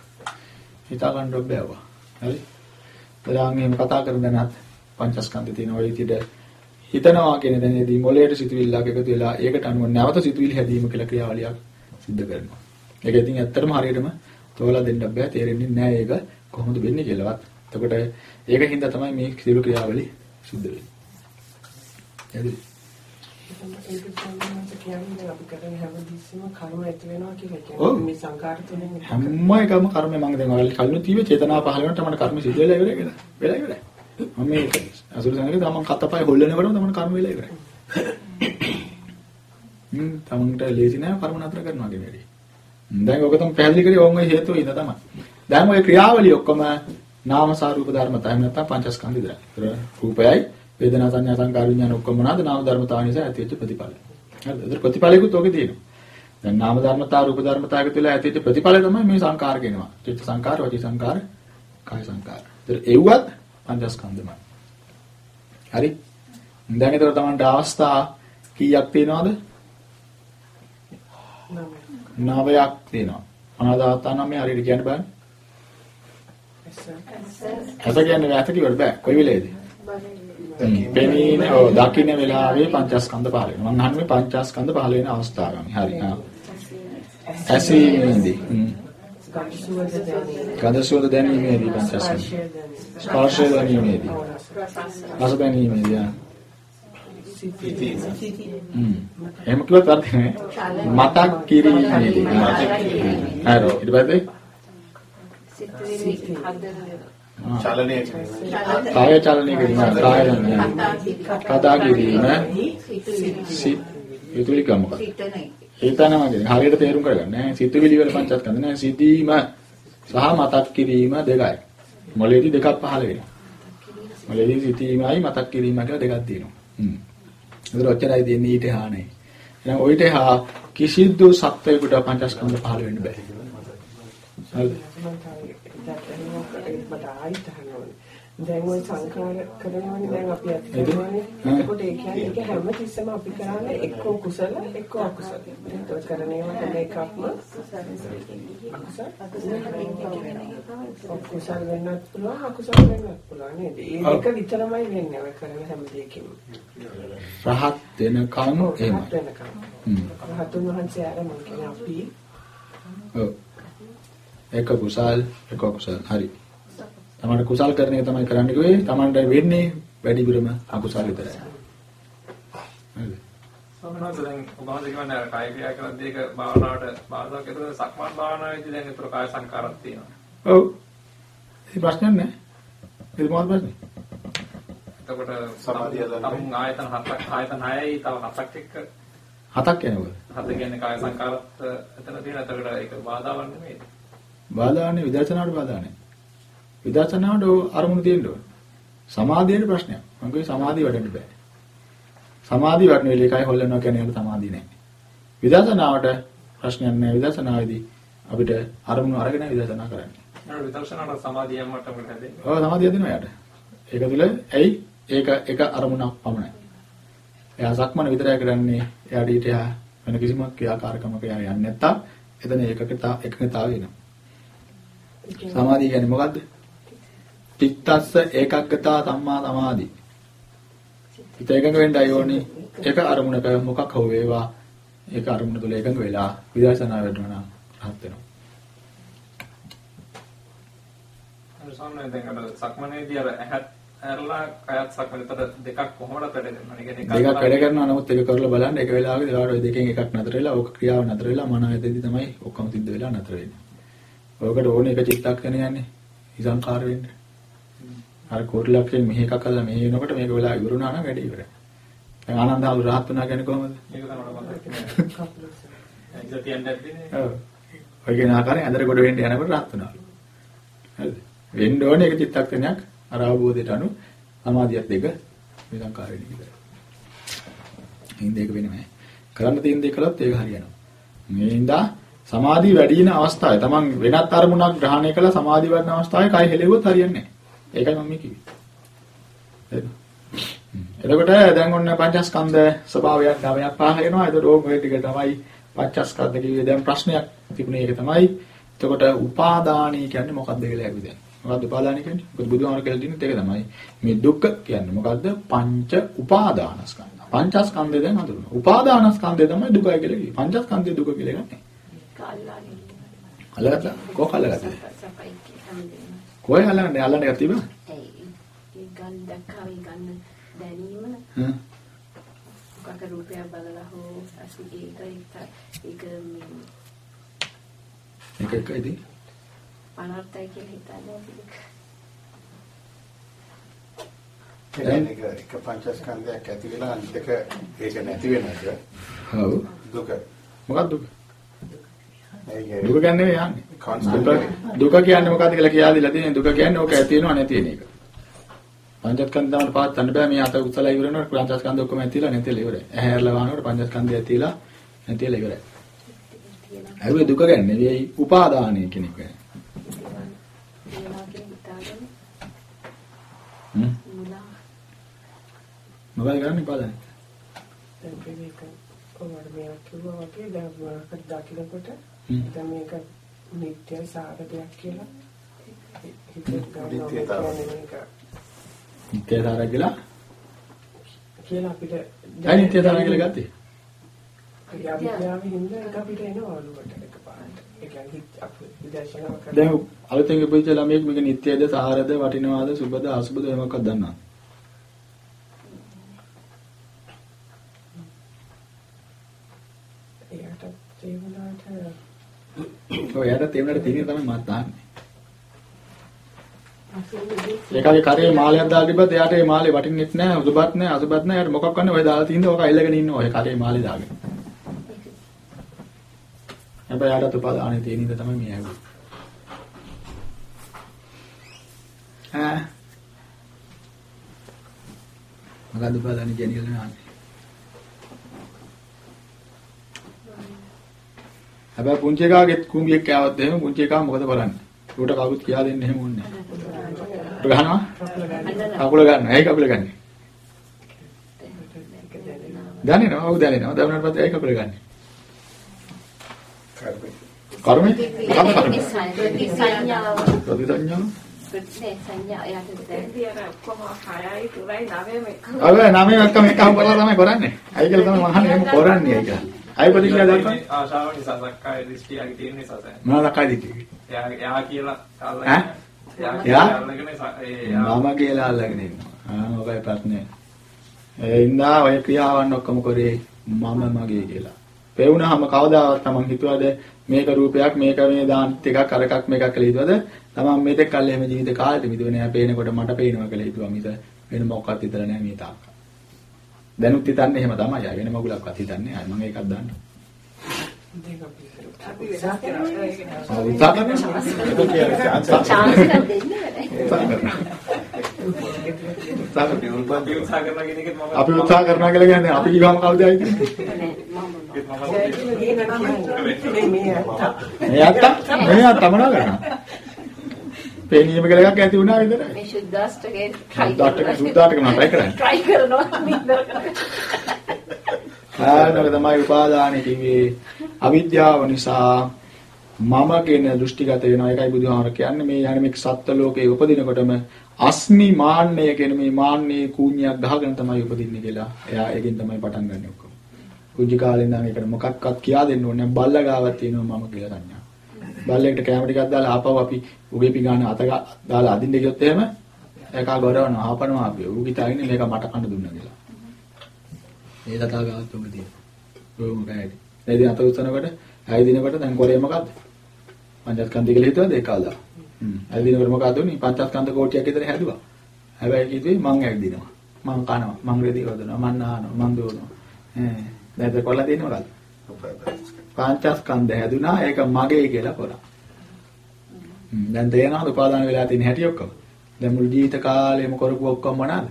හිතා ගන්න බැහැ. හරි? තරංග එහෙම කතා කරන දැනත් පංචස්කන්ධ තියෙන ඔය විදිහට හිතනවා කියන දැනේදී මොළයට සිතුවිල්ලක් එකතු වෙලා ඒකට අනුව නැවත සිතුවිලි හැදීම කියලා ක්‍රියාවලියක් සිද්ධ කරනවා. ඒක ඉතින් ඇත්තටම හරියටම තෝලා දෙන්න බෑ තේරෙන්නේ නැහැ ඒක කොහොමද වෙන්නේ කියලාවත්. එතකොට ඒක හින්දා තමයි මේ සියලු ක්‍රියාවලිය සිද්ධ වෙන්නේ. හරිද? ඒක තමයි කියන්නේ අපි කරන හැම දිස්සෙම කර්ම ඇති වෙනවා කියලා ඔව්. කියන්නේ මේ සංකාර තුලින් හැම එකම කර්ම මම දැන් ඔයාලා කලින් තීවේ චේතනා පහල වෙනකොට මම කර්ම සිද්ධ වෙලා ඉවරයි කියලා. වෙලා ඉවරයි. මම මේ අසුර සංගලේ තමන් කතපය හොල්ලනකොටම තමන් කර්ම වෙලා ඉවරයි. හ්ම් තමන්ට ලේසි නෑ කර්ම නතර කරනවා කියන එක. දැන් ඔක තමයි පැහැදිලි කරේ ඕන් ඔය හේතුව ඉඳ තමයි. දැන් ඔය ක්‍රියාවලිය ඔක්කොම නාම සාරූප ධර්මතා එහෙම නැත්නම් පංචස්කන්ධ විතරයි. ඒතර රූපයයි වේදනා සංඥා සංකාර විඥාන ඔක්කොම මොනවාද නාම ධර්මතාව නිසා ඇතිවෙච්ච ප්‍රතිඵල. හරිද? ඒතර ප්‍රතිඵලයකුත් ඔකේ තියෙනවා. දැන් නාම ධර්මතා රූප ධර්මතා එකතු වෙලා ඇතිවෙච්ච ප්‍රතිඵලය තමයි මේ සංකාර කියනවා. චිත්ත සංකාර, වචී සංකාර, කාය සංකාර. ඒතර එව්වත් පංචස්කන්ධමයි. හරි? දැන් ඒතර තමන්ට අවස්ථා කීයක් තියෙනවද? නවයක් තියෙනවා. අනාදාතා නමේ හරියට කියන්න බෑ. ඇස කියන්නේ ඇස කිව්වට බෑ. කොයි වෙලේද? පෙනීන ඔව් දකින්න වෙලාවේ පංචස්කන්ධ පහල වෙනවා. මම අහන්නේ පංචස්කන්ධ පහල වෙන අවස්ථාවම. හරි. ආ. ඇසීමේදී. ගඳ සුවඳ දැනීමේදී පංචස්කන්ධ. ස්පර්ශය දැනීමේදී. රස දැනීමේදී. එහෙම කිව්වත් අර්ථ නෑ. මතක් කිරීමේදී. හරි. ඊට පස්සේ සිතුවිලි හදන චලනය කාය චලනය කිරීම කාය යන්නේ කතා කිරීම සිත් යුතුලි කමක ඒතනම කියන්නේ හරියට තේරුම් කරගන්න. ඈ සිතුවිලි වල පංචස්කන්ධ නෑ. සිතීම සහ මතක් කිරීම දෙකයි. මොළේදී දෙකක් පහළ වෙනවා. මොළේදී සිතීමයි මතක් කිරීම කියලා දෙකක් තියෙනවා. හ්ම්. ඒතර ඔච්චරයි දෙන්නේ ඊට හා නැහැ එහෙනම් ඔయిత හා කිසිදු සත්‍යයකට පංචස්කන්ධ පහළ වෙන්න බෑ. හරිද ආයිත් අහනවනේ. දැන් ওই සංකාර කරනවනේ දැන් අපි අත් කරනවනේ. එතකොට ඒ කියන්නේ ඒක හැම තිස්සෙම අපි කරන්නේ එක්ක කුසල එක්ක අකුසල. ඒක කරන ඒවා හැම එකක්ම අකුසල වෙන්නත් පුළුවන් අකුසල වෙන්නත් පුළුවන් නේද? ඒක විතරමයි වෙන්නේ ඔය කරන හැම දෙයකින්ම. රහත් වෙනකන් එහෙම. රහත් වෙනකම්. රහතුන් වහන්සේ ආර මම කියන්නේ අපි ඔව් එක කුසල් එක කුසල්. හරි. තමන්ට කුසල් කරන එක තමයි කරන්න කිව්වේ. තමන්ට වෙන්නේ වැඩිපුරම අකුසල් විතරයි. හරිද? සමහරවිට දැන් ඔබවහන්සේ කියන්නේ අර කාය ක්‍රියා කරද්දී ඒක භාවනාවට බාධාක් ඒතකොට සක්මන් භාවනාවේදී දැන් ඒතර කාය සංකාරක් තියෙනවා. ඔව්. ඒ ප්‍රශ්නයක් නෑ. ඒක මොකක්ද ප්‍රශ්නේ? එතකොට සමාධිය තම ආයතන හතක් ආයතන හයයි තව හතක් එක්ක හතක් යනකොට. හත කියන්නේ කාය සංකාරත් එතන තියෙන. එතකොට ඒක බාධාවක් නෙමෙයි. බාධාන්නේ විදර්ශනාවට බාධා නැහැ. විදර්ශනාවට අරමුණු තියෙන්න ඕන. සමාධියේ ප්‍රශ්නයක්. මම කිව්වේ සමාධිය වඩන්න බෑ. සමාධිය වඩන වෙලේ එකයි හොල්ලනවා කියන්නේ ඒකට සමාධිය නැහැ. විදර්ශනාවට ප්‍රශ්නයක් නැහැ. විදර්ශනාවේදී අපිට අරමුණු අරගෙන විදර්ශනා කරන්නේ. නේද විදර්ශනාවට සමාධිය මට්ටමකට හැදෙන්නේ. ඔව් සමාධිය දෙනවා යාට. ඒක තුල ඇයි ඒක එක අරමුණක් පමණයි. එයා සක්මන විතරයි කරන්නේ. එයාට ඊට එහා වෙන කිසිම ක්‍රියාකාරකමක එයා යන්නේ නැත්තම් එතන ඒකකතා එකකතාව වෙනවා. සමාධිය කියන්නේ මොකද්ද? චිත්තස්ස ඒකග්ගතා සම්මා සමාධි. හිත එකඟ වෙන්නයි ඕනේ. ඒක අරමුණක මොකක් හෝ වේවා. ඒක අරමුණ තුල එකඟ වෙලා විදර්ශනා වෙනවා නම් රහත් වෙනවා. අර සම්මත දැන් අර සක්මනේදී අර ඇහත් ඇරලා කයත් සක්මනතර දෙකක් කොහොමද වැඩ කරන්නේ? දෙකක් වැඩ කරනවා නමුත් ඒක කරලා බලන්න එක වෙලාවක ওই දෙකෙන් එකක් නතර වෙලා ඕක ක්‍රියාව නතර වෙලා මන ආයතෙදි තමයි ඔක්කොම සිද්ධ වෙලා නතර වෙන්නේ. ඔයකට ඕනේ එක චිත්තක්ෂණ යන්නේ. ඉසංකාර වෙන්න. අර කෝටි ලක්ෂයෙන් මෙහෙ එකක් අල්ලලා මෙහෙ එනකොට මේක වෙලා ඉවරුණා නම් වැඩි ඉවරයි. දැන් ආනන්ද ආලු රහත් වුණා කියන්නේ කොහොමද? තමයි. ඒක කියන ආකාරයෙන් ඇඳර කොට වෙන්න යනකොට රහත් වුණා. හරිද? වෙන්න ඕනේ එක චිත්තක්ෂණයක් අර අවබෝධයට අනුව සමාධියත් දෙක විසංකාර වෙන්න ඉවරයි. හින්ද ඒක වෙන්නේ. කරන්න තියෙන දේ කළොත් ඒක හරියනවා. මේ හින්දා සමාධිය වැඩි වෙන අවස්ථාවේ තමන් වෙනත් අරමුණක් ග්‍රහණය කළා සමාධිය වඩන අවස්ථාවේ කය හෙලෙවුවොත් හරියන්නේ නැහැ. ඒකයි මම කිව්වේ. එතකොට දැන් ඔන්න පංචස්කන්ධ ස්වභාවයක් නවයක් පහ වෙනවා. එතකොට ඕක ඔය ටික තමයි පංචස්කන්ධ කිව්වේ. දැන් ප්‍රශ්නයක් තිබුණේ ඒක තමයි. එතකොට උපාදානයි කියන්නේ මොකක්ද කියලා ඇහුවේ දැන්. මොකක්ද උපාදානයි කියන්නේ? මොකද බුදුහාමර කියලා දිනුත් ඒක තමයි. මේ දුක්ඛ කියන්නේ මොකද්ද? පංච උපාදානස්කන්ධ. පංචස්කන්ධය දැන් හඳුනනවා. උපාදානස්කන්ධය තමයි දුකයි කියලා කිව්වේ. පංචස්කන්ධය දුක කියලා ගන්නෑ. කල්ලානේ. කොහොම අල්ලගත්තද? සපයි හැමදේම. කොහේ අල්ලන්නේ? අල්ලන්නේ ගත්තා තිබුණා? ඒ ගන්න දැක්කම ගන්න දැනීම හ්ම්. මොකක් රූපය බලලා හෝ ඒක ඒක ඒක මේ එක එකයිද? අනර්ථයි කියලා හිතන්නේ ඒක. එක පංචස්කන්ධයක් ඇති වෙලා අනිත් එක ඒක නැති වෙන එක. ඔව්. දුක. මොකක්ද දුක? දුක කියන්නේ යන්නේ. දුක දුක කියන්නේ මොකද්ද කියලා කියා දීලා තියෙන්නේ. දුක කියන්නේ ඕක ඇති වෙනව නැති වෙන එක. පංචස්කන්ධ තමයි පාත්තන්න බෑ මේ අත උසලා ඉවර වෙනකොට පංචස්කන්ධ ඔක්කොම ඇතිලා නැතිලා ඉවරයි. ඇහැරලා වහනකොට පංචස්කන්ධය ඇතිලා නැතිලා ඉවරයි. ඇහුවේ දුක ගැන නෙවෙයි උපාදානය කියන එක. මොකද කරන්නේ උපාදානය? දැන් මේක කොහොමද මේක කිව්වා වගේ දැන් මොනකට දකිනකොට හ්ම්. දැන් මේක නිත්‍ය සාර දෙයක් කියලා හිතේ නිත්‍යතාවය. නිත්‍යතාවය කියලා කියලා අපිට ඇයි නිත්‍යතාවය කියලා ගත්තේ? ඒ අවිද්‍යාවෙන් හින්දා ඒක අපිට එනවා ඔළුවට එකපාරට. ඒ කියන්නේ අපේ විදර්ශනාව කරලා දැන් අලුතෙන් ඉපදිච්ච ළමයෙක් මේක නිත්‍යද සාරද වටිනවාද සුබද අසුබද මොකක්ද දන්නවද? එයාට ඒ වුණාට ඔය යට තේමනට තියෙන තමයි මත් දාන්නේ. ඒකගේ කරේ මාලයක් දාලා තිබ්බත් එයාට ඒ මාලේ වටින්නෙත් නැහැ, උසුබත් නැහැ, අසුබත් නැහැ. එයාට මොකක් වන්නේ ඔය දාලා තින්ද ඔක අල්ලගෙන ඉන්නවා. ඔය කරේ මාලේ දාගෙන. හැබැයි යාට උපාදානෙ තියෙන ඉඳ තමයි මේ ඇහුවේ. ඈ මොකද්ද උපාදානෙ කියන්නේ කියලා නෑ. හැබැයි පුංචි එකාගෙත් කුඹියක් කෑවොත් එහෙම පුංචි එකා මොකද කරන්නේ? උට කවුරුත් කියා දෙන්න එහෙම ඕනේ නැහැ. ගහනවා? කකුල ගන්න. ඇයි කකුල ගන්නෙ? දැනෙනවා. ඔව් දැනෙනවා. දැනුණාට පස්සේ ඇයි කකුල ගන්නෙ? කර්මය. මොකක්ද කර්මය? ප්‍රතිසංඥාව ප්‍රතිසංඥාව. ප්‍රතිසේ සංඥා එයාට දැන් අර ඔක්කොම 6යි 3යි 9ම එක අර නමේ එක්කම එකම කරලා තමයි කරන්නේ. ඇයි කියලා තමයි මහන්නේ එහෙම කරන්නේ ඒක. අය ප්‍රතික්‍රියා දක්වන්නේ ආශාව නිසා සක්කාය දෘෂ්ටියගේ තියෙන නිසා සෑ. මොනවද කයි දිටි? එයා එයා කියලා ඈ? එයා එයා? අල්ලගෙන මම කියලා අල්ලගෙන ඉන්නවා. ආ මොකයි ප්‍රශ්නේ? ඒ ඉන්නා ඔය ක්‍රියාවන් ඔක්කොම කරේ මම මගේ කියලා. පෙවුනහම කවදාවත් තමන් හිතුවද මේක රූපයක් මේක මේ දාන්ත් එකක් අර එකක් මේකක් කියලා හිතුවද? තමන් මේක කල් එහෙම ජීවිත කාලෙට මිදුවේ නෑ පේනකොට මට පේනවා කියලා හිතුවා මිස වෙන මොකක්වත් හිතලා නෑ මේ තාක්ක. දැනුත් හිතන්නේ එහෙම තමයි. ආ වෙන මොකුලක්වත් හිතන්නේ නෑ. මම ඒකක් දෙන්න. අපි උත්සාහ කරනවා කියලා කියන්නේ අපි කිව්වම කවුද ආයිද? මේ මේ අත්ත. මේ අත්ත මේ අත්ත මොනවා කරනවා? පේනීම කියලා එකක් ඇති වුණා විතරයි. මේ සුද්දාස්ටගේ try සුද්දාස්ටගේ- සුද්දාට කරනවා, try කරන්න. try කරනවා නින්දර ආනක තමයි උපාදානෙ කිව්වේ අවිද්‍යාව නිසා මම කියන දෘෂ්ටිගත වෙනවා. ඒකයි බුදුහාමර කියන්නේ මේ යන්නේ මේක සත්ත්ව ලෝකේ උපදිනකොටම අස්මි මාන්නය කියන මේ මාන්නේ කූඤ්ඤයක් ගහගෙන තමයි උපදින්නේ කියලා. එයා ඒකෙන් තමයි පටන් ගන්නෙ ඔක්කොම. කුංජි කාලේ ඉඳන් ඒකට මොකක්වත් කියා දෙන්න ඕනේ නැහැ. බල්ලා ගාවක් තියෙනවා මම කියලා සංඥා. බල්ලෙක්ට කැම ටිකක් දාලා ආපහු අපි උගේ පිගාන අත දාලා අදින්න ගියොත් එහෙම ඒකා ගොරවනවා ආපනවා අපි. ඌ හිතාගෙන මේක මට කන්න දුන්නා කියලා. මේ තථාගතතුම තියෙන. කොහොම බෑටි. දැන් ඉතින් අත උස්සනකොට ඇවිදිනකොට දැන් කොරේ මොකද්ද? පංචස්කන්ධය කියලා හිතුවද ඒක ආලා. හ්ම්. ඇවිදිනකොට මොකද්ද උනේ? පංචස්කන්ධ කෝටියක් විතර හැදුවා. හැබැයි කිව්වේ මං ඇවිදිනවා. මං කනවා. මං රෙදි හොදනවා. මං නානවා. මං දුවනවා. ඈ. දැන් ඒක කොල්ල දෙන්නේ මොකද්ද? පංචස්කන්ධ හැදුනා ඒක මගේ කියලා කරා. දැන් තේරෙනවද උපාදාන වෙලා තියෙන හැටි ඔක්කොම? දැන් මුළු ජීවිත කාලෙම කරපු ඔක්කොම මොනවාද?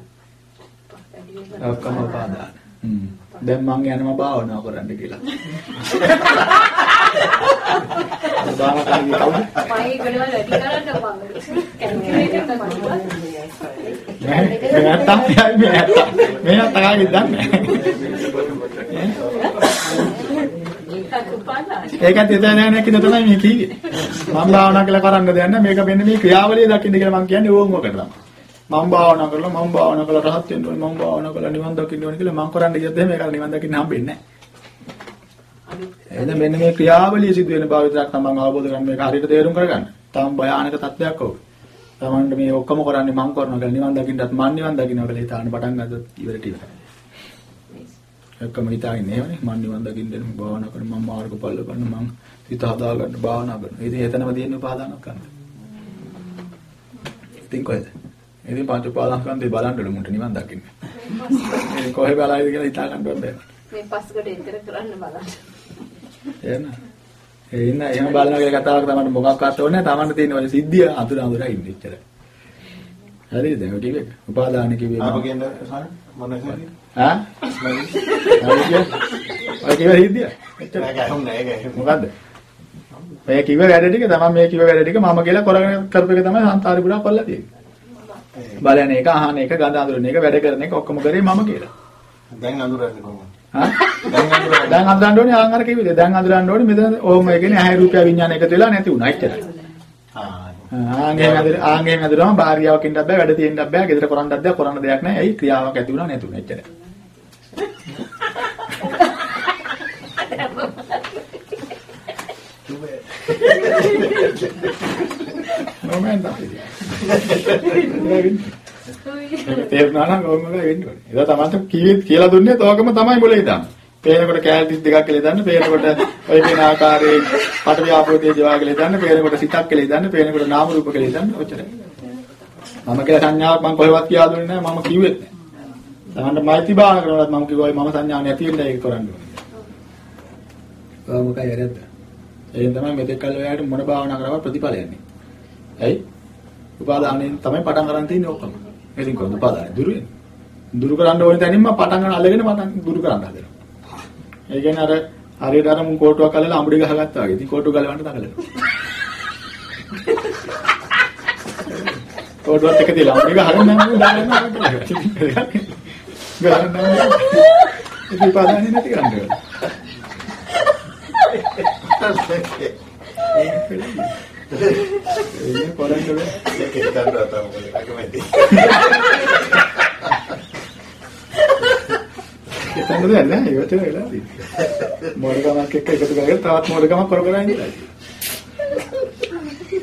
ඔක්කොම උපාදාන. හ්ම්. දැන් මං යනවා භාවනා කරන්න කියලා. භාවනා කරන්නේ කවුද? මම ඒකවල වැඩි කරන්න මම කැල්කියුලේටර් මම මේ නැත්තම් මේ නැත්තම් මේ නැත්තම් ආගෙත් දන්නේ ඒකත් උපාදාන. ඒකත් එතන නෑ නේද තමයි මේ කිව්වේ මම භාවනා කියලා කරන්න දෙයක් නෑ මේක මෙන්න මේ ක්‍රියාවලිය දකින්න කියලා මම කියන්නේ ඕම් ඔකට තමයි මම භාවනා කරලා මම භාවනා කරලා රහත් වෙන්න ඕනේ මම භාවනා කරලා නිවන් දකින්න ඕනේ කියලා මම කරන්න ගියොත් එහෙම ඒකට නිවන් දකින්න හම්බෙන්නේ නෑ එහෙනම් මෙන්න මේ ක්‍රියාවලිය සිදු වෙන බව විතරක් තමයි අවබෝධ කරගන්න මේක හරියට තේරුම් කරගන්න. තාම භයානක තත්ත්වයක් ඕක. තමන්ට මේ ඔක්කොම කරන්නේ මං කරනවා කියලා නිවන් දකින්නත් මං නිවන් දකින්නවා කියලා හිතාන පටන් ගත්තොත් ඉවරට ඉවරයි. ඔක්කොම හිතාගෙන නේවනේ මං නිවන් දකින්න දෙන්න භාවනා කරන මං මාර්ගඵල ගන්න මං හිත හදා ගන්න භාවනා කරනවා. ඉතින් එතනම තියෙන උපාදානක් ගන්න. ඉතින් කොහෙද? ඉතින් පංච උපාදානස්කන්ධේ බලන්න මුන්ට නිවන් දකින්න. ඉතින් කොහෙ බලයිද කියලා හිතා ගන්න බෑ. මේ පස්කට එන්ටර් කරන්න බලන්න. එහෙම. ඒ ඉන්න එහෙම බලනවා කියලා කතාවක් තමයි මොකක්වත් ඕනේ නැහැ. Tamanට තියෙන ඔය සිද්ධිය අඳුර අඳුර ඉන්න ඉච්චරයි. හරිද? ඔය ටික උපාදාන කිව්වේ ආප කියන්නේ සාරි? ඈ? ඔය කිව්ව ඇහුන්නේ. මොකද්ද? මේ කිව්ව වැඩ ටික තමයි මේ කිව්ව වැඩ ටික මම කියලා කරගෙන කරපු එක තමයි සංසාරි පුරා කරලා තියෙන්නේ. බලන එක අහන එක ගඳ අඳුරන එක වැඩ කරන එක ඔක්කොම කරේ මම කියලා. දැන් අඳුරන්නේ කොහොමද? දැන් අඳුරන්න ඕනේ ආන් අර කිව්වේ. දැන් අඳුරන්න ඕනේ මෙතන ඕම ඒ කියන්නේ ඇහැ රූපය විඥාන එකතු වෙලා නැති වුණා එච්චරයි. ආන්ගේ අඳුර ආන්ගේ අඳුරම භාර්යාවක් ඉන්නත් බෑ වැඩ තියෙන්නත් බෑ ගෙදර කරන්නත් බෑ කරන්න දෙයක් නැහැ. ඇයි ක්‍රියාවක් ඇති වුණා නැති වුණා එච්චරයි. මොමෙන්ට් අපි. තේරුණා නම් එකයි වෙන්න ඕනේ. ඒක තමයි කිව්වෙත් කියලා දුන්නේ තෝකම තමයි මුල ඉඳන්. පේනකොට කෑල් 32ක් කියලා දාන්න, පේනකොට ඔය කියන ආකාරයේ පටවි ආපෝ තේජෝ කියලා දාන්න, පේනකොට සිතක් කියලා දාන්න, පේනකොට නාම රූප කියලා දාන්න ඔච්චරයි. මම කියලා සංඥාවක් මම කොහෙවත් කියලා දුන්නේ නැහැ, මම කිව්වෙත් නැහැ. තමන්ට මෛත්‍රී භාවනා කරනවත් මම කිව්වා මම සංඥා නැති වෙන්න ඒක කරන්න ඕනේ. ඔය මොකයි වැරද්ද? එහෙනම් තමයි මෙතෙක් කල් ඔයාලට මොන භාවනා කරාවත් ප්‍රතිඵලයක් නැහැ. ඇයි? උපාදානයෙන් තමයි පටන් ගන්න තියෙන්නේ ඔක්කොම. ඉතින් කොහොමද උපාදානය දුරු වෙන්නේ? දුරු කරන්න ඕනේ තැනින්ම පටන් ගන්න අල්ලගෙන පටන් දුරු කරන්න හදනවා. ඒ කියන්නේ අර හරියට අර මුන් කෝටුවක් අල්ලලා අඹුඩි ගහගත්තා වගේ. ඉතින් කෝටුව ගලවන්න තකලනවා. කෝටුවත් එක තියලා අඹුඩි ගහගෙන නම් මුන් දාන්න ගලවන්න. ඉතින් උපාදානය නැති කරන්න. ඒක කරන්නේ ඒක හිතන්න තමයි අකමැති. එතන කියන්න දෙයක් නෑ ඉවතර වෙලා තියෙන්නේ. මොඩකමක් එක්ක එකතු කරගෙන තවත් මොඩකමක් කර කර ඉඳලා.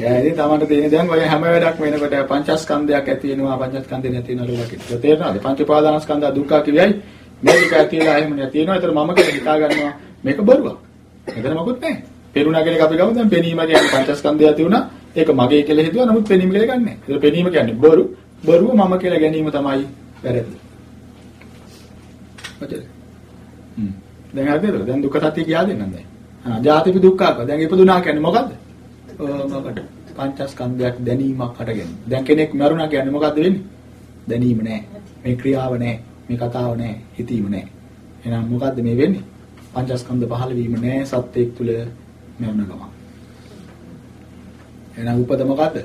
එයා ඉතින් තමන්ට තියෙන දැන් ඔය හැම වැඩක් වෙනකොට පංචස්කන්ධයක් ඇති වෙනවා පංචස්කන්ධේ නැති වෙනවා කියලා කිව්වා. තේරෙනවද? පංච උපාදානස්කන්ධ දුක්ඛ කියයි මේක ඇතිලා එහෙම නැති වෙනවා. ඒතර මම කියලා හිතා ගන්නවා මේක බොරුවක්. එතන මොකුත් නැහැ. පෙරුණා කියන එක අපි ගමු දැන් පෙනීම කියන්නේ පංචස්කන්ධය ඇති වුණා. ඒක මගේ කියලා හිතුවා. නමුත් පෙනීම කියලා ගන්නෑ. ඒක පෙනීම කියන්නේ බොරු. බොරුව මම කියලා ගැනීම තමයි වැරදි. ඔතන. හ්ම්. දැන් හරිද? දැන් දුක්ඛ සත්‍ය කියා දෙන්නම් දැන්. ආ ජාතිපි දුක්ඛක. දැන් ඉපදුනා කියන්නේ මොකද්ද? මොකද? පංචස්කන්ධයක් දැනීමක් හටගෙන. දැන් කෙනෙක් මරුණා කියන්නේ මොකද්ද වෙන්නේ? දැනීම නෑ. මේ ක්‍රියාව නෑ. මේ කතාව නෑ. හිතීම නෑ. එහෙනම් මොකද්ද මේ වෙන්නේ? පංචස්කන්ධ පහළ වීම නෑ සත්‍යයක් තුල මරණ ගම. එහෙනම් උපද මොකද්ද?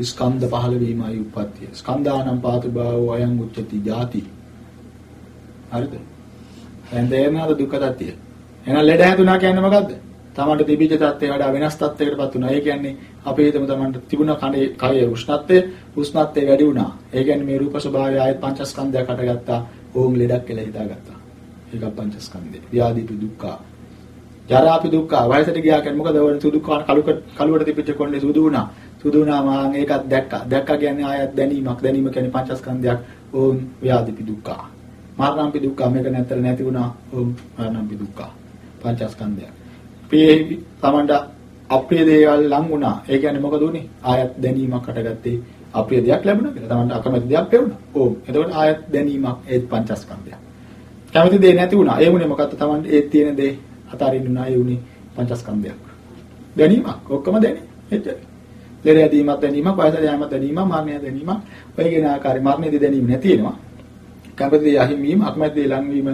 ස්කන්ධ පහළ වීමයි උප්පත්තිය. ස්කන්ධානම් පාතු භාවෝ අයං උච්චති ජාති. හරිද? දැන් තේරෙනවද දුක්ඛ සත්‍ය? එහෙනම් ලෙඩ හැදුනා කියන්නේ මොකද්ද? තමන්ට තිබිච්ච තත්ත්වයට වඩා වෙනස් තත්ත්වයකටපත් වුණා. ඒ කියන්නේ අපි හිතමු තමන්ට තිබුණ කනේ කයේ උෂ්ණත්වය උෂ්ණත්වය වැඩි වුණා. ඒ කියන්නේ මේ රූප ස්වභාවය ආයත් පංචස්කන්ධයක් හටගත්තා. ඕම් ලෙඩක් කියලා හිතාගත්තා. ඒක පංචස්කන්ධය. ව්‍යාධිපි දුක්ඛ. ජරාපි දුක්ඛ. වයසට ගියා කියන්නේ මොකද? වරණ සුදු කලු කලුවට තිබිච්ච කොණ්ඩේ සුදු වුණා. සුදු වුණා මාන් ඒකත් දැක්කා. දැක්කා කියන්නේ ආයත් දැනීමක්. දැනීම කියන්නේ පංචස්කන්ධයක්. ඕම් ව්‍යාධිපි දුක්ඛ. මරණම්පි දුක්ඛ මේක නැත්තර නැති වුණා. ඕම් මරණම්පි දුක්ඛ. පංචස්කන්ධයක්. ප්‍රිය තමන්ට අප්‍රිය දේවල් ලං වුණා. ඒ කියන්නේ මොකද උනේ? ආයත් දැනීමක් හටගත්තේ අප්‍රිය දෙයක් ලැබුණා කියලා. තමන්ට අකමැති දෙයක් ලැබුණා. ඕම්. එතකොට ආයත් දැනීමක් ඒත් පංචස්කන්ධයක්. කැමති දේ නැති වුණා. ඒ වුණේ මොකද්ද? තමන්ට ඒ තියෙන දේ අතාරින්න උනා. ඒ වුණේ පංචස්කන්ධයක්. දැනීමක්. ඔක්කොම දැනීම. එච්චරයි. ලෙඩ ඇදීමක් දැනීමක්, වයසට යෑමක් දැනීමක්, මරණය දැනීමක්, ඔය කියන ආකාරي මරණයේදී දැනීම නැති වෙනවා. කැමති දේ අහිමීම, අකමැති දේ ලංවීම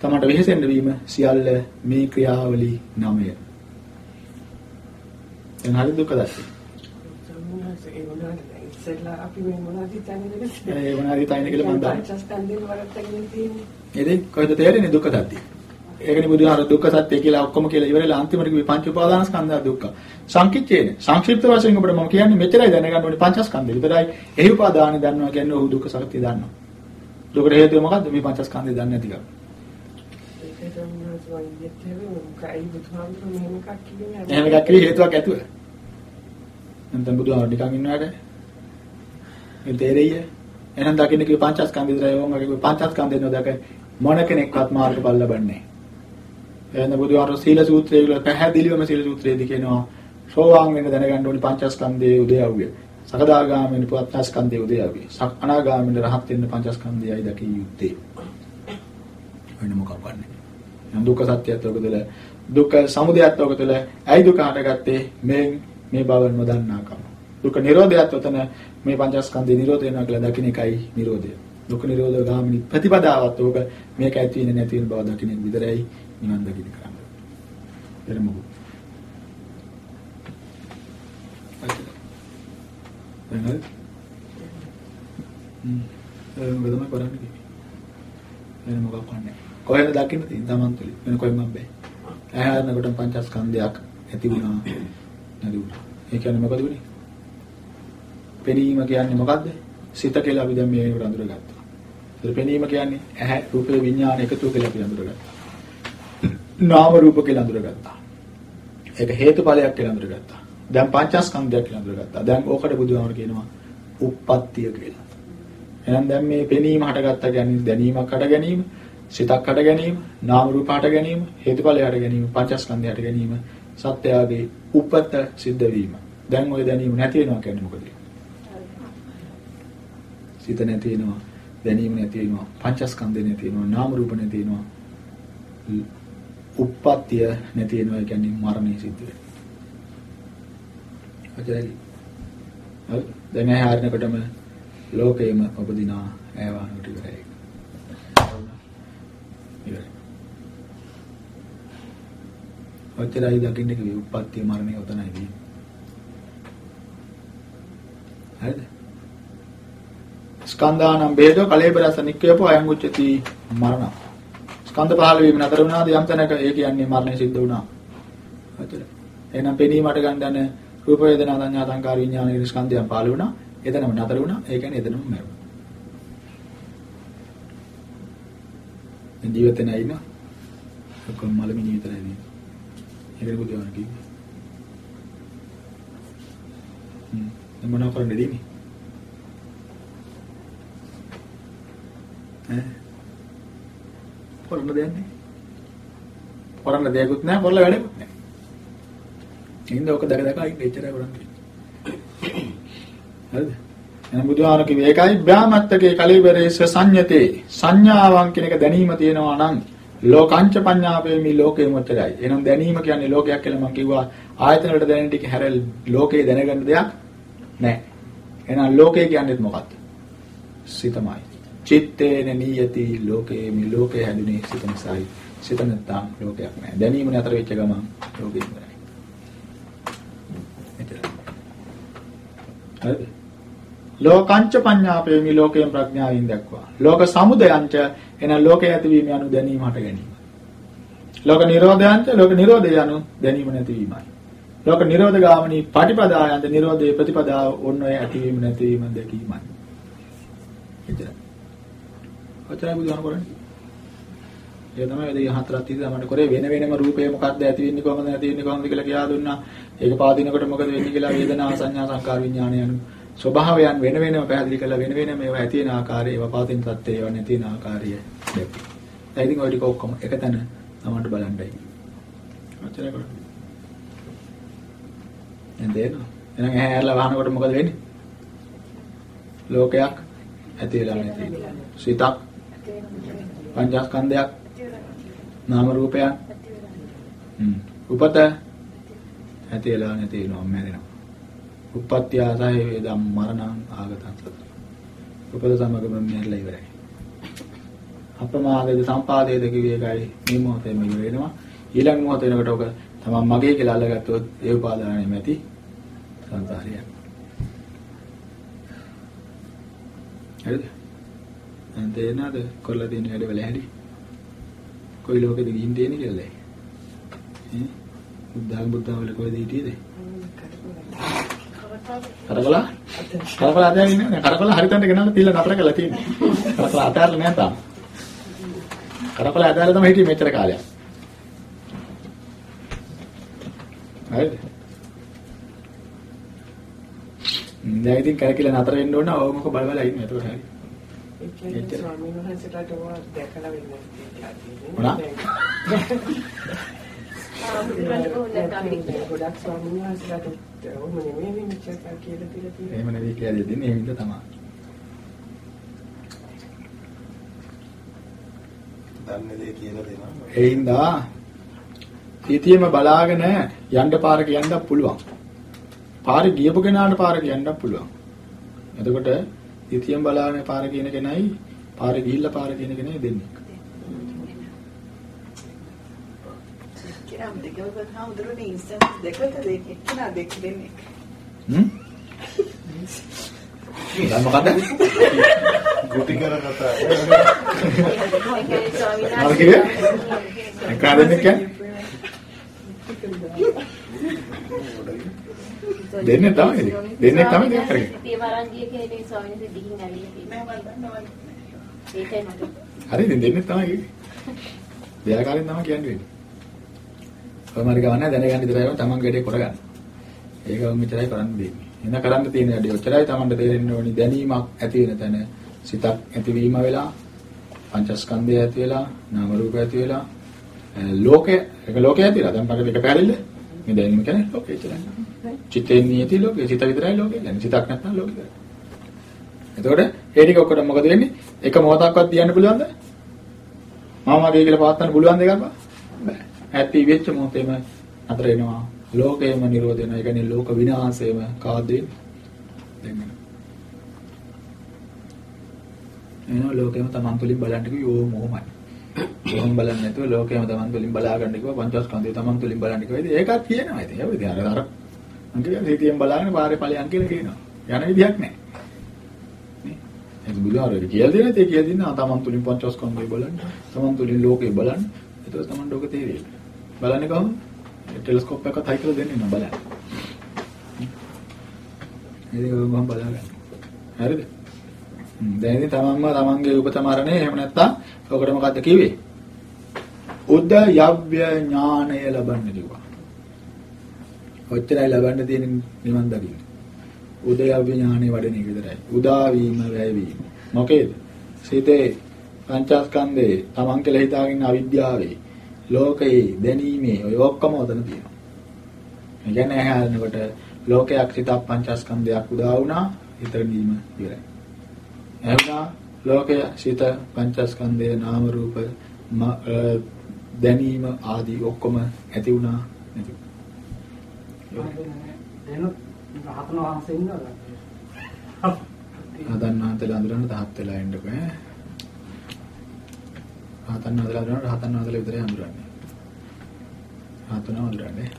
තමට වෙහෙසෙන්න වීම සියල්ල මේ ක්‍රියාවලි නමය. දැන් හරි දුක දැක්කේ. ඒ වුණාට ඉස්සෙල්ලා අපි මේ මොනවද හිතන්නේ ඒ මොනවද හිතන්නේ කියලා මම දන්නවා. පංචස්කන්ධේ වරක් තියෙන්නේ. එදේ කොහෙද තේරෙන්නේ දුක්ඛ සත්‍ය? ඒකනේ බුදුහාර දුක්ඛ සත්‍ය කියලා ඔක්කොම කියලා ඉවරලා අන්තිමට කිව්වේ පංච උපාදානස්කන්ධය දුක්ඛ. සංකිච්ඡේන සංක්ෂිප්ත වශයෙන් ඔබට මම කියන්නේ මෙච්චරයි දැනගන්න ඕනේ පංචස්කන්ධය විතරයි. එහි උපාදානෙ දන්නවා කියන්නේ ඔහු දුක්ඛ සත්‍ය දන්නවා. දුකට හේතුව මොකද්ද? මේ පංචස්කන්ධය දන්නේ නැති කම. එහෙම එකක් කියලා හේතුවක් ඇතුව. නැත්නම් බුදුහාම නිකන් ඉන්නවද? මේ තේරෙයිය. එහෙනම් දකින්න කිව්ව පංචස්කන්ධය විතරයි ඕම් වගේ කිව්ව පංචස්කන්ධය නෝදක මොන කෙනෙක්වත් මාර්ගඵල ලබන්නේ නැහැ. එහෙනම් බුදුහාම සීල සූත්‍රයේ වල පැහැදිලිවම සීල සූත්‍රයේදී කියනවා සෝවාන් වෙන්න දැනගන්න ඕනි පංචස්කන්ධයේ උදයව්‍ය. සකදාගාමීන් පංචස්කන්ධයේ උදයව්‍ය. අනාගාමීන් රහත් වෙන්න පංචස්කන්ධයයි දකිය යුත්තේ. වෙන මොකක්ද වන්නේ? දුක්ඛ සත්‍යයත් ඔක තුළ දුක්ඛ සමුදයත් ඔක තුළ ඇයි දුක හටගත්තේ මේ මේ බව නොදන්නාකම දුක්ඛ නිරෝධයත් ඔතන මේ පංචස්කන්ධේ නිරෝධ වෙනවා කියලා දකින්න එකයි නිරෝධය දුක්ඛ නිරෝධ ගාමිනී ප්‍රතිපදාවත් ඔක මේක ඇති වෙන නැති වෙන බව දකින්න විතරයි නිවන් දකින්න කරන්නේ එරම මොකද එහෙනම් හ්ම් ඒ මොකදම කරන්නේ එරම මොකක් කරන්නේ කොහෙද දකින්න තියෙන තමන් තුළ වෙන කොහෙන්ම බෑ. ඇහැරනකොට පංචස්කන්ධයක් ඇති වුණා නැති වුණා. ඒ කියන්නේ මොකද වෙන්නේ? පෙනීම කියන්නේ මොකද්ද? සිත කියලා අපි දැන් මේකට අඳුරගත්තා. ඒතර පෙනීම කියන්නේ ඇහැ රූපේ විඥාන එකතු කියලා අපි අඳුරගත්තා. නාම රූප කියලා අඳුරගත්තා. ඒක හේතුඵලයක් කියලා අඳුරගත්තා. දැන් පංචස්කන්ධයක් කියලා අඳුරගත්තා. දැන් ඕකට බුදුහාමර කියනවා උප්පත්තිය කියලා. එහෙනම් දැන් මේ පෙනීම හටගත්තා කියන්නේ දැනීමක් හට ගැනීම සිතක් හට ගැනීම, නාම රූප හට ගැනීම, හේතුඵලය හට ගැනීම, පංචස්කන්ධය හට ගැනීම, සත්‍යයේ උපත සිද්ධ වීම. දැන් ওই දැනීම නැති වෙනවා කියන්නේ මොකද? සිත නැති වෙනවා, දැනීම නැති වෙනවා, පංචස්කන්ධය නැති වෙනවා, නාම රූප නැති වෙනවා. උප්පත්තිය නැති වෙනවා කියන්නේ මරණය සිද්ධ වෙනවා. අජරයි. හරි. දැන් ඇහැ හරිනකොටම ලෝකේම උපදිනා ඇවානුට ඉවරයි. ඉවරයි. ඔච්චරයි දකින්න කිව්වේ උප්පත්ති මරණය උතනයි තියෙන්නේ. හරිද? ස්කන්ධානම් බේදෝ කලේබරස නික්කයපෝ අයං උච්චති මරණ. ස්කන්ධ පහළ වීම නතර වුණාද යම් තැනක ඒ කියන්නේ මරණය සිද්ධ වුණා. හරිද? එහෙනම් පෙනීමට ගන්න රූප වේදනා සංඥා සංකාර විඥාන ස්කන්ධයන් පහළ වුණා. එතනම නතර වුණා. ඒ කියන්නේ එතනම මැරුණා. දැන් ජීවිතේ නැයි ඉන්නවා. ඔක්කොම මලමිණි විතරයි ඉන්නේ. ඒකනේ බුදුහාම කිව්වේ. හ්ම්. දැන් මොනව කරන්නද දෙන්නේ? ඈ? කරන්න දෙයක් නැහැ. කරන්න දෙයක්වත් නැහැ, කරලා වැඩකුත් නැහැ. ඉතින් ඔක දැක දැක ඉන්න එච්චරයි කරන්නේ. හරිද? එහෙනම් බුදුහාර කිව්වේ ඒකයි බ්‍රාහ්මත්තකේ කලිබරේස සංයතේ සංඥාවන් කියන එක දැනීම තියෙනවා නම් ලෝකංච පඤ්ඤාපේමි ලෝකේ මුතරයි. එහෙනම් දැනීම කියන්නේ ලෝකයක් කියලා මම කිව්වා ආයතන වලට දැනෙන ටික හැර ලෝකේ දැනගන්න දෙයක් නැහැ. එහෙනම් ලෝකේ කියන්නේ මොකක්ද? සිතමයි. චිත්තේන නියති ලෝකේ මි ලෝකේ හැදුනේ සිත නිසායි. සිත නැත්තම් ලෝකයක් නැහැ. දැනීම නතර වෙච්ච ගමන් ලෝකෙ ඉවරයි. එතන. හරිද? ලෝකංච පඤ්ඤාපේමි ලෝකයෙන් ප්‍රඥාවෙන් දක්වා. ලෝක සමුදයංච එන ලෝකයේ ඇතිවීම යනු දැනීම හට ගැනීම. ලෝක නිරෝධයංච ලෝක නිරෝධය යනු දැනීම නැතිවීමයි. ලෝක නිරෝධ ගාමිනී පටිපදායන්ත නිරෝධයේ ප්‍රතිපදාව ඔන්න ඔය ඇතිවීම නැතිවීම දැකීමයි. එච්චරයි. ඔච්චරයි බුදුහාම කරන්නේ. ඒ තමයි ඒ හතරක් තියෙන්නේ මට කරේ වෙන වෙනම රූපේ මොකක්ද ඇති වෙන්නේ කොහොමද නැති වෙන්නේ කොහොමද කියලා කියා දුන්නා. ඒක පාදිනකොට මොකද වෙන්නේ කියලා වේදනා සංඥා සංකාර විඥාන යන ස්වභාවයන් වෙන වෙනම පැහැදිලි කරලා වෙන වෙනම ඒවා ඇති වෙන ආකාරය ඒවා පාදින තත්ත්වය ඒවා නැති වෙන ආකාරය දැක්කේ. ඒ ඉතින් ඔය ටික ඔක්කොම එකතැන තමන්ට බලන්නයි. ඔච්චරයි කරන්නේ. එතෙන් එහෙනම් ඇහැ ඇරලා වහනකොට මොකද වෙන්නේ? ලෝකයක් ඇති වෙලා නැති වෙලා. සිතක් පංචස්කන්ධයක් නාම රූපයක් හ්ම් උපත ඇති වෙලා නැති වෙනවා මැරෙනවා. උප්පත්ති ආසය වේදම් මරණං ආගතං සත. උපත සමගම මැරලා ඉවරයි. අප්‍රමාදයේ සම්පාදයේද කිව්වේ ඒකයි මේ මොහොතේම ඉවර වෙනවා. ඊළඟ මොහොත වෙනකොට ඔක තමන් මගේ කියලා අල්ලගත්තොත් ඒ උපාදානය නැති සංසාරියක්. හරිද? දැන් තේරෙනවද කරලා තියෙන වැඩ වල හැටි? කොයි ලෝකෙද ගිහින් තියෙන්නේ කියලා? ඈ? බුද්ධාගම බුද්ධාවල කොහෙද හිටියේද? කරකලා? කරකලා අතරින් ඉන්නේ කරකලා හරිතන්ට ගෙනල්ලා තියලා නතර කරලා තියෙන්නේ. කරකලා අතහැරලා නෑ තාම. කරකලා අතහැරලා තමයි හිටියේ මෙච්චර කාලයක්. හරිද? දැන් ඉතින් කරකිලා නතර වෙන්න ඕන ඕමක බල බල ඉන්න එතකොට හරි. ඒ කියන්නේ ස්වාමීන් වහන්සේලාට ඕවා දැකලා වෙන්නේ මොනවා? ගොඩක් ස්වාමීන් වහන්සේලාට ඕම නෙමෙයි මෙච්චර කියලා තියලා තියෙන්නේ. එහෙම නෙවෙයි කියලා දෙන්නේ එහෙම ඉඳ තමයි. දන්නේ දේ කියලා දෙනවා. ඒ හින්දා සිටියම බලාගෙන යන්න පාර කියන්නත් පුළුවන්. පාරේ ගියපු කෙනාට පාර කියන්නත් පුළුවන්. එතකොට සිටියම බලාගෙන පාර කියන කෙනයි පාරේ ගිහිල්ලා පාර කියන කෙනයි දෙන්නේ. කිරම් දෙකවකට හමුදුරනේ ඉන්ස්ටන්ට් දෙකකට දෙක එක්කනා දෙක දෙන්නේ. හ්ම්? දැන් මොකද? ගුටි කර කතා. මොකද කිව්වේ? කාදෙන්නේ කියන්නේ? දෙන්නේ තමයි. දෙන්නේ තමයි දෙයක් කරන්නේ. ඉතින් වරන් ගිය කෙනේ ස්වාමීන් වහන්සේ දිගින් ඇවිල්ලා තියෙනවා. හරි දෙන්නේ තමයි. දෙයාකාරයෙන් තමයි කියන්නේ වෙන්නේ. කොහොමද ගවන්නේ දැනගන්න විතරයි තමන් ගැඩේ කරගන්න. ඒක මෙච්චරයි කරන්න දෙන්නේ. එන කරන්න තියෙන වැඩේ ඔච්චරයි තමන්ට තේරෙන්න ඕනි දැනීමක් ඇති වෙන තැන සිතක් ඇතිවීම වෙලා පංචස්කන්ධය ඇති වෙලා නාම රූප ඇති වෙලා ලෝකය ඒක ලෝකය ඇතිලා දැන් පකට එක පැහැදිලිද? මේ දැනීම කියන්නේ ලෝකය කියලා. චිත්තේ නියති ලෝකය සිත විතරයි ලෝකය. දැන් සිතක් නැත්නම් ලෝකය විතරයි. එතකොට ඒ ටික ඔක්කොම මොකද වෙන්නේ? එක මොහොතක්වත් තියන්න පුළුවන්ද? මම මගේ කියලා පවත්වන්න පුළුවන් දෙයක් බෑ. ඇති වෙච්ච මොහොතේම අතර එනවා. ලෝකයේම නිරෝධ වෙනවා. ඒ කියන්නේ ලෝක විනාශයම කාද වෙන්නේ? එනවා ලෝකෙම තමන් තුළින් බලන්න කිව්වෝ ඕම ඕමයි. කොහොම බලන්නේ නැතුව ලෝකෙම තමන් තුළින් බලා ගන්න කිව්වා පංචස්කන්ධය තමන් තුළින් බලන්න කිව්වා. ඉතින් ඒකත් කියනවා. ඉතින් ඒක ඉතින් අර අර මං කියන්නේ හිතියෙන් බලාගෙන පාරේ ඵලයන් කියලා කියනවා. යන විදිහක් නැහැ. නේ? ඒක බුදුහාරේ කියලා දෙන තේ කියලා දෙනවා තමන් තුළින් පංචස්කන්ධය බලන්න. තමන් තුළින් ලෝකේ බලන්න. ඒක තමන් ලෝක තේරෙයි. බලන්නේ කොහොමද? ටෙලස්කෝප් එකක් හයි කරලා දෙන්නේ නැහැ බලන්න. ඒක මම බලාගන්න. හරිද? දැන් ඉතින් තමන්ම තමන්ගේ උපත මරණය එහෙම නැත්තම් ඔකට මොකද්ද කිව්වේ? උදයව්‍ය ඥානය ලබන්න කිව්වා. ඔච්චරයි ලබන්න තියෙන නිවන් දකින්න. උදයව්‍ය ඥානෙ වඩන එක විතරයි. උදා වීම වැය වීම. මොකේද? සිතේ පංචස්කන්ධේ තමන් කියලා හිතාගෙන අවිද්‍යාවේ ලෝකයේ දැනීමේ ඔය ඔක්කොම උතන තියෙනවා. ඒ කියන්නේ හැරෙනකොට ලෝකයක් සිතක් පංචස්කන්ධයක් උදා වුණා හිතර දීම ඉවරයි. එහෙනම් ලෝකය සිත පංචස්කන්ධය නාම රූප දැනීම ආදී ඔක්කොම ඇති වුණා නැති එනොත් රහතන වහන්සේ ඉන්නවද? රහතන් වහන්සේලා අඳුරන්න තාත් වෙලා ඉන්න බෑ. රහතන් වහන්සේලා අඳුරන්න රහතන් වහන්සේලා විතරයි අඳුරන්නේ. රහතන් අඳුරන්නේ.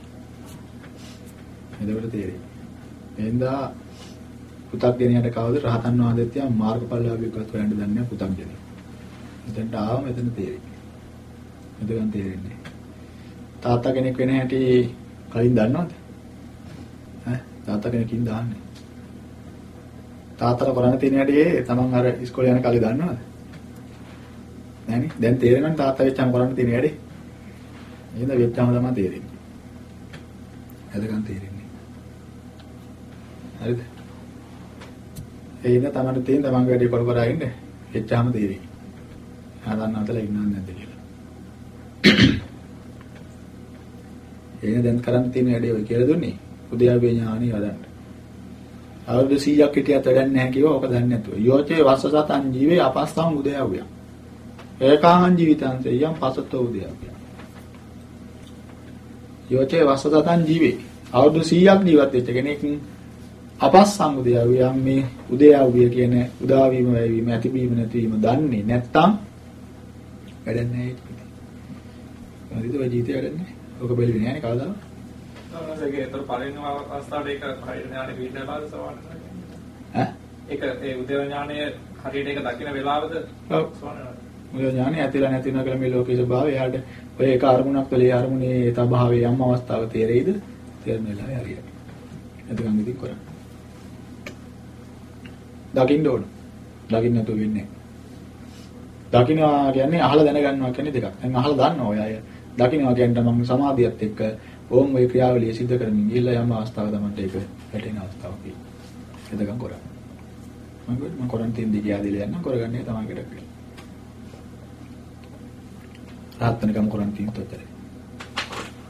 එතකොට තේරෙයි. එහෙනම් පුතක් ගෙනියට කවද රහතන් වහන්සේත් යා මාර්ගඵලලාභීකවත් හොයන්න දන්නේ නැහැ පුතක් ගෙනිය. එතනට ආවම එතන තේරෙයි. එතකන් තේරෙන්නේ. තාත්තා කෙනෙක් වෙන හැටි කලින් දන්නවද? ඈ තාත්තා කෙනකින් දාන්නේ. තාත්තට කරන්න තියෙන හැටි තමන් අර ඉස්කෝලේ යන කාලේ දන්නවද? නෑනේ. දැන් තේරෙනවනේ තාත්තා වෙච්චාම කරන්න තියෙන හැටි. එහෙනම් වෙච්චාම තමයි තේරෙන්නේ. එතකන් තේරෙන්නේ. හරිද? ඒ ඉන්න තමන්ට තියෙන තමන්ගේ වැඩේ කර කර ඉන්න. වෙච්චාම තේරෙයි. ආදන්න අතල ඉන්නවද නැද්ද කියලා. එහෙනම් දැන් කරන්න තියෙන වැඩේ ඔය කියලා දුන්නේ. උද්‍යාවේ ඥානෙ වදන්න. අවුරුදු 100ක් හිටියත් වැඩක් නැහැ කිව්වා. ඕක දන්නේ නැතුව. යෝචේ වස්ස සතන් ජීවේ අපස්සම් උදයාවිය. ඒකාහං ජීවිතං සෙයම් පසතෝ උදයාවිය. යෝචේ වස්ස සතන් ජීවේ. අවුරුදු 100ක් ජීවත් වෙච්ච කෙනෙක් අපස්සම් උදයාවිය මේ උදයාවිය කියන උදා වීම වැයවීම ඇතිවීම නැතිවීම දන්නේ නැත්තම් වැඩක් නැහැ ඒක. හරිද ඔය ජීවිතය වැඩක් නැහැ. ඕක බැලුවේ නැහැ කවදාවත්. ඒක ඒතර පළවෙනි අවස්ථාවට ඒක හරියට ඥානෙ පිළිදලා පාද සවන්න. ඈ? ඒක ඒ උදේව ඥානය හරියට ඒක දකින්න වෙලාවද ඔව්. මුල ඥානෙ ඇතිලා නැති වෙනවා කියලා මේ ලෝකයේ ස්වභාවය. එයාට ඔය එක අරමුණක් වල ඒ අරමුණේ තභාවයේ යම් අවස්ථාව තේරෙයිද? තේරෙන වෙලාවේ හරියට. එතකන් ඉතින් කරන්නේ. දකින්න ඕන. දකින්න නැතුව වෙන්නේ නැහැ. දකින්නවා කියන්නේ අහලා දැනගන්නවා කියන්නේ දෙකක්. දැන් අහලා දන්නවා ඔය අය. දකින්නවා කියන්නේ මම සමාධියත් එක්ක ඕම් ওই ක්‍රියාවලිය සිද්ධ කරමින් ගිහිල්ලා යම් අවස්ථාවක තමයි ඒක වැටෙන අවස්ථාවක් තියෙන්නේ. එතකන් කරන්නේ. මම මම කරන් තින් දිගිය ආදිලා යන්න කරගන්නේ තමයි කෙරෙන්නේ. රාත්‍රණකම් කරන් තින් තොතරේ.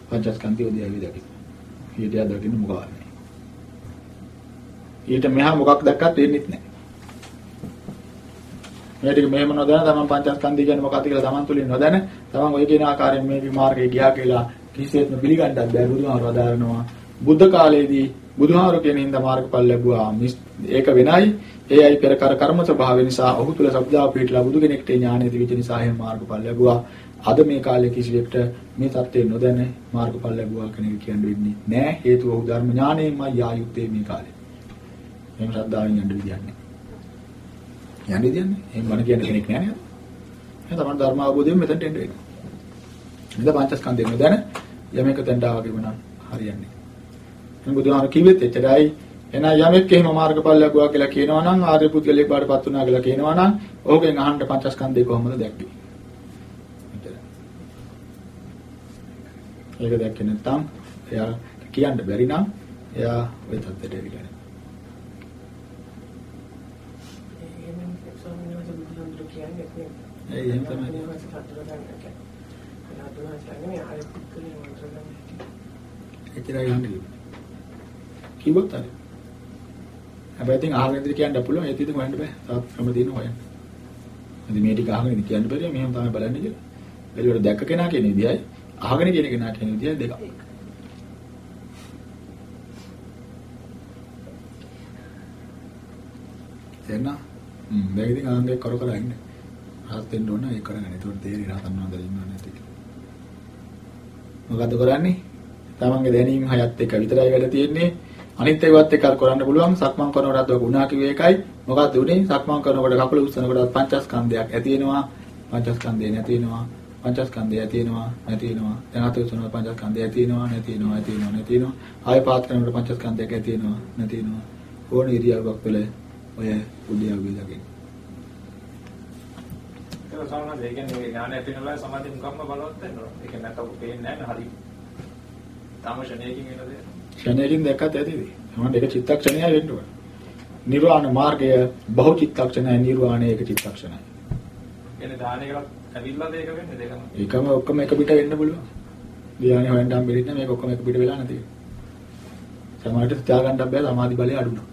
පංචස්කන්ධය උදේ විදකි. ඊට යදකින් මොකවත් නැහැ. ඊට මෙහා මොකක් දැක්කත් වෙන්නේ නැහැ. මේ ටික මෙහෙම නොදැන තමන් පංචස්කන්ධය කියන්නේ මොකක්ද කියලා තමන් තුලින් නොදැන තමන් ඔය කියන ආකාරයෙන් මේ මාර්ගයේ ගියා කියලා කිසිසේත්ම පිළිගන්නත් බෑ බුදුහාමර වදාරනවා. බුද්ධ කාලයේදී බුදුහාමර කියන හින්දා මාර්ගඵල ලැබුවා. ඒක වෙනයි. ඒ අයි පෙර කර කර්ම ස්වභාවය නිසා ඔහු තුල සබ්දාව පිටලා බුදු කෙනෙක්ට ඥානය දිවිච නිසා එහෙම මාර්ගඵල ලැබුවා. අද මේ කාලේ කිසිවෙක්ට මේ தත්ත්වය නොදැන මාර්ගඵල ලැබුවා කියන එක කියන්න වෙන්නේ නෑ හේතුව ඔහු ධර්ම ඥානයෙන්මයි යායුත්තේ මේ කාලේ. එහෙම ශ්‍රද්ධාවෙන් යන්න විදියක් නෑ යන්න විදියක් නෑ එහෙම මන කියන කෙනෙක් නෑ නේද? එහෙනම් තමයි ධර්ම අවබෝධයෙන් මෙතනට එන්න වෙනවා. ඉඳ පංචස්කන්ධය නොදැන යමෙක් තැන්ට ආවගේම නම් හරියන්නේ. එහෙනම් බුදුහාම කිව්වෙත් එච්චරයි. එහෙනම් යමෙක් එහෙම මාර්ගඵල ලැබුවා කියලා කියනවා නම් ආර්ය පුද්ගලයෙක් බාටපත් වුණා කියලා කියනවා නම් ඕකෙන් අහන්න පංචස්කන්ධය කොහොමද දැක්කේ? ඒක දැක්කේ නැත්නම් එයා කියන්න බැරි නම් එයා ওই තත්ත්වයට එවිලා නැහැ. ඒ එහෙම තමයි. එච්චරයි යන්නේ. කිව්වොත් හරි. හැබැයි ඉතින් අහගෙන ඉඳි කියන්න පුළුවන් ඒත් ඉතින් හොයන්න බෑ. තාත් ක්‍රම දින හොයන්න. ඉතින් මේ ටික අහගෙන ඉඳි කියන්න බැරිය මෙහෙම තමයි බලන්නේ කියලා. එළියට දැක්ක කෙනා කියන විදියයි අහගෙන කියන කෙනා කියන විදියයි දෙකක්. එන්න. හ්ම් දැන් ඉතින් ආන්ගේ කර කර ඉන්න. රහත් වෙන්න ඕන ඒක කරගන්න. ඒකට තේරෙයි රහතන් වහන්සේලා ඉන්නව නැති කියලා. මොකද්ද කරන්නේ? තමන්ගේ දැනීම හයත් එක විතරයි වැඩ තියෙන්නේ. අනිත් ඒවත් එක්ක කරන්න පුළුවන්. සක්මන් කරනකොටත් ඔය ගුණා කිව්ව එකයි. මොකද්ද උනේ? සක්මන් කරනකොට කකුල උස්සනකොට පංචස්කන්ධයක් ඇති වෙනවා. පංචස්කන්ධය නැති වෙනවා. පංචස්කන්ධය ඇති වෙනවා නැති වෙනවා. දැන් අත උස්සනකොට පංචස්කන්ධය ඇති වෙනවා නැති වෙනවා ඇති වෙනවා නැති වෙනවා. ආය පාත් කරනකොට පංචස්කන්ධයක් ඇති වෙනවා නැති වෙනවා. ඕන ඉරියව්වක් වල ඔය උද්‍යව්‍ය දකින්න. සමහරවිට ඒ කියන්නේ මේ ඥානය පිනලා සමාධිය මුකම්ම බලවත් වෙනවා. ඒ කියන්නේ නැත්නම් පේන්නේ නැහැ හරි. තාම ශනේකින් වෙන දේ. ක්ෂණයකින් දැක්කත් ඇතිද? මම ඒක චිත්තක්ෂණයයි වෙන්න ඕන. නිර්වාණ මාර්ගය බහු චිත්තක්ෂණයි නිර්වාණය ඒක චිත්තක්ෂණයි. කියන්නේ දානයකට ඇවිල්ලාද ඒක වෙන්නේ දෙකම. ඒකම ඔක්කොම එක පිට වෙන්න පුළුවන්. ධ්‍යානෙ හොයන්න හම්බෙන්නේ මේක ඔක්කොම එක පිට වෙලා නැති. සමාධියට තියාගන්න බෑ සමාධි බලය අඩු නම්.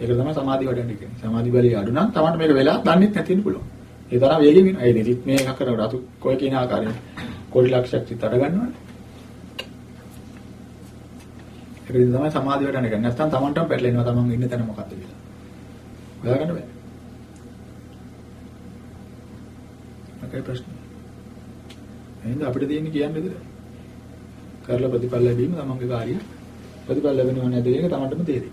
ඒක තමයි සමාධි වඩන්න කියන්නේ. සමාධි බලය අඩු නම් තමයි මේක වෙලා දන්නේ නැති වෙන්න පුළුවන්. ඒ තරම් වේගෙන් වෙනවා. ඒ දෙතිත් මේ එකක් කරනකොට අතු කොයි කියන ආකාරයෙන් කොටි ලක්ෂයක් චිත්ත අඩ ගන්නවනේ. ඒකෙන් තමයි සමාධිය වඩන්න කියන්නේ. නැත්නම් Tamanටම පැටලෙනවා Taman ඉන්න තැන මොකක්ද කියලා. හොයාගන්න බෑ. මොකයි ප්‍රශ්නේ? එහෙනම් අපිට තියෙන්නේ කියන්නේ විතරයි. කරලා ප්‍රතිඵල ලැබීම තමන්ගේ කාර්යය. ප්‍රතිඵල ලැබෙනව නැද කියන එක තමන්ටම තේරෙයි.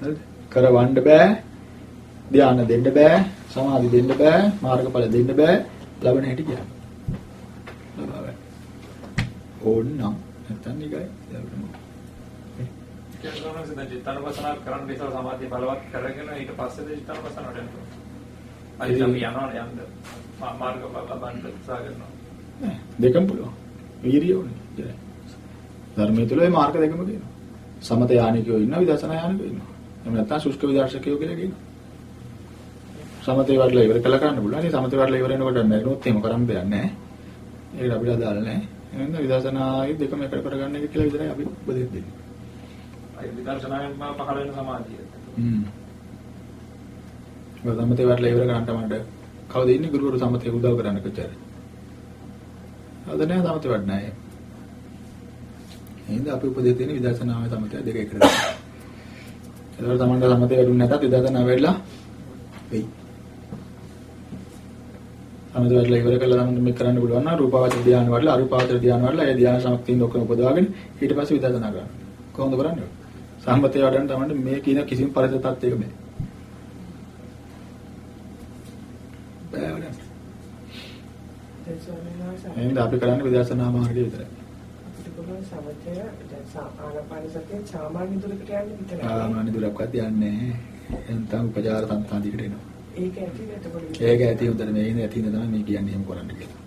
හරිද? කරවන්න බෑ. ධානය දෙන්න බෑ. සමාධි දෙන්න බෑ. මාර්ගඵල දෙන්න බෑ. ලබන හැටි කියන්නේ. ලබා ගන්න. ඕන්නම් නැත්තම් නිකයි. චිත්තනපසනාව කරන්න ඉස්සර සමාධිය බලවත් කරගෙන ඊට පස්සේ චිත්තනපසනාවට එනවා. අයිති අපි යනවා යන්න මාර්ග බල ලබන්න උත්සාහ කරනවා. දෙකම පුළුවන්. වීරිය ඕනේ. ධර්මයේ තුල මාර්ග දෙකම කියනවා. සමත යානිකයෝ ඉන්නවා විදර්ශනා යානිකයෝ ඉන්නවා. එහෙම නැත්නම් ශුෂ්ක විදර්ශකයෝ කියලා කියනවා. සමතේ වඩලා ඉවර කළා කරන්න පුළුවන්. ඉතින් සමතේ වඩලා ඉවර වෙනකොට මැරුණොත් එහෙම කරන්න දෙයක් නැහැ. ඒකට අපිට අදාළ නැහැ. එහෙනම් විදර්ශනායි දෙකම එකට කරගන්න එක කියලා විතරයි අපි උපදෙස් දෙන්නේ. අයි විදර්ශනාවෙන් මම පහළ වෙන සමාධිය. හ්ම්. ඔය සමතේ වඩලා ඉවර කරන්න තමයි කවුද ඉන්නේ ගුරුවරු සමතේ උදව් කරන්න කොච්චර? අද නෑ සමතේ වඩ නෑ. එහෙනම් අපි උපදෙස් දෙන්නේ විදර්ශනාවේ සමතේ දෙක එකට. ඒතකොට තමන්ට සමතේ වැඩුන්නේ නැතත් විදර්ශනා වෙලා වෙයි. සමතේ වැඩලා ඉවර කළා නම් මේක කරන්න පුළුවන් නම් රූපාවචර ධ්‍යාන වඩලා අරූපාවචර ධ්‍යාන වඩලා ඒ ධ්‍යාන සමක්තියින් ඔක්කොම උපදවාගෙන ඊට පස්සේ විදර්ශනා කරන්න. කොහොමද කරන්නේ? සම්මතේ වඩන්න තමයි මේ කියන කිසිම පරිසර තත්ත්වයක බෑ. බෑ වඩන්න. එහෙනම් අපි කරන්නේ විදර්ශනා මාර්ගය විතරයි. අපිට පුළුවන් සමතය දැන් ආනාපාන සතිය සාමාන්‍ය දුරකට යන්න විතරයි. ආමාන දුරක්වත් යන්නේ නැහැ. එතන උපචාර සම්පන්දිකට එනවා. ඒක ඇති එතකොට ඒක ඇති හොඳට මේ ඉන්නේ ඇති ඉඳ තමයි මේ කියන්නේ එහෙම කරන්න කියලා.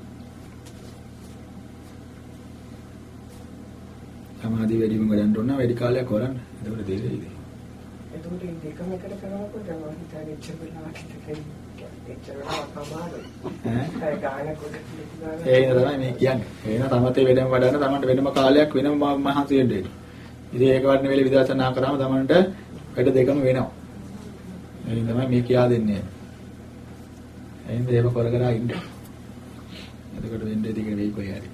සමාධිය වැඩි වීම ගන්න ඕන වැඩි කාලයක් කරන්න. එතකොට තේරෙයිද? එතකොට මේ දෙකම එකට කරනකොට මම හිතන්නේ එච්චර වෙලාවට ඒ ඉඳ තමයි මේ කියන්නේ. එන තමතේ වෙනම වඩන්න තමන්ට වෙනම කාලයක් වෙනම මහන්සි වෙන්න වෙනවා. ඉතින් ඒක වඩන වෙලේ විදර්ශනා කරාම තමන්ට වැඩ දෙකම වෙනවා. ඒ තමයි මේ කියා දෙන්නේ. එහෙනම් ඒව කර කර ඉන්න. එතකොට වෙන්නේ ටික වෙයි කොහේ හරි.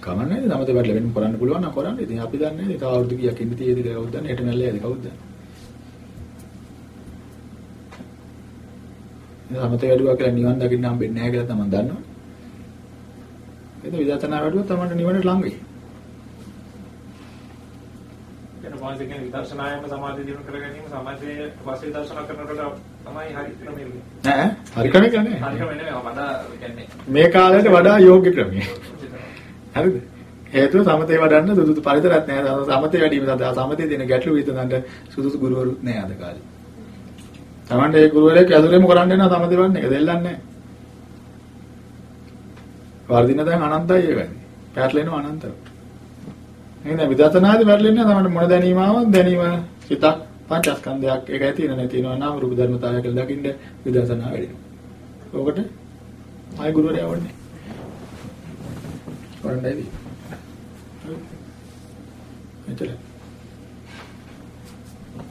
කමන්නේ තමතේ වැඩ වෙනම කරන්න පුළුවන් නම් කරන්න. ඉතින් අපි දන්නේ නැහැ. තව අවුරුදු කීයක් ඉඳී තියෙද කියලා කවුද දන්නේ? හෙට නැල්ලේද කවුද දන්නේ? සමතේ වැඩුවා කියලා නිවන් දකින්න හම්බෙන්නේ නැහැ කියලා තමයි දන්නවනේ. ඒක විදර්ශනා වැඩුවොත් තමයි නිවනට ළඟ වෙයි. කියන මොනවද කියන විදර්ශනායම සමාධිය දිනු කර ගැනීම සමාධියේ වාසේ දර්ශන කරනකොට තමයි හරි ක්‍රමය. නෑ හරි ක්‍රමයක් නෑ. හරි ක්‍රමය නෙවෙයි වඩා කියන්නේ මේ කාලේට වඩා යෝග්‍ය ක්‍රමය. හරිද? හේතුව සමතේ වඩන්න සුදුසු පරිසරයක් නෑ. සමතේ වැඩිම සඳහා සමතේ දෙන ගැටලු විසඳන්න සුදුසු ගුරුවරුත් නෑ අද කාලේ. Tamante ඒ ගුරුවරයෙක් ඇසුරෙම කරන්න යනවා සමතේ වඩන්න එක දෙල්ලන්නේ නෑ. වර්ධින දැන් අනන්තයි ඒකයි. පැටලෙනවා අනන්තව. එහෙනම් විදර්ශනාදී පැටලෙන්නේ නැහැ. තමයි මොන දැනීම ආවත් දැනීම සිතක් පංචස්කන්ධයක් ඒකයි තියෙන නැති වෙනවා නම් රූප ධර්මතාවය කියලා දකින්න විදර්ශනා වැඩිනවා. ඔකට ආයි ගුරුවරයා වඩන්නේ. වඩන්නයි. එතන.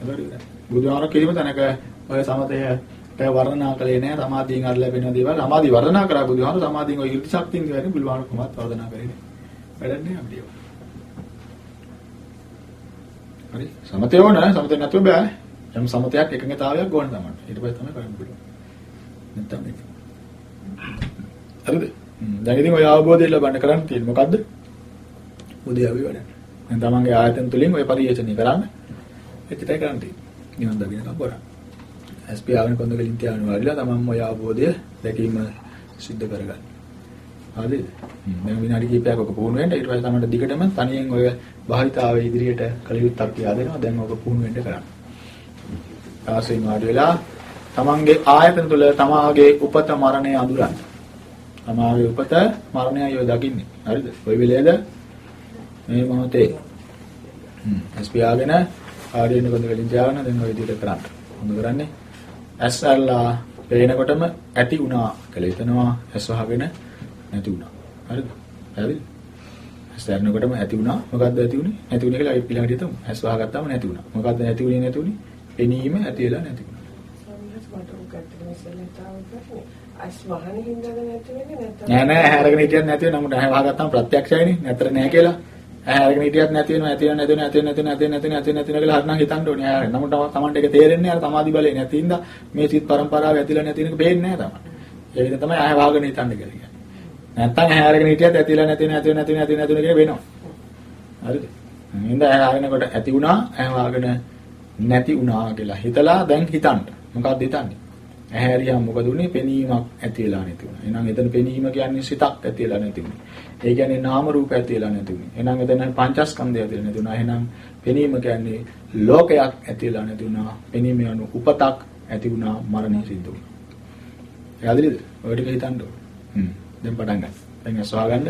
එතන බුදුහාර කිරීම තැනක ඔය සමතයට වර්ණනා කළේ නැහැ සමාධියෙන් අර ලැබෙන දේවල් සමාධි වර්ණනා කරා බුදුහාර සමාධියෙන් ඔය ඉර්ධි ශක්තියෙන් කියන්නේ බුදුහාර කොහොමවත් වර්ණනා කරේ නැහැ. වැඩන්නේ අපිට. හරි සමතේ ඕන සමතේ නැතුව බෑ. යම් සමතයක් එකඟතාවයක් ඕන තමයි. ඊට පස්සේ තමයි කරන්න පුළුවන්. නැත්තම් මේක. හරිද? දැන් ඉතින් ඔය අවබෝධය ලබන්න කරන්න තියෙන්නේ මොකද්ද? උදේවි වැඩ. දැන් තමන්ගේ ආයතන තුලින් ඔය පරිේෂණය කරන්න. එච්චරයි කරන්න තියෙන්නේ. නිවන් දකින්නකම් කරා. SP ආවන කොන්ද වලින් තියාගෙන වරිලා තමන් ඔය අවබෝධය දැකීම සිද්ධ කරගන්න. හරිද? දැන් විනාඩි කිහිපයක් ඔක පුහුණු වෙන්න ඊට පස්සේ තමයි දිගටම තනියෙන් ඔය භාවිතාවේ ඉදිරියට කලියුත්තක් කියලා දෙනවා. දැන් ඔක පුහුණු වෙන්න කරන්න. ආසෙන් වාඩි වෙලා තමන්ගේ ආයතන තුල තමාගේ උපත මරණය අඳුරන්න. තමාගේ උපත මරණයයි ඔය දකින්නේ. හරිද? කොයි වෙලේද? මේ මොහොතේ. හ්ම්. ස්පියාගෙන ආඩියන බඳ වලින් තියාගෙන දැන් ඔය විදිහට කරන්න. හොඳ කරන්නේ. ඇස් අල්ලා පේනකොටම ඇති වුණා කියලා හිතනවා. ඇස් වහගෙන නැති වුණා. හරිද? හරිද? ඇස් දැරනකොටම ඇති වුණා. මොකද්ද ඇති වුනේ? නැති වුනේ කියලා ඊළඟට හිතමු. ඇස් වහගත්තාම නැති වුණා. මොකද්ද නැති වුනේ නැති වුනේ? පෙනීම ඇති වෙලා නැති වුණා. අස් වහන හින්දාද නැති වෙන්නේ නැත්නම් නෑ නෑ ඇහැ අරගෙන හිටියත් නැති වෙන නමුත් ඇහැ වහගත්තාම ප්‍රත්‍යක්ෂයිනේ නැතර නෑ කියලා ඇහැ අරගෙන හිටියත් නැති වෙනවා නැති වෙනවා නැති වෙනවා නැති වෙනවා නැති වෙනවා නැති වෙනවා නැති වෙනවා කියලා හරිනම් හිතන්න ඕනේ ඇහැ නමුත් තමන්ට ඒක තේරෙන්නේ අර තමාදි බලේ නැති හින්දා මේ සිත් පරම්පරාව ඇතිලා නැති වෙනක පේන්නේ නෑ තමන් ඒ විදිහ තමයි ඇහැ වහගෙන හිතන්න කියලා කියන්නේ නැත්තම් ඇහැ අරගෙන හිටියත් ඇතිලා නැති වෙනවා නැති වෙනවා නැති වෙනවා නැති වෙනවා කියලා වෙනවා හරිද හින්ද ඇහැ අරගෙනකොට ඇති වුණා ඇහැ වහගෙන නැති වුණා කියලා හිතලා දැන් හිතන්න මොකක්ද හිතන්නේ ඇහැ ඇරියා මොකද උනේ? පෙනීමක් ඇති වෙලා නැති වුණා. එහෙනම් එතන පෙනීම කියන්නේ සිතක් ඇති වෙලා නැති වුණේ. ඒ කියන්නේ නාම රූප ඇති වෙලා නැති වුණේ. එහෙනම් එතන පංචස්කන්ධය ඇති වෙලා නැති වුණා. එහෙනම් පෙනීම කියන්නේ ලෝකයක් ඇති වෙලා නැති වුණා. පෙනීම යනු උපතක් ඇති වුණා මරණය සිද්ධ වුණා. එයාදලිද? ඔය ටික හිතන්න ඕන. හ්ම්. දැන් පටන් ගන්න. දැන් ඇස් වහගන්න.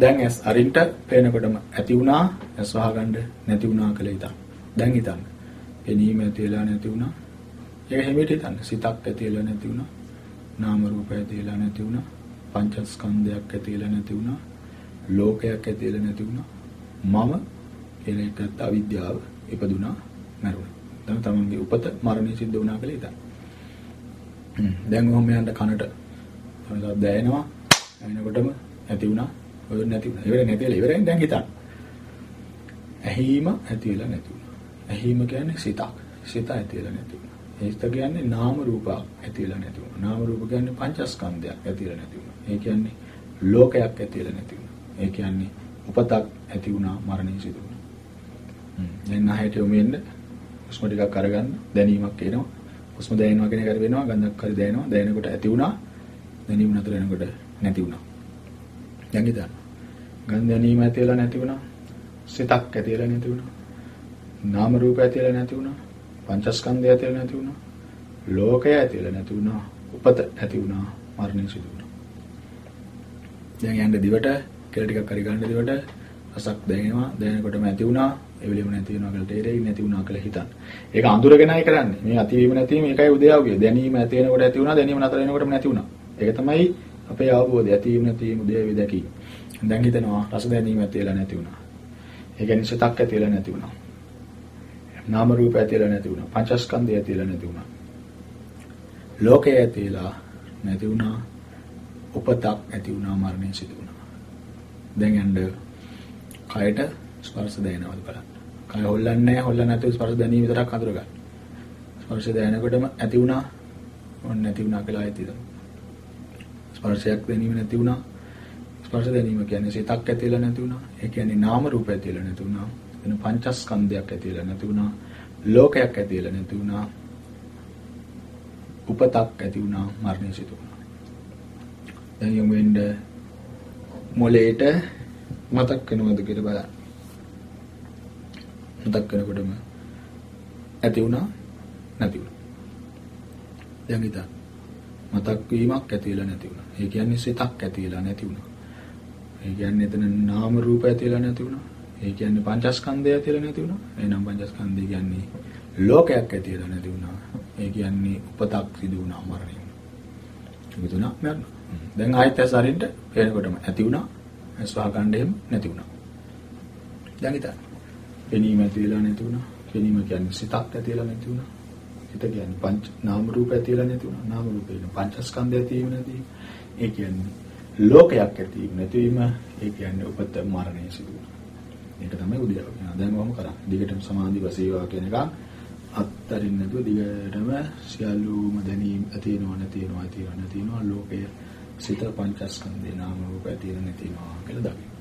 දැන් ඇස් අරින්ට පේනකොටම ඇති වුණා, ඇස් වහගන්න නැති වුණා කියලා හිතන්න. දැන් හිතන්න. පෙනීම ඇති වෙලා නැති වුණා. ඒක හැමෙට හිතන්න. සිතක් ඇතිලා නැති වුණා. නාම රූප ඇතිලා නැති වුණා. පංචස්කන්ධයක් ඇතිලා නැති වුණා. ලෝකයක් ඇතිලා නැති වුණා. මම කියලා එකත් අවිද්‍යාව ඉපදුනා මරුණා. දැන් තමන්ගේ උපත මරණය සිද්ධ වුණා කියලා හිතන්න. දැන් ඔහොම යන්න කනට මොනවද දැනෙනවා. එනකොටම ඇති වුණා. ඔය නැති වුණා. ඉවරයි නැතිලා ඉවරයි දැන් හිතන්න. ඇහිම ඇතිලා නැති වුණා. ඇහිම කියන්නේ සිතක්. සිත ඇතිලා නැති වුණා. හිත කියන්නේ නාම රූප ඇතිලා නැති වුණා. නාම රූප කියන්නේ පංචස්කන්ධයක් ඇතිලා නැති වුණා. ඒ කියන්නේ ලෝකයක් ඇතිලා නැති වුණා. ඒ කියන්නේ උපතක් ඇති වුණා මරණය සිදු වුණා. හ්ම්. දැන් නැහැට යොමු වෙන්න හුස්ම ටිකක් අරගන්න දැනීමක් එනවා. හුස්ම දැනෙනවා කියන එක වෙනවා ගඳක් හරි දැනෙනවා. දැනෙනකොට ඇති වුණා. දැනීම නතර වෙනකොට නැති වුණා. දැන් ඉතින් ගන්ධ දැනීම ඇතිලා නැති වුණා. සිතක් ඇතිලා නැති වුණා. නාම රූප ඇතිලා නැති වුණා. පංචස්කන්ධය ඇතිලා නැති වුණා. ලෝකය ඇතිලා නැති වුණා. උපත ඇති වුණා. මරණය සිදු වුණා. දැන් යන්න දිවට කෙල ටිකක් හරි ගන්න දිවට රසක් දැනෙනවා. දැනෙනකොටම ඇති වුණා. ඒ වෙලෙම නැති වෙනවා කියලා තේරෙයි නැති වුණා කියලා හිතන්න. ඒක අඳුරගෙනයි කරන්නේ. මේ අතිවීම නැතිවීම ඒකයි උදේවගේ. දැනීම ඇති වෙනකොට ඇති වුණා. දැනීම නතර වෙනකොටම නැති වුණා. ඒක තමයි අපේ අවබෝධය. ඇතිවීම නැතිවීම උදේවි දැකීම. දැන් හිතනවා රස දැනීම ඇති වෙලා නැති වුණා. ඒ කියන්නේ සිතක් ඇති වෙලා නැති වුණා. නාම රූප ඇතිලා නැති වුණා. පංචස්කන්ධය ඇතිලා නැති වුණා. ලෝකය ඇතිලා නැති වුණා. උපතක් ඇති වුණා මරණය සිදු වුණා. දැන් යන්න කයට ස්පර්ශ දැනෙනවද බලන්න. කය හොල්ලන්නේ නැහැ. හොල්ලන්නේ නැතුව ස්පර්ශ දැනීම විතරක් අඳුර ගන්න. ස්පර්ශ දැනෙනකොටම ඇති වුණා. ඕන නැති වුණා කියලා ඇති තමයි. ස්පර්ශයක් දැනීම නැති වුණා. ස්පර්ශ දැනීම කියන්නේ සිතක් ඇතිලා නැති වුණා. ඒ කියන්නේ නාම රූප ඇතිලා නැති වුණා. එන පංචස්කන්ධයක් ඇතිලා නැති වුණා. ලෝකයක් ඇතිලා නැති වුණා. උපතක් ඇති වුණා. මරණය සිදු වුණා. දැන් යමු වෙන්න මොලේට මතක් වෙනවද කියලා බලන්න. මතක් වෙනකොටම ඇති වුණා නැති වුණා. දැන් හිතන්න. මතක් වීමක් ඇතිලා නැති වුණා. ඒ කියන්නේ සිතක් ඇතිලා නැති වුණා. ඒ කියන්නේ එතන නාම රූප ඇතිලා නැති වුණා. ඒ කියන්නේ පංචස්කන්ධය ඇතිලා නැති වුණා. එහෙනම් පංචස්කන්ධය කියන්නේ ලෝකයක් ඇතිලා නැති වුණා. ඒ කියන්නේ උපතක් සිදු වුණා මරණය. විදුණා මරණ. දැන් ආයෙත් ඇසරින්ට පේනකොටම ඇති වුණා. ඇස්වහ ගන්න එහෙම නැති වුණා. දැන් හිතන්න. පෙනීම ඇතිලා නැති වුණා. පෙනීම කියන්නේ සිතක් ඇතිලා නැති වුණා. හිත කියන්නේ පංච නාම රූප ඇතිලා නැති වුණා. නාම රූප කියන පංචස්කන්ධය ඇතිවීම නැති. ඒ කියන්නේ ලෝකයක් ඇතිවීම නැතිවීම. ඒ කියන්නේ උපත මරණය සිදු වුණා. මේක තමයි උද්‍යාව කියනවා. දැන් වහම කරා. දිගටම සමාධි වසීවා කියන එක අත්තරින් නැතුව දිගටම සියලුම දැනීම් ඇතිවෙනවා නැතිවෙනවා ඇතිවෙනවා නැතිවෙනවා ලෝකය සිත පංචස්කන්ධේ නාම රූප ඇතිවෙන නැතිවෙනවා කියලා දකින්න.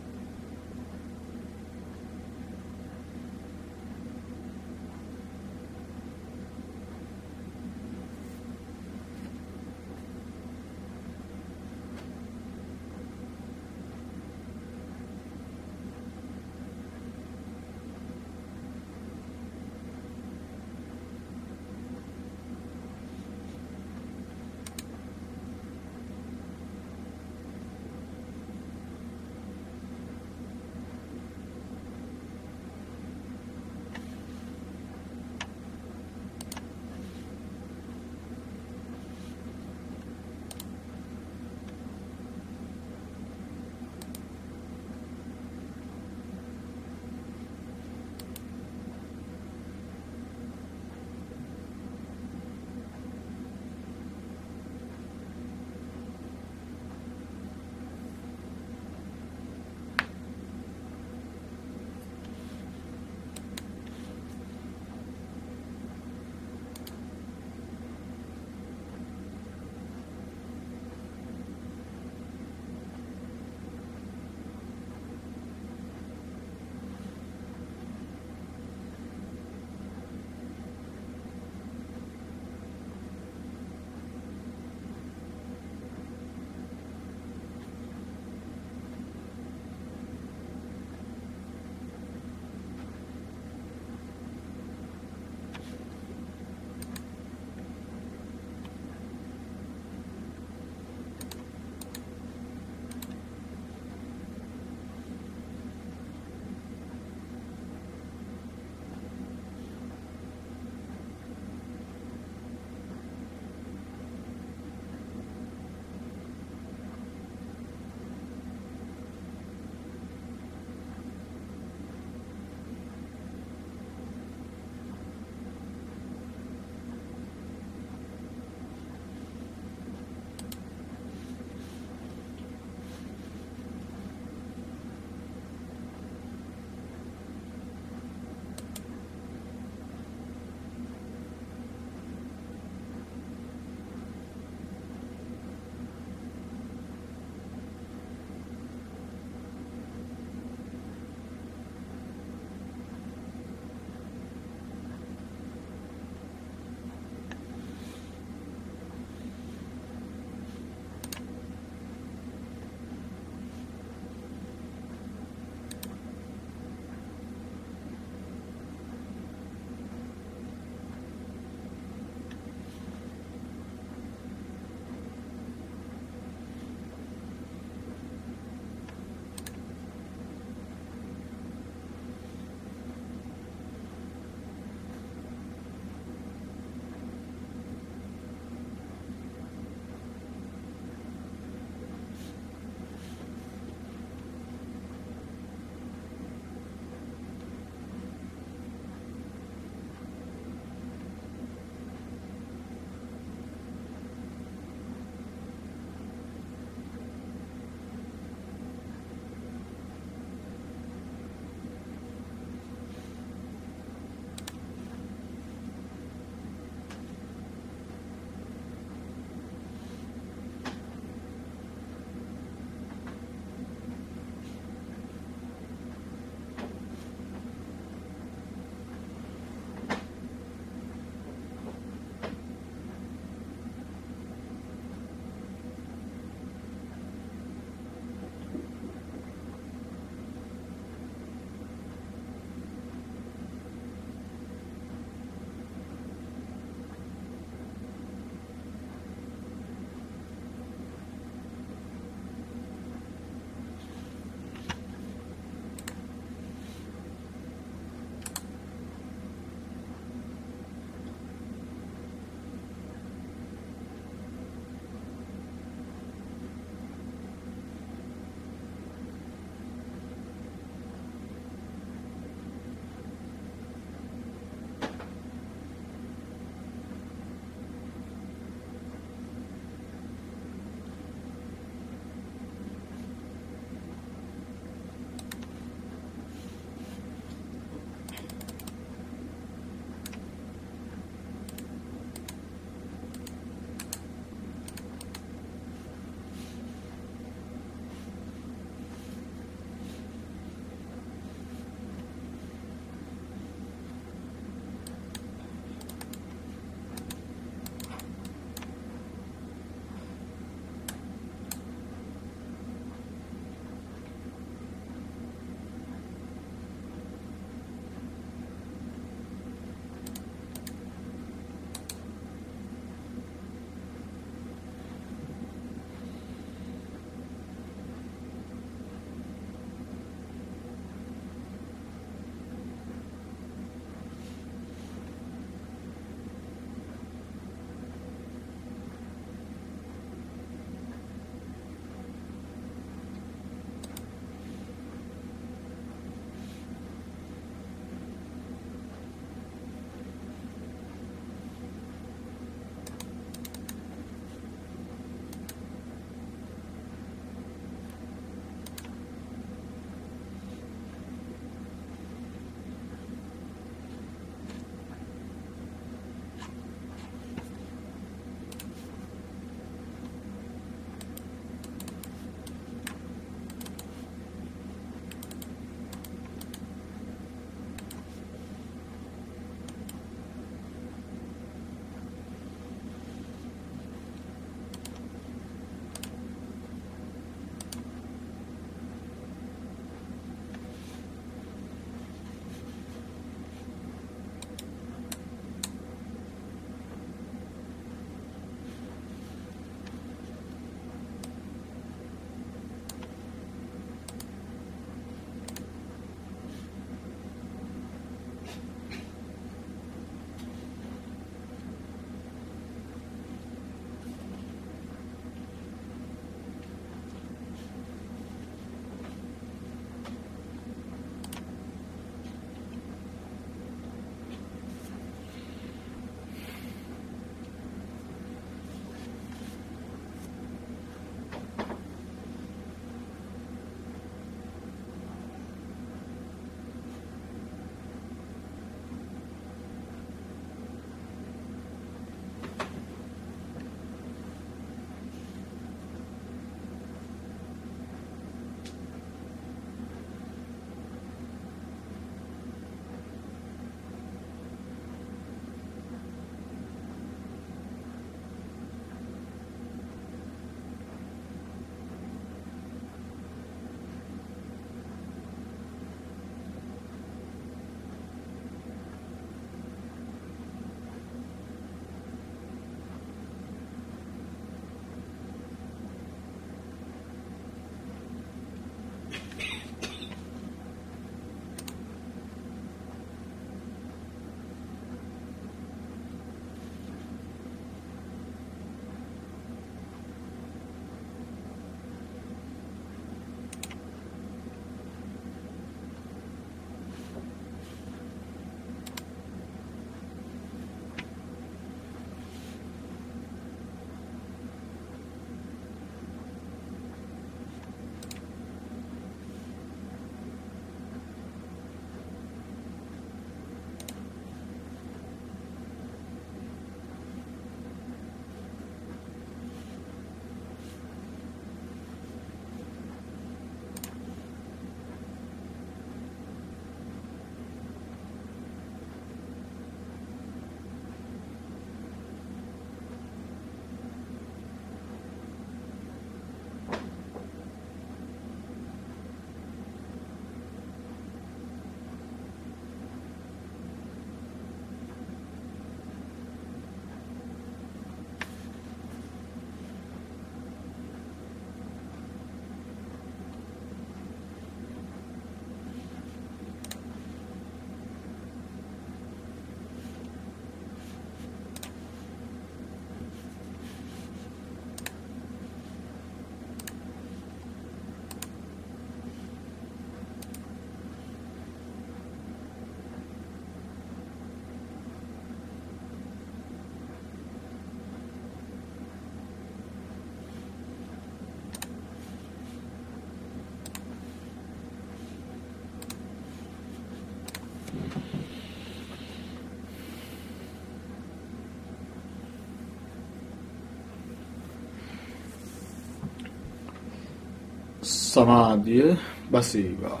සමාධිය බසීවා.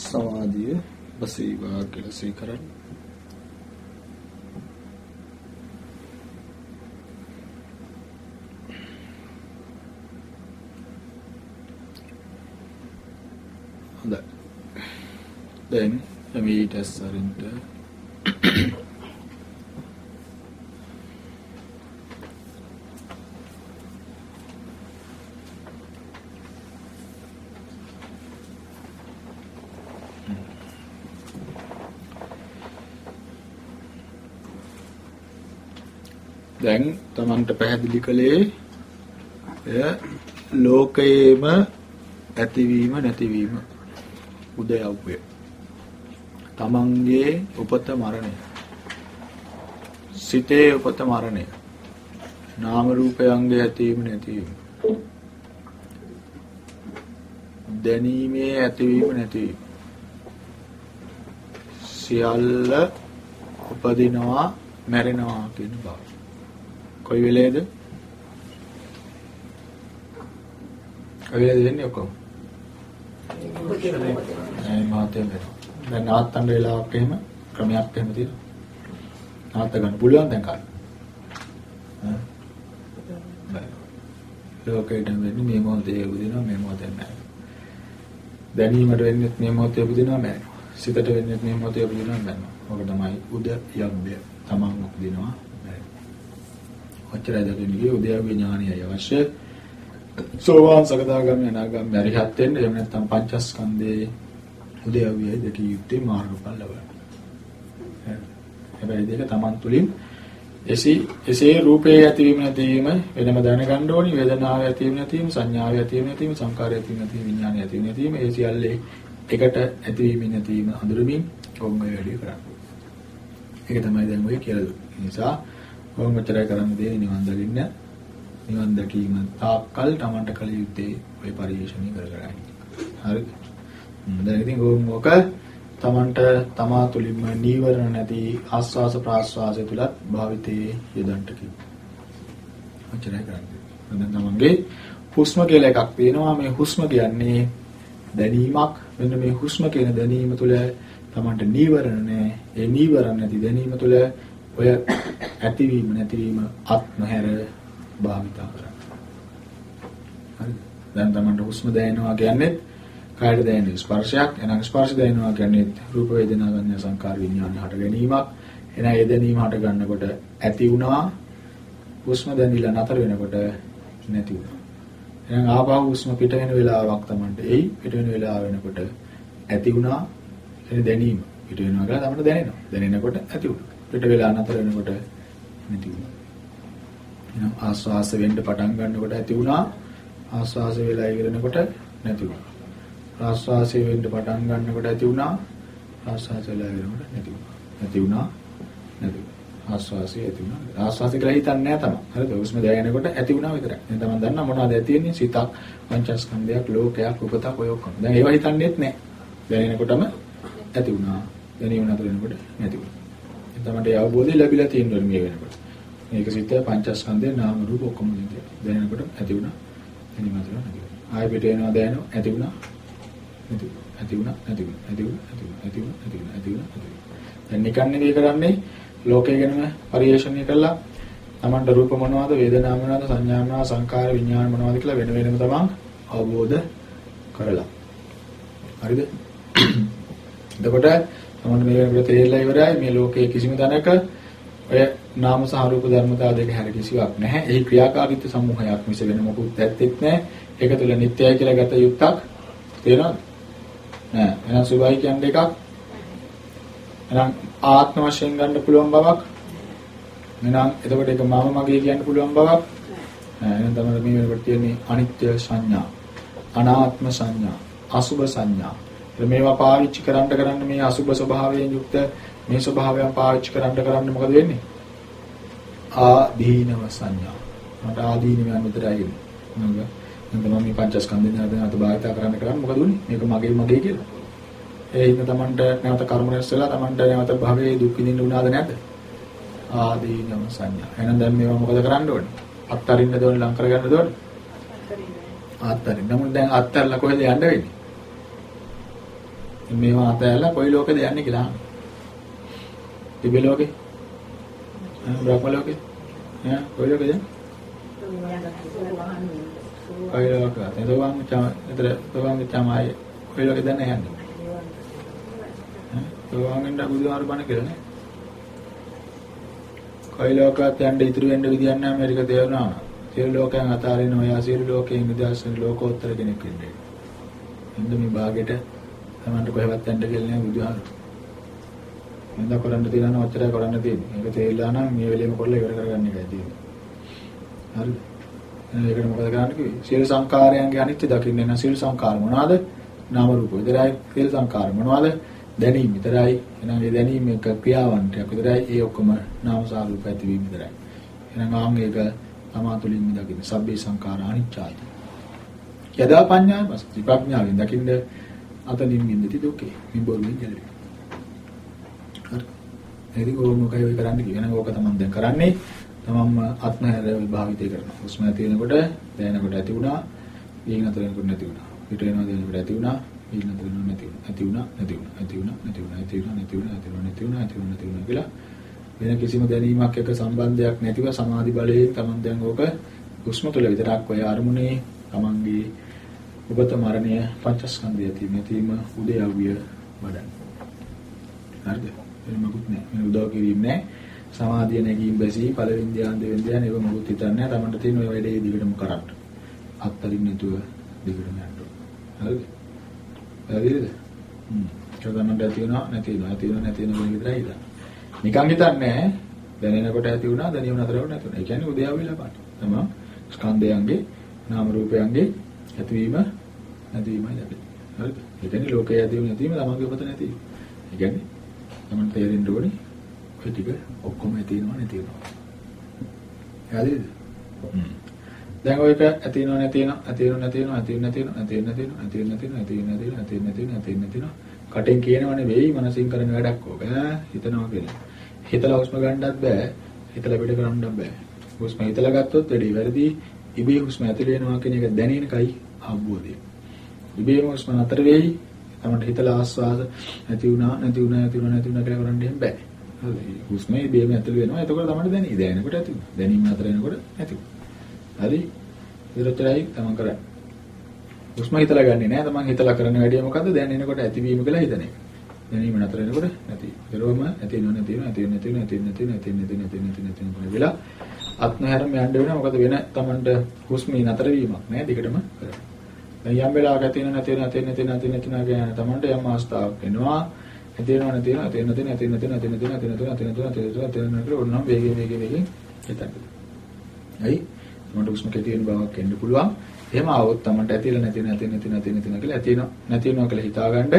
සමාධිය බසීවා කියලා සීකරන්න හොඳයි. දැන් එමීට සරින්ට දැන් Tamanට පැහැදිලි කළේ එය ලෝකයේම ඇතිවීම නැතිවීම. උදයව්‍ය. තමන්ගේ උපත මරණය. සිතේ උපත මරණය. නාම රූපයන්ගේ ඇතිවීම නැතිවීම. දැනීමේ ඇතිවීම නැතිවීම. සියල්ල උපදිනවා මැරෙනවා කියන බව. කොයි වෙලේද? කොයි වෙලේද වෙන්නේ ඔක්කොම? ඒ මාතේ වෙනවා. දැන් නාත්තන්න වෙලාවක් එහෙම ක්‍රමයක් එහෙම තියෙනවා. නාත්ත ගන්න පුළුවන් දැන් කාට ඈ? ලෝකෙට වෙන්නේ මේ මොහොතේ උදිනවා මේ මොහොතේ නැහැ දැනීමට වෙන්නේ මේ මොහොතේ උදිනවා නැහැ සිතට වෙන්නේ මේ මොහොතේ උදිනවා නැහැ ඔක තමයි උද යබ්බය තමන් උදිනවා ඔච්චරයි දකින්නේ උද්‍යව්‍ය ඥානයයි අවශ්‍ය. සෝවාන් සකදාගාමී අනාගාමී අරිහත් වෙන්න එහෙම නැත්නම් පංචස්කන්ධයේ උද්‍යව්‍යයි දෙකී යුක්තේ මාර්ගඵල ලබන්න. හැබැයි දෙක Taman තුලින් එසේ එසේ රූපේ ඇතිවීම නැතිවීම වෙනම දැනගන්න ඕනි වේදනාවේ ඇතිවීම නැතිවීම සංඥාවේ ඇතිවීම නැතිවීම සංකාරයේ ඇතිවීම නැතිවීම විඥානයේ ඇතිවීම නැතිවීම ඒ සියල්ලේ එකට ඇතිවීම නැතිවීම අඳුරමින් ඔවුන් ඔය වැඩි කරන්නේ. ඒක තමයි දැන් ඔය කියලා දුන්නේ. නිසා ඔවුන් මෙතරයි කරන්න දෙන්නේ නිවන් දකින්න. නිවන් දැකීම තාක්කල් Tamanට කල යුත්තේ ඔය පරිශ්‍රණය කර කර හරි. දැන් ඉතින් ඕම් මොක Tamanට තමා තුලින්ම නීවරණ නැති ආස්වාස ප්‍රාස්වාසය තුලත් භාවිතේ යදන්ට කිව්වා. ඔච්චරයි කරන්නේ. දැන් තමන්ගේ හුස්ම කියලා එකක් තියෙනවා මේ හුස්ම කියන්නේ දැනීමක් මෙන්න මේ හුස්ම කියන දැනීම තුළ තමන්ට නීවරණ නැහැ ඒ නීවරණ නැති දැනීම තුළ ඔය ඇතිවීම නැතිවීම අත් නොහැර භාවිතා කරන්න. හරි. දැන් තමන්ට හුස්ම දැනෙනවා කියන්නේ කායයට දැනෙන ස්පර්ශයක්. එනං ස්පර්ශ දැනෙනවා කියන්නේ රූප වේදනා ගන්න සංකාර විඥාන හට ගැනීමක්. එන ඒ දැනීම හට ගන්නකොට ඇති වුණා. හුස්ම දැනිලා නතර වෙනකොට නැති වුණා. එහෙනම් ආපහු හුස්ම පිට වෙන වෙලාවක් තමන්ට එයි. පිට වෙන වෙලාව වෙනකොට ඇති වුණා. එන දැනීම පිට වෙනවා කියලා තමන්ට දැනෙනවා. දැනෙනකොට ඇති වුණා. පිට වෙලා නතර වෙනකොට නැති වුණා. එහෙනම් ආස්වාස වෙන්න පටන් ගන්නකොට ඇති වුණා. ආස්වාස වෙලා ඉවරනකොට නැති වුණා. ආස්වාසය වෙන්න පටන් ගන්නකොට ඇති වුණා. ආස්වාසය වෙලා ඉවරනකොට නැති වුණා. නැති වුණා. නැති ආස්වාසය ඇති වුණා. ආස්වාසය කියලා හිතන්නේ නැහැ තමයි හරිද? උස්ම දැනෙනකොට ඇති වුණා විතරයි. දැන් තමයි දන්නා මොනවද ඇති වෙන්නේ? සිතක් පංචස්කන්ධයක් ලෝකයක් උපතක් ඔය ඔක්කොම. දැන් ඒවා හිතන්නේත් නැහැ. දැනෙනකොටම ඇති වුණා. දැනීම නතර වෙනකොට නැති වුණා. තමයි අවබෝධය ලැබිලා තියෙනවා මේ වෙනකොට. මේක සිත පංචස්කන්ධේ නාම රූප ඔක්කොම දැනෙනකොට ඇති වුණා. දැනීම නතර නැති වුණා ආයෙ පිට වෙනවා දැනෙනවා ඇති වුණා. නැති ඇති වුණා නැති වුණා. නැති වුණා නැති වුණා. නැති වුණා නැති වුණා නැති වුණා දැන් නිකන් නෙවෙයි කරන්නේ. ලෝකය ගැනම පරිේශණය කළා. තමන්ට රූප මොනවද වේදනා මොනවද සංඥා මොනවද සංකාර විඥාන මොනවද කියලා වෙන වෙනම තමන් අවබෝධ කරලා. හරිද? එතකොට තමන්ට මේ වෙනකොට තේරෙලා ඉවරයි මේ ලෝකයේ කිසිම තැනක ඔය නාම සහ රූප ධර්මතා දෙක හැර කිසිවක් නැහැ. එහි ක්‍රියාකාරීත්ව සමූහයක් මිස වෙන මොකුත් ඇත්තෙත් නැහැ. ඒක තුළ නිට්ටයයි කියලා ගත යුත්තක් තේරෙනවද? නෑ. එහෙනම් සුභයි කියන්නේ එකක්. එහෙනම් ආත්ම වශයෙන් ගන්න පුළුවන් බවක්. එහෙනම් එතකොට ඒක මම මගේ කියන්න පුළුවන් බවක්. නෑ. එහෙනම් තමයි මේ වෙනකොට තියෙන්නේ අනිත්‍ය සංඥා, අනාත්ම සංඥා, අසුභ සංඥා. මේවා පාවිච්චි කරන්න කරන්න මේ අසුභ ස්වභාවයෙන් යුක්ත මේ ස්වභාවයන් පාවිච්චි කරන්න කරන්න මොකද වෙන්නේ? ආදීනව සංඥා. මට ආදීනවයන් විතරයි එන්නේ. නේද? මම මේ පංචස්කන්ධය නැවත නැවත භාවිත කරන්න කරන්නේ මොකද උනේ? මේක මගේ මගේ කියලා. ඒ හින්දා Tamanට නැවත කර්ම රැස් වෙලා Tamanට නැවත භවයේ දුක් විඳින්න උනාද නැද්ද? ආදීනව සංඥා. එහෙනම් දැන් මේවා මොකද කරන්න ඕනේ? අත්තරින්න දෝන ලං කරගන්න දෝන. අත්තරින්න. නමුත් දැන් අත්තරලා කොහෙද යන්න වෙන්නේ? මේවා අතහැරලා කොයි ලෝකෙද යන්නේ කියලා අහන්න. තිබෙ ලෝකේ? බ්‍රහ්ම ලෝකේ? ඈ කොයි ලෝකෙද? කොයි ලෝකෙද? එතකොට චම එතර තෝවාංග චමයි කොයි ලෝකෙද යන්නේ? ඈ තෝවාංගෙන්ද බුදුහාර බණ කියලා නේ. කොයි ලෝකات යන්න ඉතුරු වෙන්න විදියක් නැහැ මේක තේරුණා. සියලු ලෝකයන් අතාරින ඔය සියලු ලෝකයෙන් නිදහස් වෙන ලෝකෝත්තර කෙනෙක් වෙන්නේ. එන්න මේ භාගෙට තමන්ට කොහෙවත් යන්න කියලා නෑ බුදුහාම. මන්ද කරන්න තියෙනවා ඔච්චරයි කරන්න තියෙන්නේ. මේක තේරිලා නම් මේ වෙලෙම කරලා ඉවර කරගන්න එකයි තියෙන්නේ. හරිද? එහෙනම් ඒකට මොකද කරන්න කිව්වේ? සියලු සංකාරයන්ගේ අනිත්‍ය දකින්න නම් සියලු සංකාර මොනවාද? නාම රූප විතරයි. සියලු සංකාර මොනවාද? දැනීම විතරයි. එහෙනම් ඒ දැනීම එක ක්‍රියාවන්තයක් විතරයි. ඒ ඔක්කොම නාම සාරූප ඇතිවීම විතරයි. එහෙනම් ආන් ඒක තමා තුළින් දකින්න. සබ්බේ සංකාර අනිච්චයි. යදා පඤ්ඤා පස්ති ප්‍රඥාවෙන් දකින්න අතනින් මින්දති දුකේ. මේ බොරුවෙන් ගැලවෙන්න. හරි. ඒක ඕනෝකයි ඔය කරන්න කියන ඕක තමයි දැන් කරන්නේ. තමන්ම ආත්මහැර විභාවිතය කරනවා. හුස්ම ඇති වෙනකොට දැනෙනකොට ඇති වුණා. ඊගෙන අතර වෙනකොට නැති වුණා. පිට වෙනවා දැනෙනකොට ඇති වුණා. ඊගෙන අතර වෙනකොට නැති වුණා. ඇති වුණා නැති වුණා. ඇති වුණා නැති වුණා. ඇති වුණා නැති වුණා. ඇති වුණා නැති වුණා. ඇති වුණා නැති වුණා කියලා වෙන කිසිම දැනීමක් එක්ක සම්බන්ධයක් නැතිව සමාධි බලයෙන් තමන් දැන් ඕක හුස්ම තුළ විතරක් ඔය අරමුණේ තමන්ගේ ඔබත මරණය පංචස්කන්ධය තියෙන තීම උදයව්‍ය වඩන්න. හරිද? එහෙම මොකුත් නෑ. මේ උදව් කිරීම නෑ. සමාධිය නැගීම් බැසී පළවෙනි ධ්‍යාන දෙවෙනි ධ්‍යාන ඒව මොකුත් හිතන්නේ නෑ. Tamanට තියෙන ඔය වැඩේ දිගටම කරන්න. අත්තරින් නැතුව දිගටම යන්න. හරිද? හරිද? හ්ම්. චෝදනට ඇති වෙනවා නැති වෙනවා. ඇති වෙනවා නැති වෙනවා කියන විතරයි හිතන්නේ. නිකන් හිතන්නේ දැනෙනකොට ඇති වුණා දැනීම නතර වුණා නැති වුණා. ඒ කියන්නේ උදයව්‍ය ලබන්න. තමයි ස්කන්ධයන්ගේ නාම රූපයන්ගේ ඇතිවීම නැතිවීමයි ලැබෙන්නේ. හරිද? ඒ කියන්නේ ලෝකයේ ඇතිවීම නැතිවීම ළමගේ ඔබත නැතිවීම. ඒ කියන්නේ තමන් තේරෙන්න ඕනේ ඔය ටික ඔක්කොම ඇතිවෙනවා නැතිවෙනවා. හරිද? දැන් ඔයක ඇතිවෙනවා නැතිවෙනවා ඇතිවෙනවා නැතිවෙනවා ඇතිවෙනවා නැතිවෙනවා ඇතිවෙනවා නැතිවෙනවා ඇතිවෙනවා නැතිවෙනවා ඇතිවෙනවා නැතිවෙනවා ඇතිවෙනවා නැතිවෙනවා කටෙන් කියනව නෙවෙයි මනසින් කරන වැඩක් ඕක හිතනවා කියලා. හිතලා හුස්ම ගන්නත් බෑ හිතලා පිට කරන්නත් බෑ. හුස්ම හිතලා ගත්තොත් වැඩි වැරදි ඉබේ හුස්ම ඇතුළ වෙනවා කියන එක දැනෙනකයි අවබෝධය. ඉබේම හුස්ම නතර වෙයි. තමන්ට හිතලා ආස්වාද නැති වුණා නැති වුණා නැති වුණා නැති වුණා කියලා කරන්න එහෙම බෑ. හරි. හුස්ම ඉබේම ඇතුළ වෙනවා. එතකොට තමයි දැනෙන්නේ. දැනෙනකොට ඇති වෙනවා. දැනීම නතර වෙනකොට නැති වෙනවා. හරි. ඉරතරයි තමන් කරන්නේ. හුස්ම හිතලා ගන්නෙ නෑ. තමන් හිතලා කරන වැඩේ මොකද්ද? දැනෙනකොට ඇතිවීම කියලා හිතන එක. දැනීම නතර වෙනකොට නැති. ඒකවම ඇති වෙනව නැති වෙනව ඇති වෙනව නැති වෙනව ඇති වෙනව නැති වෙනව ඇති වෙනව නැති වෙනව නැති වෙනව නැති වෙලා අත්නහැරම යන්න වෙනවා. මොකද වෙන තමන්ට හුස්මේ නතර වීමක් නෑ. දිගටම කරනවා. දැන් යම් වෙලාවක ඇති වෙන නැති වෙන නැති වෙන නැති වෙන නැති වෙන නැති වෙන කියන තමන්ට යම් අවස්ථාවක් එනවා. ඇති වෙනව නැති වෙනව ඇති වෙන නැති වෙන ඇති වෙන නැති වෙන ඇති වෙන නැති වෙන ඇති වෙන නැති වෙන ඇති වෙන නැති වෙන ඇති වෙන කියලා ඕනනම් වේගෙන් වේගෙන් වේගෙන් හිතන්න. හරි? තමන්ට හුස්ම කෙටි වෙන බවක් එන්න පුළුවන්. එහෙම આવොත් තමන්ට ඇතිලා නැති නැති නැති නැති නැති නැති කියලා ඇති වෙනවා නැති වෙනවා කියලා හිතාගන්න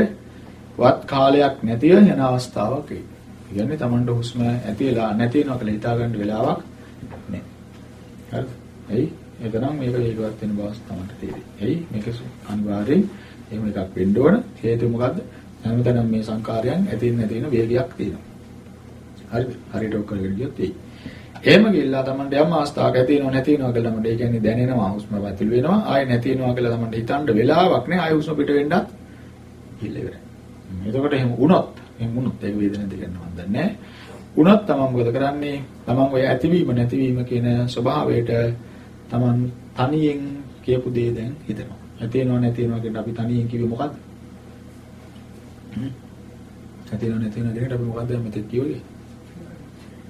වත් කාලයක් නැතිව යන අවස්ථාවක් එයි. ඒ කියන්නේ තමන්ට හුස්ම ඇතිලා නැති වෙනවා කියලා හිතාගන්න වෙලාවක් නැහැ. හරිද? එයි ඒක නම් මේක හේතුවත් වෙන බව තමයි තේරෙන්නේ. එයි මේක අනිවාර්යෙන් එහෙම එකක් වෙන්න ඕන. හේතුව මොකද්ද? හැමතැනම මේ සංකාරයන් ඇතින් නැති වෙන වේගයක් තියෙනවා. හරිද? හරියට ඔක් කරගෙන ගියොත් එයි. එහෙම ගිල්ලා තමන්ට යම් අවස්ථාවක් ඇති වෙනව නැති වෙනවා කියලා තමන්ට ඒ කියන්නේ දැනෙනවා හුස්ම පැතිළු වෙනවා. ආයෙ නැති වෙනවා කියලා තමන්ට හිතන්න වෙලාවක් නෑ. ආයෙ හුස්ම පිට වෙන්නත් ඉල්ල ඉවරයි. එතකොට එහෙම වුණොත් එහෙම වුණොත් ඒක වේදනාවක් දෙකක් නෑ දන්නේ නෑ. වුණොත් තමන් මොකද කරන්නේ? තමන් ඔය ඇතිවීම නැතිවීම කියන ස්වභාවයට තමන් තනියෙන් කියපු දේ දැන් හිතනවා. ඇති වෙනව නැති වෙනවා කියන අපි තනියෙන් කිව්වේ මොකද්ද? ඇති වෙනව නැති වෙනවා කියන අපි මොකද්ද මෙතෙක් කිව්වේ?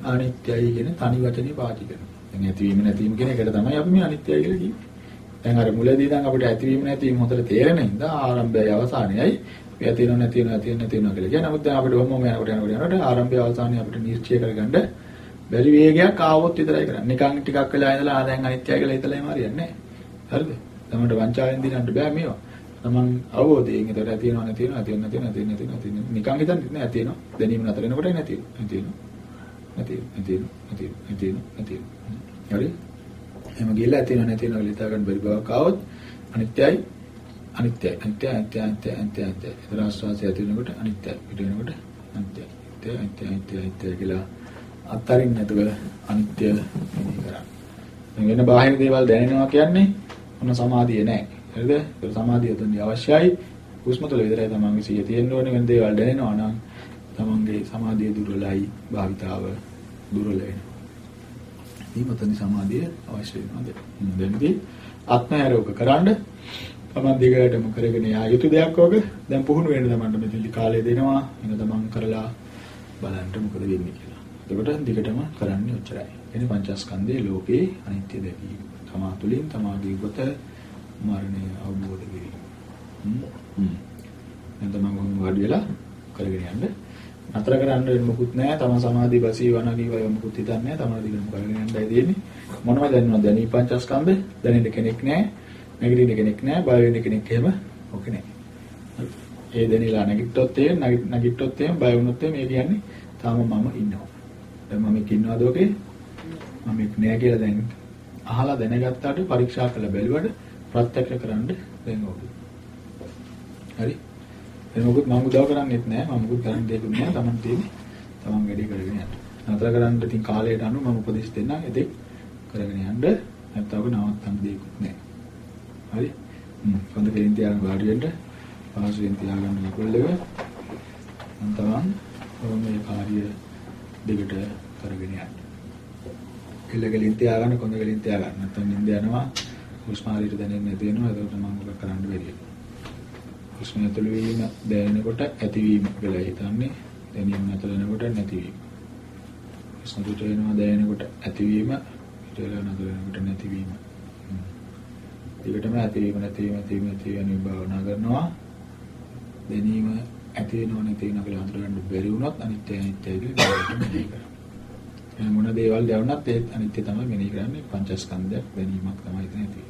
අනිත්‍යයි කියන තනි වචනේ පාවිච්චි කරනවා. දැන් ඇතිවීම නැතිවීම කියන එකට තමයි අපි මේ අනිත්‍යයි කියලා කිව්වේ. දැන් අර මුලදී දැන් අපිට ඇතිවීම නැතිවීම හොඳට තේරෙන හින්දා ආරම්භයයි අවසානයයි ඇති වෙනව නැති වෙනව ඇති වෙනව නැති වෙනව කියලා කියන නමුත් දැන් අපිට ඔහොම යනකොට යනකොට යනකොට ආරම්භය අවසානය අපිට නිශ්චය කරගන්න බැරි වේගයක් ආවොත් විතරයි කරන්නේ. නිකන් ටිකක් වෙලා ඉඳලා ආ දැන් අනිත්‍යයි කියලා හිතලා එම හරියන්නේ නැහැ. හරිද? තමන්ට වංචාවෙන් දිනන්න බෑ මේවා. තමන් අවබෝධයෙන් ඒතර ඇති වෙනව නැති වෙනව ඇති වෙනව නැති වෙනව ඇති වෙනව නැති වෙනව නිකන් හිතන්නේ නැහැ ඇති වෙනව. දැනීම නතර වෙනකොටයි නැති වෙනව. ඇති වෙනව. නැති වෙනව. නැති වෙනව. නැති වෙනව. නැති වෙනව. නැති වෙනව. හරි? එහෙම ගිහලා ඇති වෙනව නැති වෙනව කියලා හිතා ගන්න බැරි බවක් ආවොත් අනිත්‍යයි අනිත්‍යයි අනිත්‍ය අනිත්‍ය අනිත්‍ය අනිත්‍ය අනිත්‍ය ඒතර ආස්වාසය ඇති වෙනකොට අනිත්‍යයි පිට වෙනකොට අනිත්‍යයි අනිත්‍ය අනිත්‍ය අනිත්‍ය අනිත්‍ය කියලා අත්තරින් නැතුව අනිත්‍ය මෙනෙහි කරන්න. දැන් වෙන බාහිර දේවල් දැනෙනවා කියන්නේ මොන සමාධිය නැහැ. හරිද? ඒක සමාධිය තුන්දි අවශ්‍යයි. හුස්ම තුළ විතරයි තමන්ගේ සිහිය තියෙන්න ඕනේ වෙන දේවල් දැනෙනවා නම් තමන්ගේ සමාධිය දුර්වලයි භාවිතාව දුර්වල වෙනවා. මේ මතනි සමාධිය අවශ්‍ය වෙනවා දැන්දී ආත්මයරෝග කරන්න තමන් දිගටම කරගෙන යා යුතු දෙයක් වග දැන් පුහුණු වෙන්න තමන්ට මෙතනදි කාලය දෙනවා එන තමන් කරලා බලන්න මොකද වෙන්නේ කියලා. එතකොට දිගටම කරන්නේ ඔච්චරයි. එනේ පංචස්කන්ධයේ ලෝකේ අනිත්‍ය දැකීම. තමා තුළින් තමාගේ ගොත මරණය අවබෝධ කිරීම. දැන් තමන් වාඩි වෙලා කරගෙන යන්න. නතර කරන්න මොකුත් නැහැ. තම සමාධි බසී වනගී වය මොකුත් හිතන්නේ නැහැ. තමන් දිගටම කරගෙන යන්නයි තියෙන්නේ. මොනවද දැනනවා දැනී පංචස්කන්ධ දැනෙන්න කෙනෙක් නැහැ. නැගිටින්න කෙනෙක් නැහැ. බය වෙන්න කෙනෙක් එහෙම ඔකේ නැහැ. ඒ දැනিলা නැගිට්ටොත් ඒ නැගිට්ටොත් එහෙම බය වුණොත් මේ කියන්නේ තාම මම ඉන්නවා. දැන් මම ඉන්නවද ඔකේ? මම නෑ කියලා දැන් අහලා දැනගත්තාට පරීක්ෂා කරලා බැලුවට ප්‍රත්‍යක්ෂ කරන්න දැන් ඕක. හරි? එතන මොකද මම උදව් කරන්නේත් නෑ මම මොකද කරන්න දෙයක් නෑ Taman තියෙන්නේ Taman වැඩි කරගෙන යන්න. නතර කරන්න ඉතින් කාලයට අනුව මම උපදෙස් දෙන්නම් එතෙක් කරගෙන යන්න නැත්නම් ඔක නවත්තන්න දෙයක්වත් නෑ. හරි? හ්ම් හොඳ කෙලින් තියාගෙන වාඩි වෙන්න පහසුවෙන් තියාගන්න කකුල් දෙක. අන්තවන් මේ කාර්ය දෙකට කරගෙන යන්න. කෙල්ල කෙලින් තියාගන්න කොඳ කෙලින් තියාගන්න. නැත්නම් නිින්ද යනවා. හුස්ම හරියට දැනෙන්නේ නැති වෙනවා. ඒකට මම මොකක් කරන්න බැරි වෙනවා. හුස්ම ඇතුළු වීම දැනෙනකොට ඇතිවීම කියලා හිතන්නේ. දැනීම නැතර වෙනකොට නැතිවීම. හුස්ම පිට වෙනවා දැනෙනකොට ඇතිවීම, පිට වෙලා නැතර වෙනකොට නැතිවීම. ඒකටම ඇතිවීම නැතිවීම ඇතිවීම නැතිවීම භාවනා කරනවා. දැනීම ඇති වෙනව නැති වෙනව කියලා හඳුනගන්න බැරි වුණොත් අනිත්‍ය අනිත්‍යයි කියලා මෙනෙහි කරනවා. එහෙනම් මොන දේවල් දැවුණත් ඒ අනිත්‍ය තමයි මෙනෙහි කරන්නේ පංචස්කන්ධයක් දැනීමක් තමයි එතන ඇති වෙන්නේ.